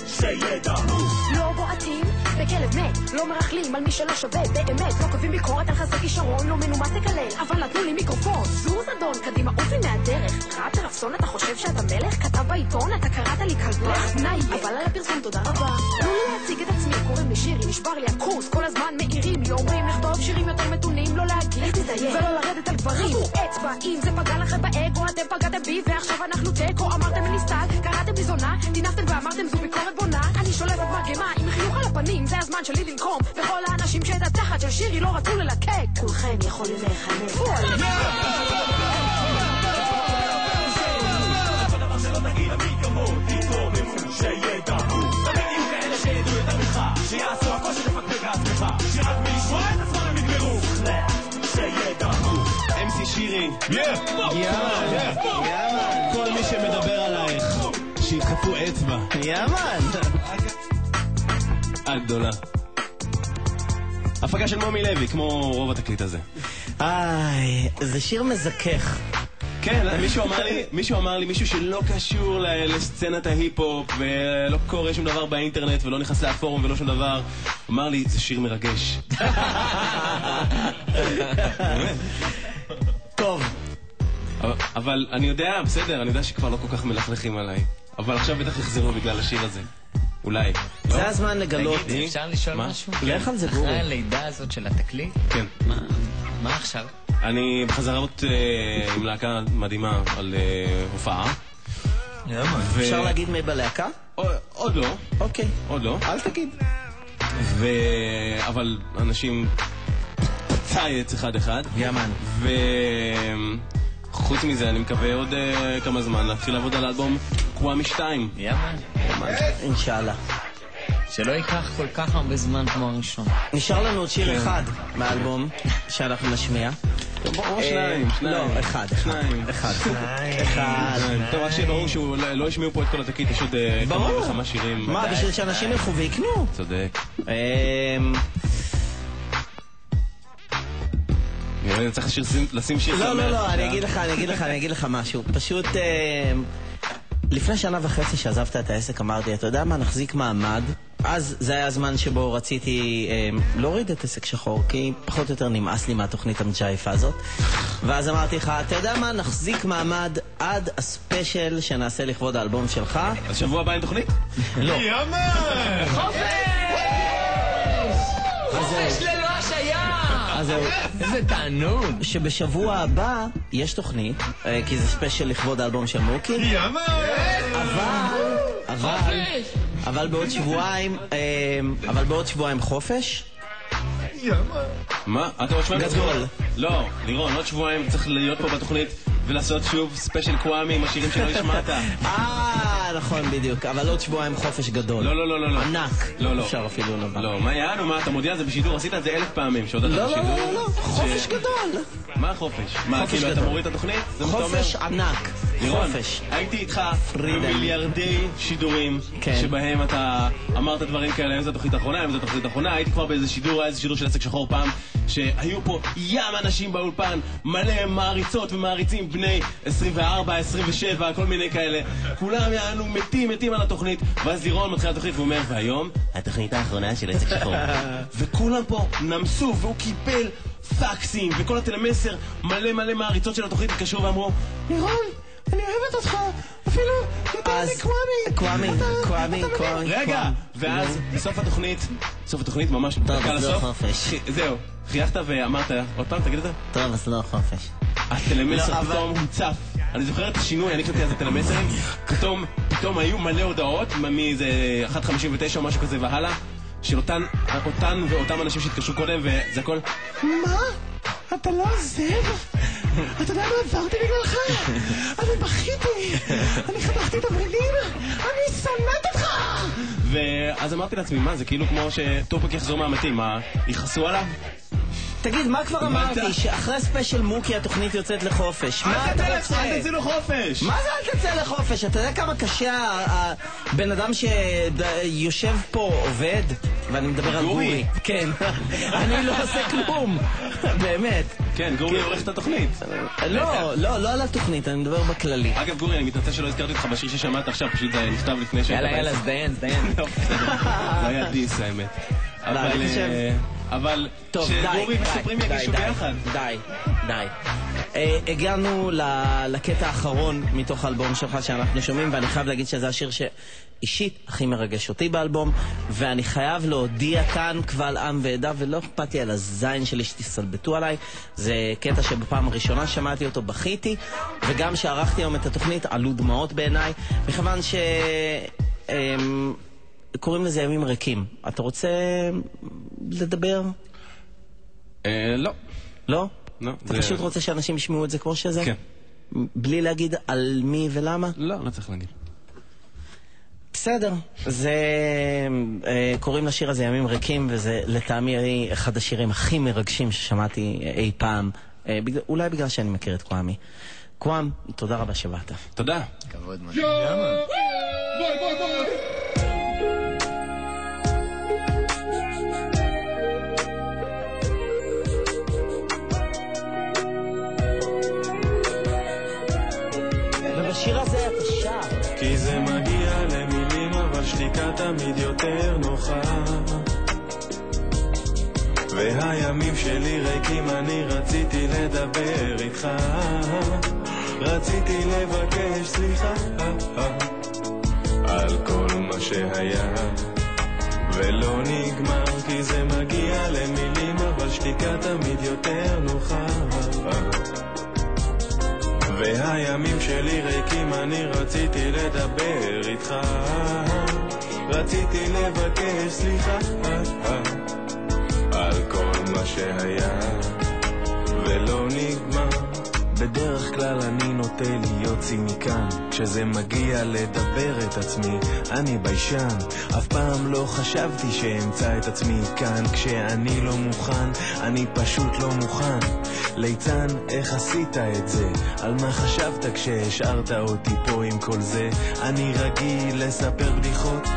שידברו לא בועטים בכלב מת, לא מרכלים על מי שלא שווה. באמת, לא כותבים ביקורת על חסר כישרון, לא מנומס תקלל, אבל נתנו לי מיקרופון, זוז אדון, קדימה עוף לי מהדרך, קראת רפסון אתה חושב שאתה מלך? כתב בעיתון אתה קראת לי כלבך? נאי, אבל על הפרסום תודה רבה. תנו לי להציג את עצמי, קוראים לי שירי, נשבר לי הקורס, כל הזמן מעירים לי, אומרים לכתוב שירים יותר מתונים, לא להגיד ולא לרדת על גברים, אצבע, אם זה פגע לכם באגו, אתם פגעתם בי, ועכשיו אנחנו תיקו, אמרתם לי סטייל, קראתם לי זונה, טינפתם ואמרתם זו ביקורת בונה, אני שולפת על הפנים, זה הזמן שלי לנקום, וכל האנשים שאת התחת של שירי לא רצו ללקק, כולכם יכולים להיחנק. שיעשו הכל שתפקפק לעצמך שרק מלשמוע את עצמם הם יגמרו שידברו MC יאמן, כל מי שמדבר עלייך, שידחפו אצבע. יאמן. גדולה. הפקה של מומי לוי, כמו רוב התקליט הזה. איי, זה שיר מזכך. כן, מישהו אמר לי, מישהו אמר לי, מישהו שלא קשור לסצנת ההיפ-הופ ולא קורא שום דבר באינטרנט ולא נכנס לפורום ולא שום דבר, אמר לי, זה שיר מרגש. טוב. אבל אני יודע, בסדר, אני יודע שכבר לא כל כך מלכלכים עליי. אבל עכשיו בטח יחזרו בגלל השיר הזה. אולי. זה הזמן לגלות. תגיד, אפשר לשאול? משהו? לך על זה, גורי. אחרי הלידה הזאת של התקליט? כן. מה- עכשיו? אני בחזרות אה, עם להקה מדהימה על אה, הופעה. ו- אפשר להגיד מי בלהקה? עוד לא. אוקיי. עוד לא. אל תגיד. ו... אבל אנשים צייץ אחד אחד. יאמן. וחוץ מזה, אני מקווה עוד אה, כמה זמן להתחיל לעבוד על האלבום קוואמי 2. יאמן. אינשאללה. שלא ייקח כל כך הרבה זמן כמו הראשון. נשאר לנו עוד שיר כן. אחד מהאלבום שאנחנו נשמיע. או שניים, אה, שניים. לא, אחד. שניים. אחד. אחד. טוב, רק שיהיה ברור שהוא לא לא ישמעו פה את כל התקליט, יש עוד אה, כמה ברור. וכמה שירים. מה, בשביל שאנשים ילכו ויקנו? צודק. נראה לי צריך לשיר- לשים שיר שמח. לא, לא, לא, אני אה? אגיד לך, אני אגיד לך, אני אגיד לך משהו. פשוט, אמ, לפני שנה וחצי שעזבת את העסק אמרתי, אתה יודע מה, נחזיק מעמד. אז זה היה הזמן שבו רציתי אמ, להוריד את עסק שחור, כי פחות או יותר נמאס לי מהתוכנית המג'ייפה הזאת. ואז אמרתי לך, אתה יודע מה, נחזיק מעמד עד הספיישל שנעשה לכבוד האלבום שלך. אז שבוע הבא אין תוכנית? לא. חופש ללא השעיה! אז זהו. איזה תענוג. שבשבוע הבא יש תוכנית, אה, כי זה ספיישל לכבוד האלבום של מוקי. אבל, אבל, אבל בעוד שבועיים, אה, אבל בעוד שבועיים חופש. מה? אתה עוד שבועיים... גדול. לא, לירון, עוד שבועיים צריך להיות פה בתוכנית ולעשות שוב ספיישל קוואמי עם השירים שלא השמעת. אה, נכון, בדיוק. אבל עוד שבועיים חופש גדול. לא, לא, לא, לא. לא. ענק. לא, לא. אפשר אפילו לומר. לא, מה יענו, מה, אתה מודיע על זה בשידור? עשית את זה אלף פעמים, שהודעת לא, לא, בשידור. לא, לא, חופש גדול. מה חופש? מה, כאילו אתה. מוריד את התוכנית? חופש ענק. חופש. הייתי איתך. במיליארדי שידורים, כן. שבהם אתה אמרת דברים כאלה, אם זו התוכנית האחרונה, אם זו התוכנית האחרונה, הייתי כבר באיזה שידור, היה איזה שידור של עסק שחור פעם, שהיו פה ים אנשים באולפן, מלא מעריצות ומעריצים בני 24, 27, כל מיני כאלה, כולם יענו מתים, מתים על התוכנית, ואז לירון מתחיל התוכנית ואומר, והיום, התוכנית האחרונה של עסק שחור. וכולם פה נמסו, והוא קיבל פקסים, וכל הטלמסר, מלא מלא מעריצות של התוכנית התקשרו ואמרו, לירון, אני אוהבת אותך, אפילו יותר אז מקוואמי. קוואמי, קוואמי? קוואמי, רגע. ואז בסוף התוכנית, בסוף התוכנית ממש טוב, אז לא חופש. זהו, חייכת ואמרת, עוד פעם, תגיד את זה? טוב, אז לא חופש. הטלמסר לא, פתאום הוצף. אני זוכר את השינוי, אני חשבתי על זה טלמסרים, פתאום, פתאום היו מלא הודעות, מאיזה 1.59 או משהו כזה והלאה, של אותן, אותן ואותם אנשים שהתקשרו קודם, וזה הכל, מה? אתה לא עוזב? אתה יודע מה עברתי בגללך? אני בכיתי, אני חתכתי את הוורידים, אני שונאת אותך! ואז אמרתי לעצמי, מה, זה כאילו כמו שטופק יחזור מהמתים, מה, יכעסו עליו? תגיד, מה כבר? אמרתי? שאחרי ספיישל מוקי התוכנית יוצאת לחופש. מה אתה רוצה? אל תצא לחופש! מה זה אל תצא לחופש? אתה יודע כמה קשה הבן אדם שיושב פה עובד? ואני מדבר על גורי. כן. אני לא עושה כלום. באמת. כן, גורי עורך את התוכנית. לא, לא, לא על התוכנית, אני מדבר בכללי. אגב, גורי, אני מתנצל שלא הזכרתי אותך בשיר ששמעת עכשיו, פשוט זה נכתב לפני שהיית יאללה, יאללה, בעסק. זדיין, זדיין. זה היה דיס, האמת. אבל... אבל... טוב, די, שגורי וסופרים יגישו די, ביחד. די, די. אה, הגענו לקטע האחרון מתוך האלבום שלך שאנחנו שומעים, ואני חייב להגיד שזה השיר שאישית הכי מרגש אותי באלבום, ואני חייב להודיע כאן קבל עם ועדה, ולא אכפת לי על הזין שלי שתסתלבטו עליי. זה קטע שבפעם הראשונה שמעתי אותו בכיתי, וגם שערכתי היום את התוכנית עלו דמעות בעיניי, מכיוון ש... קוראים לזה ימים ריקים. אתה רוצה לדבר? אה, לא. לא? לא. אתה זה- פשוט רוצה שאנשים ישמעו את זה כמו שזה? כן. בלי להגיד על מי ולמה? לא, לא צריך להגיד. בסדר. זה... אה, קוראים לשיר הזה ימים ריקים, וזה לטעמי אחד השירים הכי מרגשים ששמעתי אי פעם אה, בגלל- אולי בגלל שאני מכיר את קוואמי. קוואם, תודה רבה שבאת. תודה. כבוד מה. תמיד יותר נוחה. והימים שלי ריקים אני רציתי לדבר איתך. רציתי לבקש סליחה. על כל מה שהיה. ולא נגמר כי זה מגיע למילים אבל שתיקה תמיד יותר נוחה. והימים שלי ריקים, אני רציתי לדבר איתך רציתי לבקש סליחה על כל מה שהיה ולא נגמר. בדרך כלל אני נוטה להיות ציניקן כשזה מגיע לדבר את עצמי אני ביישן. אף פעם לא חשבתי שאמצא את עצמי כאן. כשאני לא מוכן אני פשוט לא מוכן. ליצן, איך עשית את זה? על מה חשבת כשהשארת אותי פה עם כל זה? אני רגיל לספר בדיחות,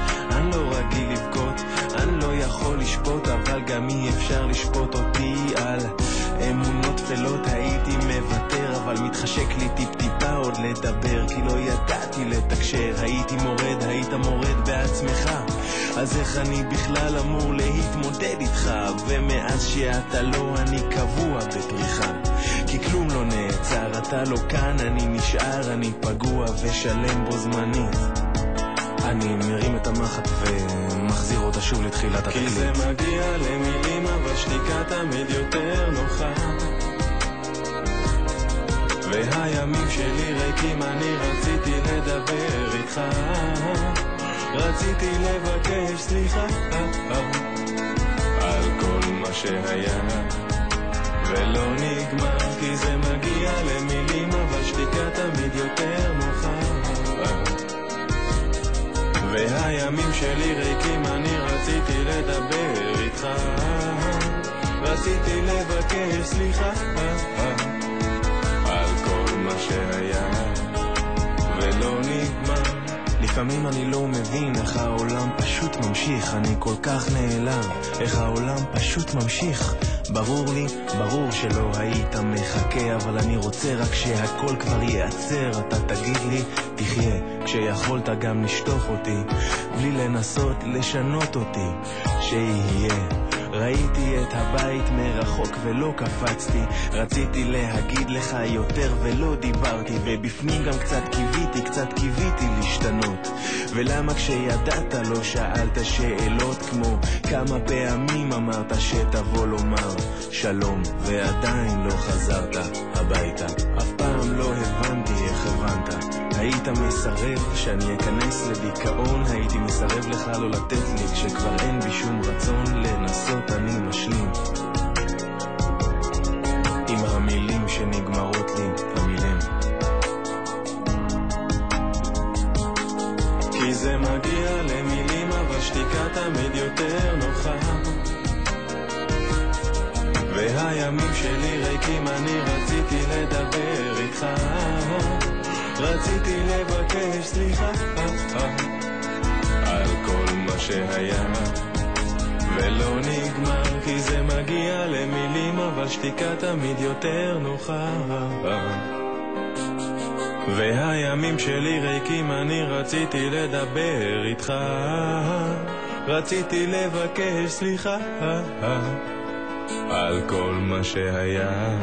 לא רגיל לבכות אני לא יכול לשפוט, אבל גם אי אפשר לשפוט אותי על אמונות טפלות הייתי מוותר, אבל מתחשק לי טיפ-טיפה עוד לדבר, כי לא ידעתי לתקשר, הייתי מורד, היית מורד בעצמך, אז איך אני בכלל אמור להתמודד איתך? ומאז שאתה לא, אני קבוע בפריחה, כי כלום לא נעצר, אתה לא כאן, אני נשאר, אני פגוע ושלם בו זמנית. אני מרים את המחט ומחזיר אותה שוב לתחילת התקליט. כי זה מגיע למילים, אבל שתיקה תמיד יותר נוחה. והימים שלי ריקים, אני רציתי לדבר איתך. רציתי לבקש סליחה על כל מה שהיה. ולא נגמר, כי זה מגיע למילים, אבל שתיקה תמיד יותר נוחה. והימים שלי ריקים, אני רציתי לדבר איתך. רציתי לבקש סליחה על כל מה שהיה ולא נגמר. לפעמים אני לא מבין איך העולם פשוט ממשיך אני כל כך נעלם איך העולם פשוט ממשיך ברור לי, ברור שלא היית מחכה אבל אני רוצה רק שהכל כבר ייעצר. אתה תגיד לי, תחיה כשיכולת גם לשטוף אותי בלי לנסות לשנות אותי שיהיה ראיתי את הבית מרחוק ולא קפצתי. רציתי להגיד לך יותר ולא דיברתי ובפנים גם קצת קיוויתי, קצת קיוויתי להשתנות. ולמה כשידעת לא שאלת שאלות כמו כמה פעמים אמרת שתבוא לומר שלום ועדיין לא חזרת הביתה? אף פעם לא הבנתי איך הבנת היית מסרב שאני אכנס לדיכאון הייתי מסרב לך לא לתת לי כשכבר אין בי שום רצון לנסות אני משלים. עם המילים שנגמרות לי המילים. כי זה מגיע למילים אבל שתיקה תמיד יותר נוחה. והימים שלי ריקים אני רציתי לדבר איתך רציתי לבקש סליחה. על כל מה שהיה. ולא נגמר כי זה מגיע למילים אבל שתיקה תמיד יותר נוחה. והימים שלי ריקים אני רציתי לדבר איתך. רציתי לבקש סליחה. על כל מה שהיה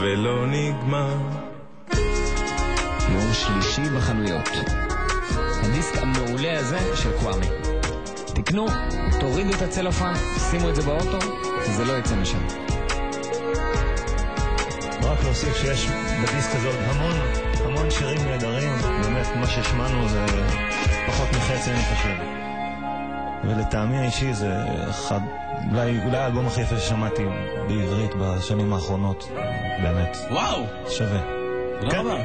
ולא נגמר. יום שלישי בחנויות. הדיסק המעולה הזה של קוואמי. תקנו, תורידו את הצלופן, שימו את זה באוטו, זה לא יצא משם. רק להוסיף שיש בדיסק הזה עוד המון, המון שירים נהדרים, באמת מה שהשמענו זה פחות מחצי אני חושב. ולטעמי האישי זה אחד, אולי, אולי האלבום הכי יפה ששמעתי בעברית בשנים האחרונות, באמת. וואו! שווה. תודה כן. רבה.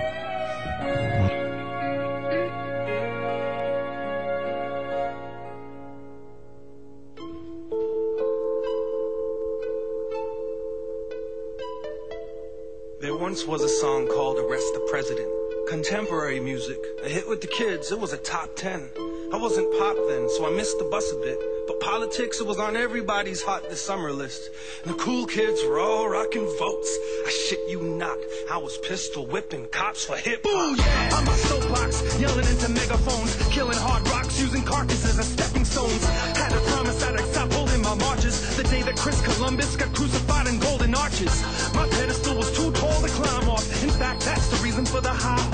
There once was a song called Arrest the President. Contemporary music. A hit with the kids, it was a top 10. I wasn't pop then, so I missed the bus a bit. But politics, it was on everybody's hot this summer list. And the cool kids were all rocking votes. I shit you not, I was pistol whipping cops for hip hop. yeah! On my soapbox, yelling into megaphones, killing hard rocks, using carcasses as stepping stones. Had a promise I'd stop holding my marches the day that Chris Columbus got crucified in golden arches. My pedestal was too tall to climb off. In fact, that's the reason for the high.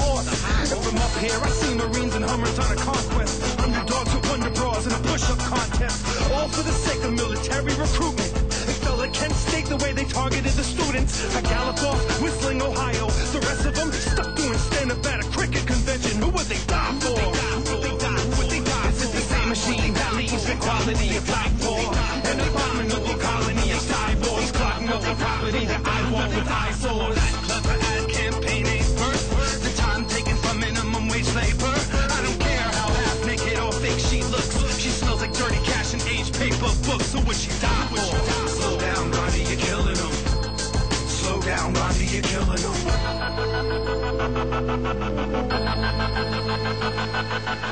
And from up here, I see Marines and Hummers on a conquest. Underdogs with wonder bras in a push-up contest. All for the sake of military recruitment. It fell like Kent State the way they targeted the students. I galloped off, whistling Ohio. The rest of them stuck doing stand-up at a cricket convention. Who would they die for? Would they die? They? Is the same machine that leaves equality a black for? An abominable colony of cyborgs clogging up the property that I walk with eyesores. when she died.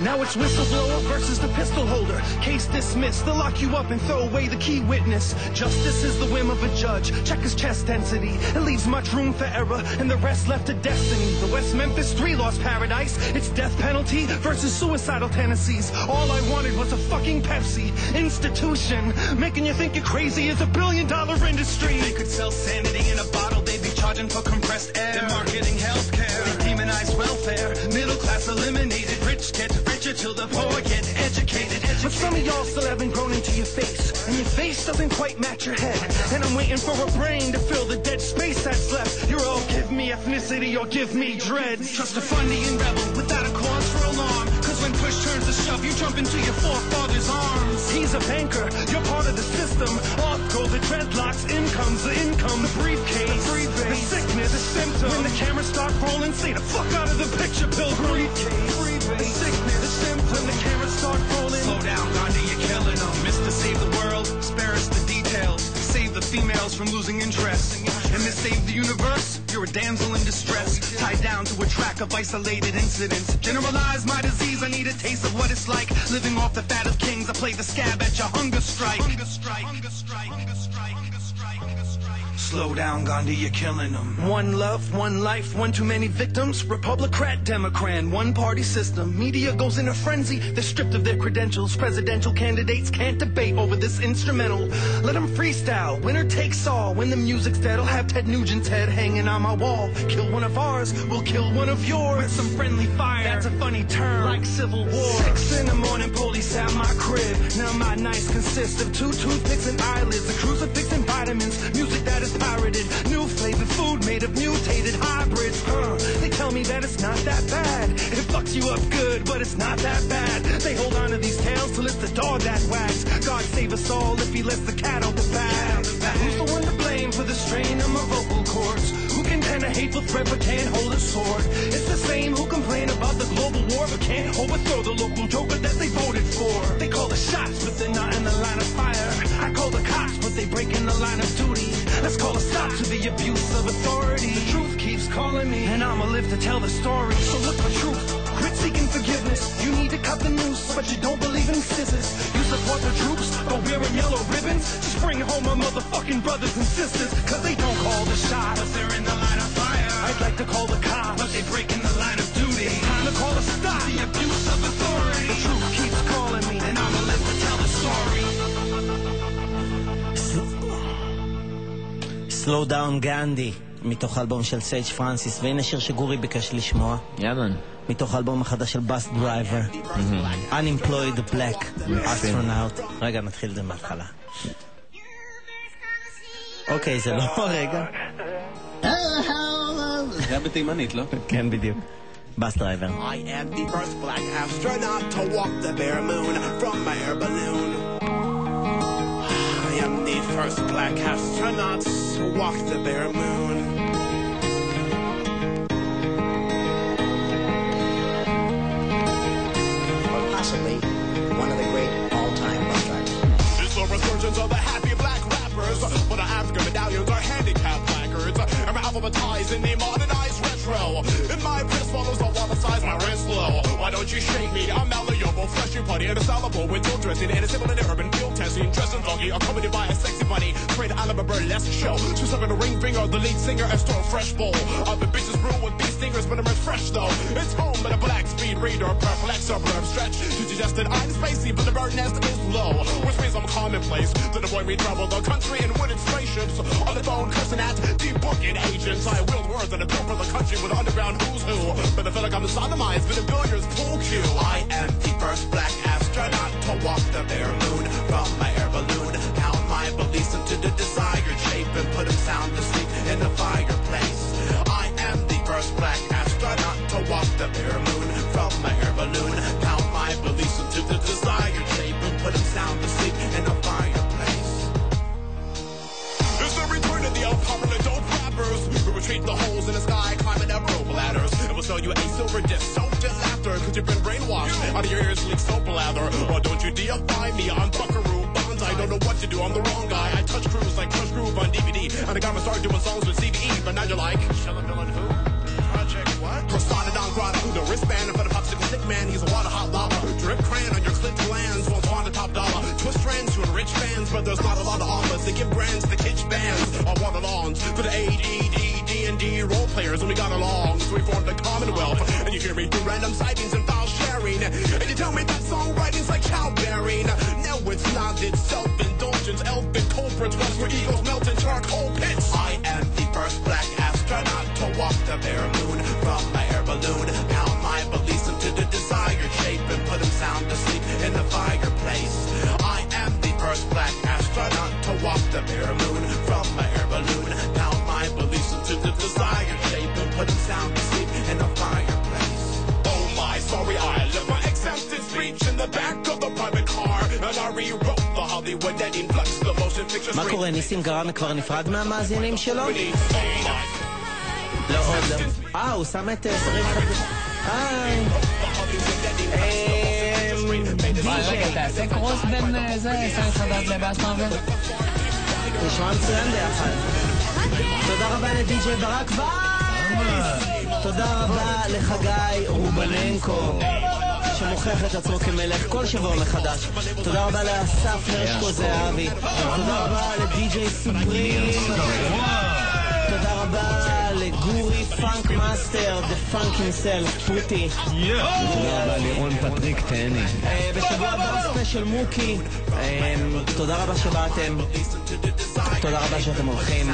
Now it's whistleblower versus the pistol holder. Case dismissed. They'll lock you up and throw away the key witness. Justice is the whim of a judge. Check his chest density. It leaves much room for error, and the rest left to destiny. The West Memphis Three lost paradise. It's death penalty versus suicidal tendencies. All I wanted was a fucking Pepsi institution, making you think you're crazy is a billion dollar industry. They could sell sanity in a bottle. Charging for compressed air. They're marketing healthcare. They demonize welfare. Middle class eliminated. Rich get richer till the poor get educated. But some of y'all still haven't grown into your face, and your face doesn't quite match your head. And I'm waiting for a brain to fill the dead space that's left. You're all give me ethnicity or give me dread. Trust a funny and rebel without a cause push turns to shove, you jump into your forefather's arms. He's a banker, you're part of the system. Off go the dreadlocks, in comes the income, the briefcase, the, sickness, the symptom. When the cameras start rolling, say the fuck out of the picture, pilgrim. The sickness, the symptom, When the cameras start rolling. Slow down, Gandhi, you're killing them. Females from losing interest. And to save the universe, you're a damsel in distress. Tied down to a track of isolated incidents. Generalize my disease, I need a taste of what it's like. Living off the fat of kings, I play the scab at your hunger strike. Hunger strike, hunger strike, hunger strike, hunger strike. Slow down, Gandhi, you're killing them. One love, one life, one too many victims. Republican, Democrat, one party system. Media goes in a frenzy. They're stripped of their credentials. Presidential candidates can't debate over this instrumental. Let them freestyle. Winner takes all. When the music's dead, I'll have Ted Nugent's head hanging on my wall. Kill one of ours, we'll kill one of yours. With some friendly fire. That's a funny term. Like Civil War. Six in the morning, police at my crib. Now my nights consist of two toothpicks and eyelids. A crucifix and vitamins. Music that is pirated. New flavored food made of mutated hybrids. Huh. They tell me that it's not that bad. It fucks you up good, but it's not that bad. They hold on to these tails till it's the dog that wags. God save us all if he lets the cat out the bag. Who's the one to blame for the strain of my vocal cords? Who can pen a hateful threat but can't hold a sword? It's the same who complain about the global war but can't overthrow the local joker that they voted for. They call the shots, but they're not in the line of fire. I call the cops, but they break in the line of duty. Let's call a stop to the abuse of authority. The truth keeps calling me, and I'ma live to tell the story. So look for truth. Quit seeking forgiveness. You need to cut the noose, but you don't believe in scissors. You support the troops, but wearing yellow ribbons. Just bring home my motherfucking brothers and sisters, cause they don't call the shots. But they're in the line of fire. I'd like to call the cops, but they break in the line of duty. It's time to call a stop. The abuse of authority. Slow down Gandhi, מתוך האלבום של Sage Francis, והנה שיר שגורי ביקש לשמוע. Yeah man. מתוך האלבום החדש של Busdriver. Unemployed Black Astronaut. רגע, נתחיל את זה מההתחלה. אוקיי, זה לא רגע. זה היה בתימנית, לא? כן, בדיוק. Busdriver. I am the first black astronaut to walk the bare moon from my air balloon. am the first black astronaut to walk the bare moon. Or possibly one of the great all-time rock It's a resurgence of the happy black rappers, but the African medallions are handicapped placards, and we're alphabetized in a modernized retro. In my wrist follows the water size, my wrist low. Why don't you shake me? I'm party at a salabo with no dressing and a symbol in the urban field testing. Dressing funky, accompanied by a sexy body. Pray to Oliver Burlesque show. She's up a ring finger, the lead singer, and store fresh bowl. the bitches brew with bee stingers, but I'm fresh though. It's home, but a black speed reader, perplex or suburb stretch. To suggest that I'm spacey, but the bird nest is low. Which means I'm commonplace. To avoid me trouble, the country in wooden spaceships. On the phone, cursing at deep booking agents. I wield words that built for the country with underground who's who. But I feel like I'm sodomized with a billiards pool cue. I am the first black astronaut to walk the bare moon from my air balloon. Count my beliefs into the desired shape and put them sound asleep in the fireplace. Black astronaut to walk the bare moon from my air balloon. My beliefs into the desired shape and put them sound in the fireplace. It's the return of the unpopular dope rappers who retreat the holes in the sky, climbing up rope ladders. It will sell you a silver disc, soaked in laughter, cause you've been brainwashed. Out of your ears leak soap lather. Or don't you deify me? I'm Buckaroo Bonds. I don't know what to do. I'm the wrong guy. I touch crews like Crush Groove on DVD. And I got to start doing songs with CBE. But now you're like, Villain who? Persona Don Grata. The wristband for the popsicle stick man. He's a water hot lava. Drip crayon on your clit glands. Won't want a top dollar. Twist trends to enrich fans. But there's not a lot of offers. They give brands to kitsch bands. On water lawns. For the ADD, D&D role players. And we got along. So we formed a commonwealth. And you hear me through random sightings and file sharing. And you tell me that songwriting's like childbearing. No, it's not. It's self-indulgence. Elfin culprits. West where eagles melt in charcoal pits. I am the first black astronaut to walk the bare moon balloon. Count my beliefs into the desired shape and put them sound asleep in the fireplace. I am the first black astronaut to walk the bare moon from my air balloon. Count my beliefs into the desired shape and put them sound asleep in the fireplace. Oh my, sorry, I left my exempted speech in the back of the private car, and I rewrote the Hollywood that influx the motion picture מה קורה, ניסים גרנה כבר נפרד מהמאזינים שלו? לא עוד לא. אה, הוא שם את אה, שרים חדשים. היי. וואי, רגע, תעשה קרוס בין אה, זה, סרט חדש לבאס מרוויל? נשמע מצוין ביחד. תודה רבה לדי.ג'יי ברק וייס! תודה רבה לחגי רובננקו. שמוכיח את עצמו כמלך כל שבוע מחדש. תודה רבה לאסף הרשקו זהבי. תודה רבה לדי.ג'יי Supreme. Funk Master, The Funk himself, פוטי. תודה רבה לירון פטריק תהני. אה, בשבוע הבא ספיישל מוקי. אה, תודה רבה שבאתם. תודה רבה שאתם הולכים.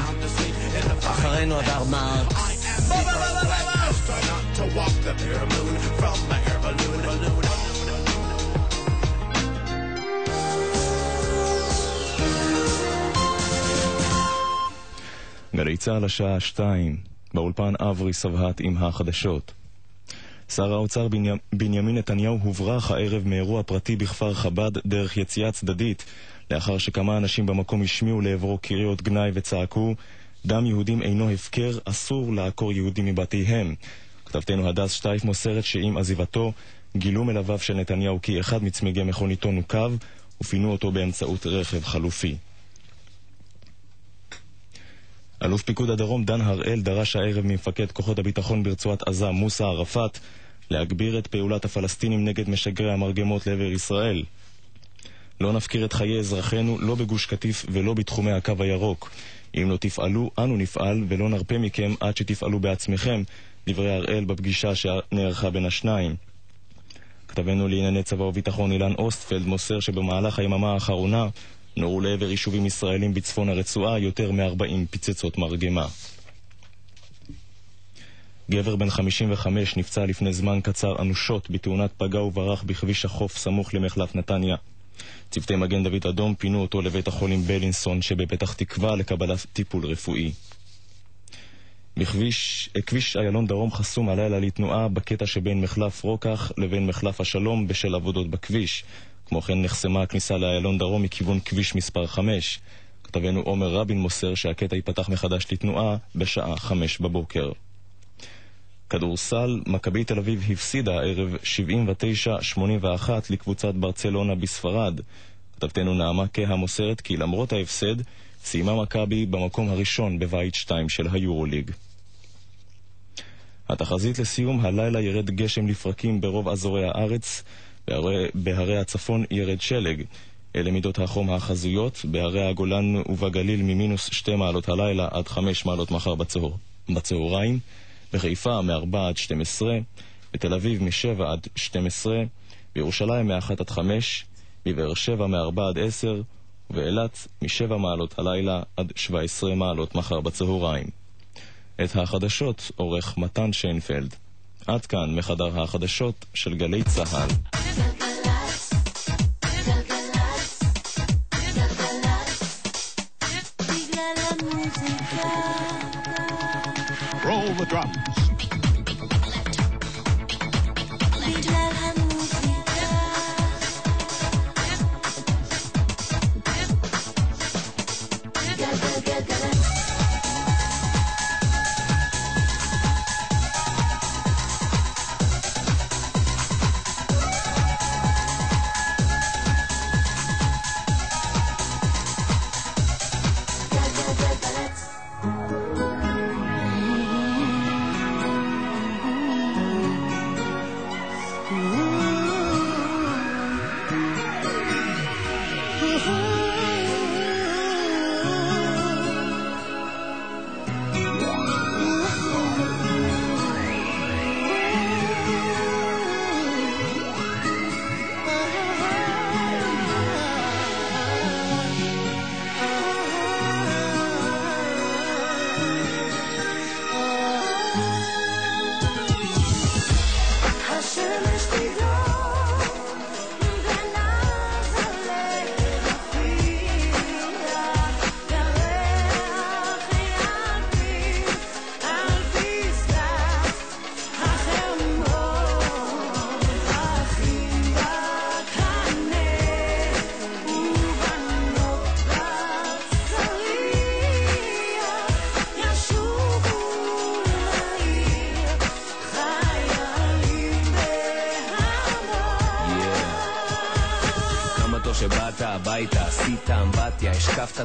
אחרינו הדר מרקס. astronaut to walk the bare moon from my air balloon. balloon. גלי צה"ל השעה שתיים, באולפן אברי סבהט עם החדשות. שר האוצר בנימ... בנימין נתניהו הוברח הערב מאירוע פרטי בכפר חב"ד דרך יציאה צדדית, לאחר שכמה אנשים במקום השמיעו לעברו קריאות גנאי וצעקו דם יהודים אינו הפקר, אסור לעקור יהודים מבתיהם. כתבתנו הדס שטייף מוסרת שעם עזיבתו גילו מלוויו של נתניהו כי אחד מצמיגי מכוניתו נוקב ופינו אותו באמצעות רכב חלופי. אלוף פיקוד הדרום דן הראל דרש הערב ממפקד כוחות הביטחון ברצועת עזה מוסא ערפאת להגביר את פעולת הפלסטינים נגד משגרי המרגמות לעבר ישראל. לא נפקיר את חיי אזרחינו לא בגוש קטיף ולא בתחומי הקו הירוק. אם לא תפעלו, אנו נפעל ולא נרפה מכם עד שתפעלו בעצמכם, דברי הראל בפגישה שנערכה בין השניים. כתבנו לענייני צבא וביטחון אילן אוסטפלד מוסר שבמהלך היממה האחרונה נורו לעבר יישובים ישראלים בצפון הרצועה יותר מ-40 פצצות מרגמה. גבר בן 55 נפצע לפני זמן קצר אנושות בתאונת פגע וברח בכביש החוף סמוך למחלף נתניה. צוותי מגן דוד אדום פינו אותו לבית החולים בלינסון שבפתח תקווה לקבלת טיפול רפואי. בכביש, כביש איילון דרום חסום הלילה לתנועה בקטע שבין מחלף רוקח לבין מחלף השלום בשל עבודות בכביש. כמו כן נחסמה הכניסה לאיילון דרום מכיוון כביש מספר 5. כתבנו עומר רבין מוסר שהקטע ייפתח מחדש לתנועה בשעה 5 בבוקר. כדורסל, מכבי תל אביב הפסידה הערב 79-81 לקבוצת ברצלונה בספרד. כתבתנו נעמה קהה מוסרת כי למרות ההפסד, סיימה מכבי במקום הראשון בבית 2 של היורוליג. התחזית לסיום, הלילה ירד גשם לפרקים ברוב אזורי הארץ, בהרי, בהרי הצפון ירד שלג. אלה מידות החום החזויות, בהרי הגולן ובגליל ממינוס 2 מעלות הלילה עד 5 מעלות מחר בצהר, בצהריים, בחיפה מ-4 עד 12, בתל אביב מ-7 עד 12, בירושלים מ-1 עד 5, בבאר שבע מ-4 עד 10, ובאילת מ-7 מעלות הלילה עד 17 מעלות מחר בצהריים. את החדשות עורך מתן שיינפלד. עד כאן מחדר החדשות של גלי צה"ל. Roll the drums.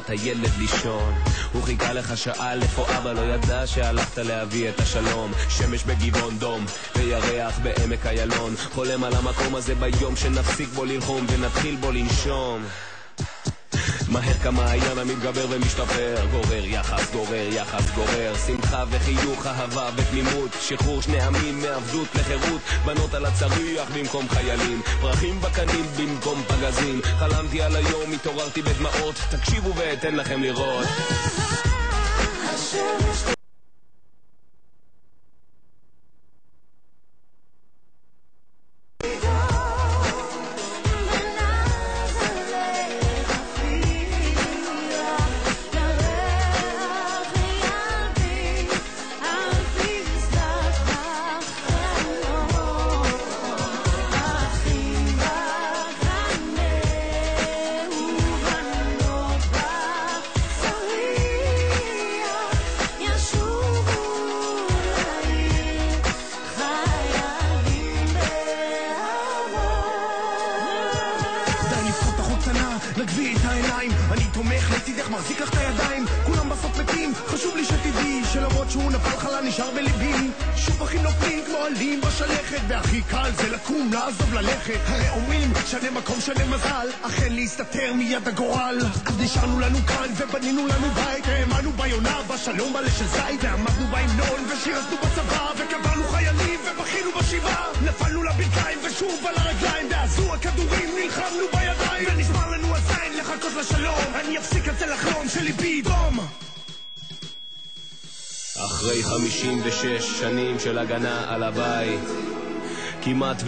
את הילד לישון. הוא חיכה לך שעה איפה אבא לא ידע שהלכת להביא את השלום. שמש בגבעון דום, וירח בעמק איילון. חולם על המקום הזה ביום שנפסיק בו ללחום ונתחיל בו לנשום. מהר כמעיין המתגבר ומשתפר. גורר יחס, גורר יחס, גורר שמחה וחיוך, אהבה ותמימות. שחרור שני עמים מעבדות לחירות. בנות על הצריח במקום חיילים. פרחים בקנים במקום פגזים. חלמתי על היום, התעוררתי בדמעות. תקשיבו ואתן לכם לראות. השמש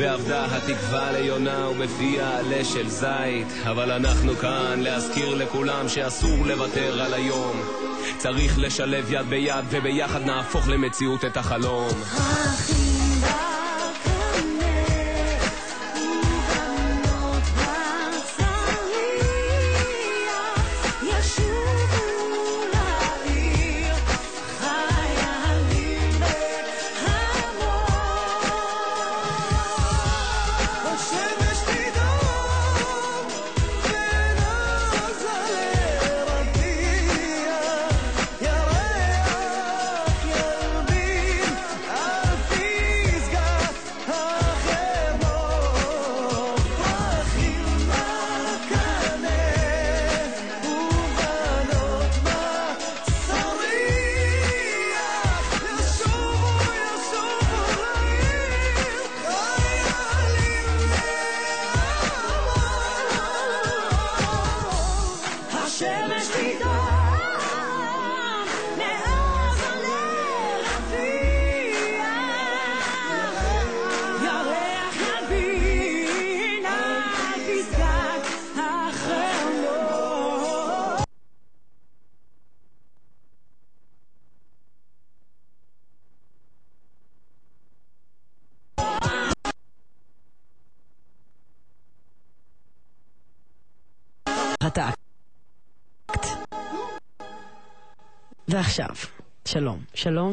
ואבדה התקווה ליונה ובפיה עלה של זית. אבל אנחנו כאן להזכיר לכולם שאסור לוותר על היום. צריך לשלב יד ביד וביחד נהפוך למציאות את החלום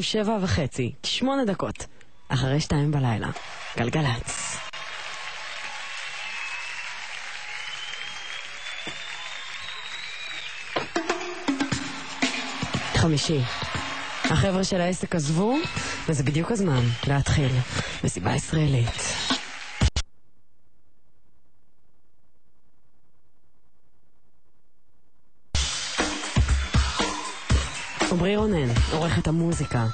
שלום שבע וחצי, שמונה דקות, אחרי שתיים בלילה, גלגלצ. חמישי. החבר'ה של העסק עזבו, וזה בדיוק הזמן להתחיל מסיבה ישראלית. עמרי רונן, עורכת המוזיקה.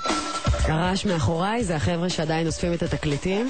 הרעש מאחוריי זה החבר'ה שעדיין אוספים את התקליטים,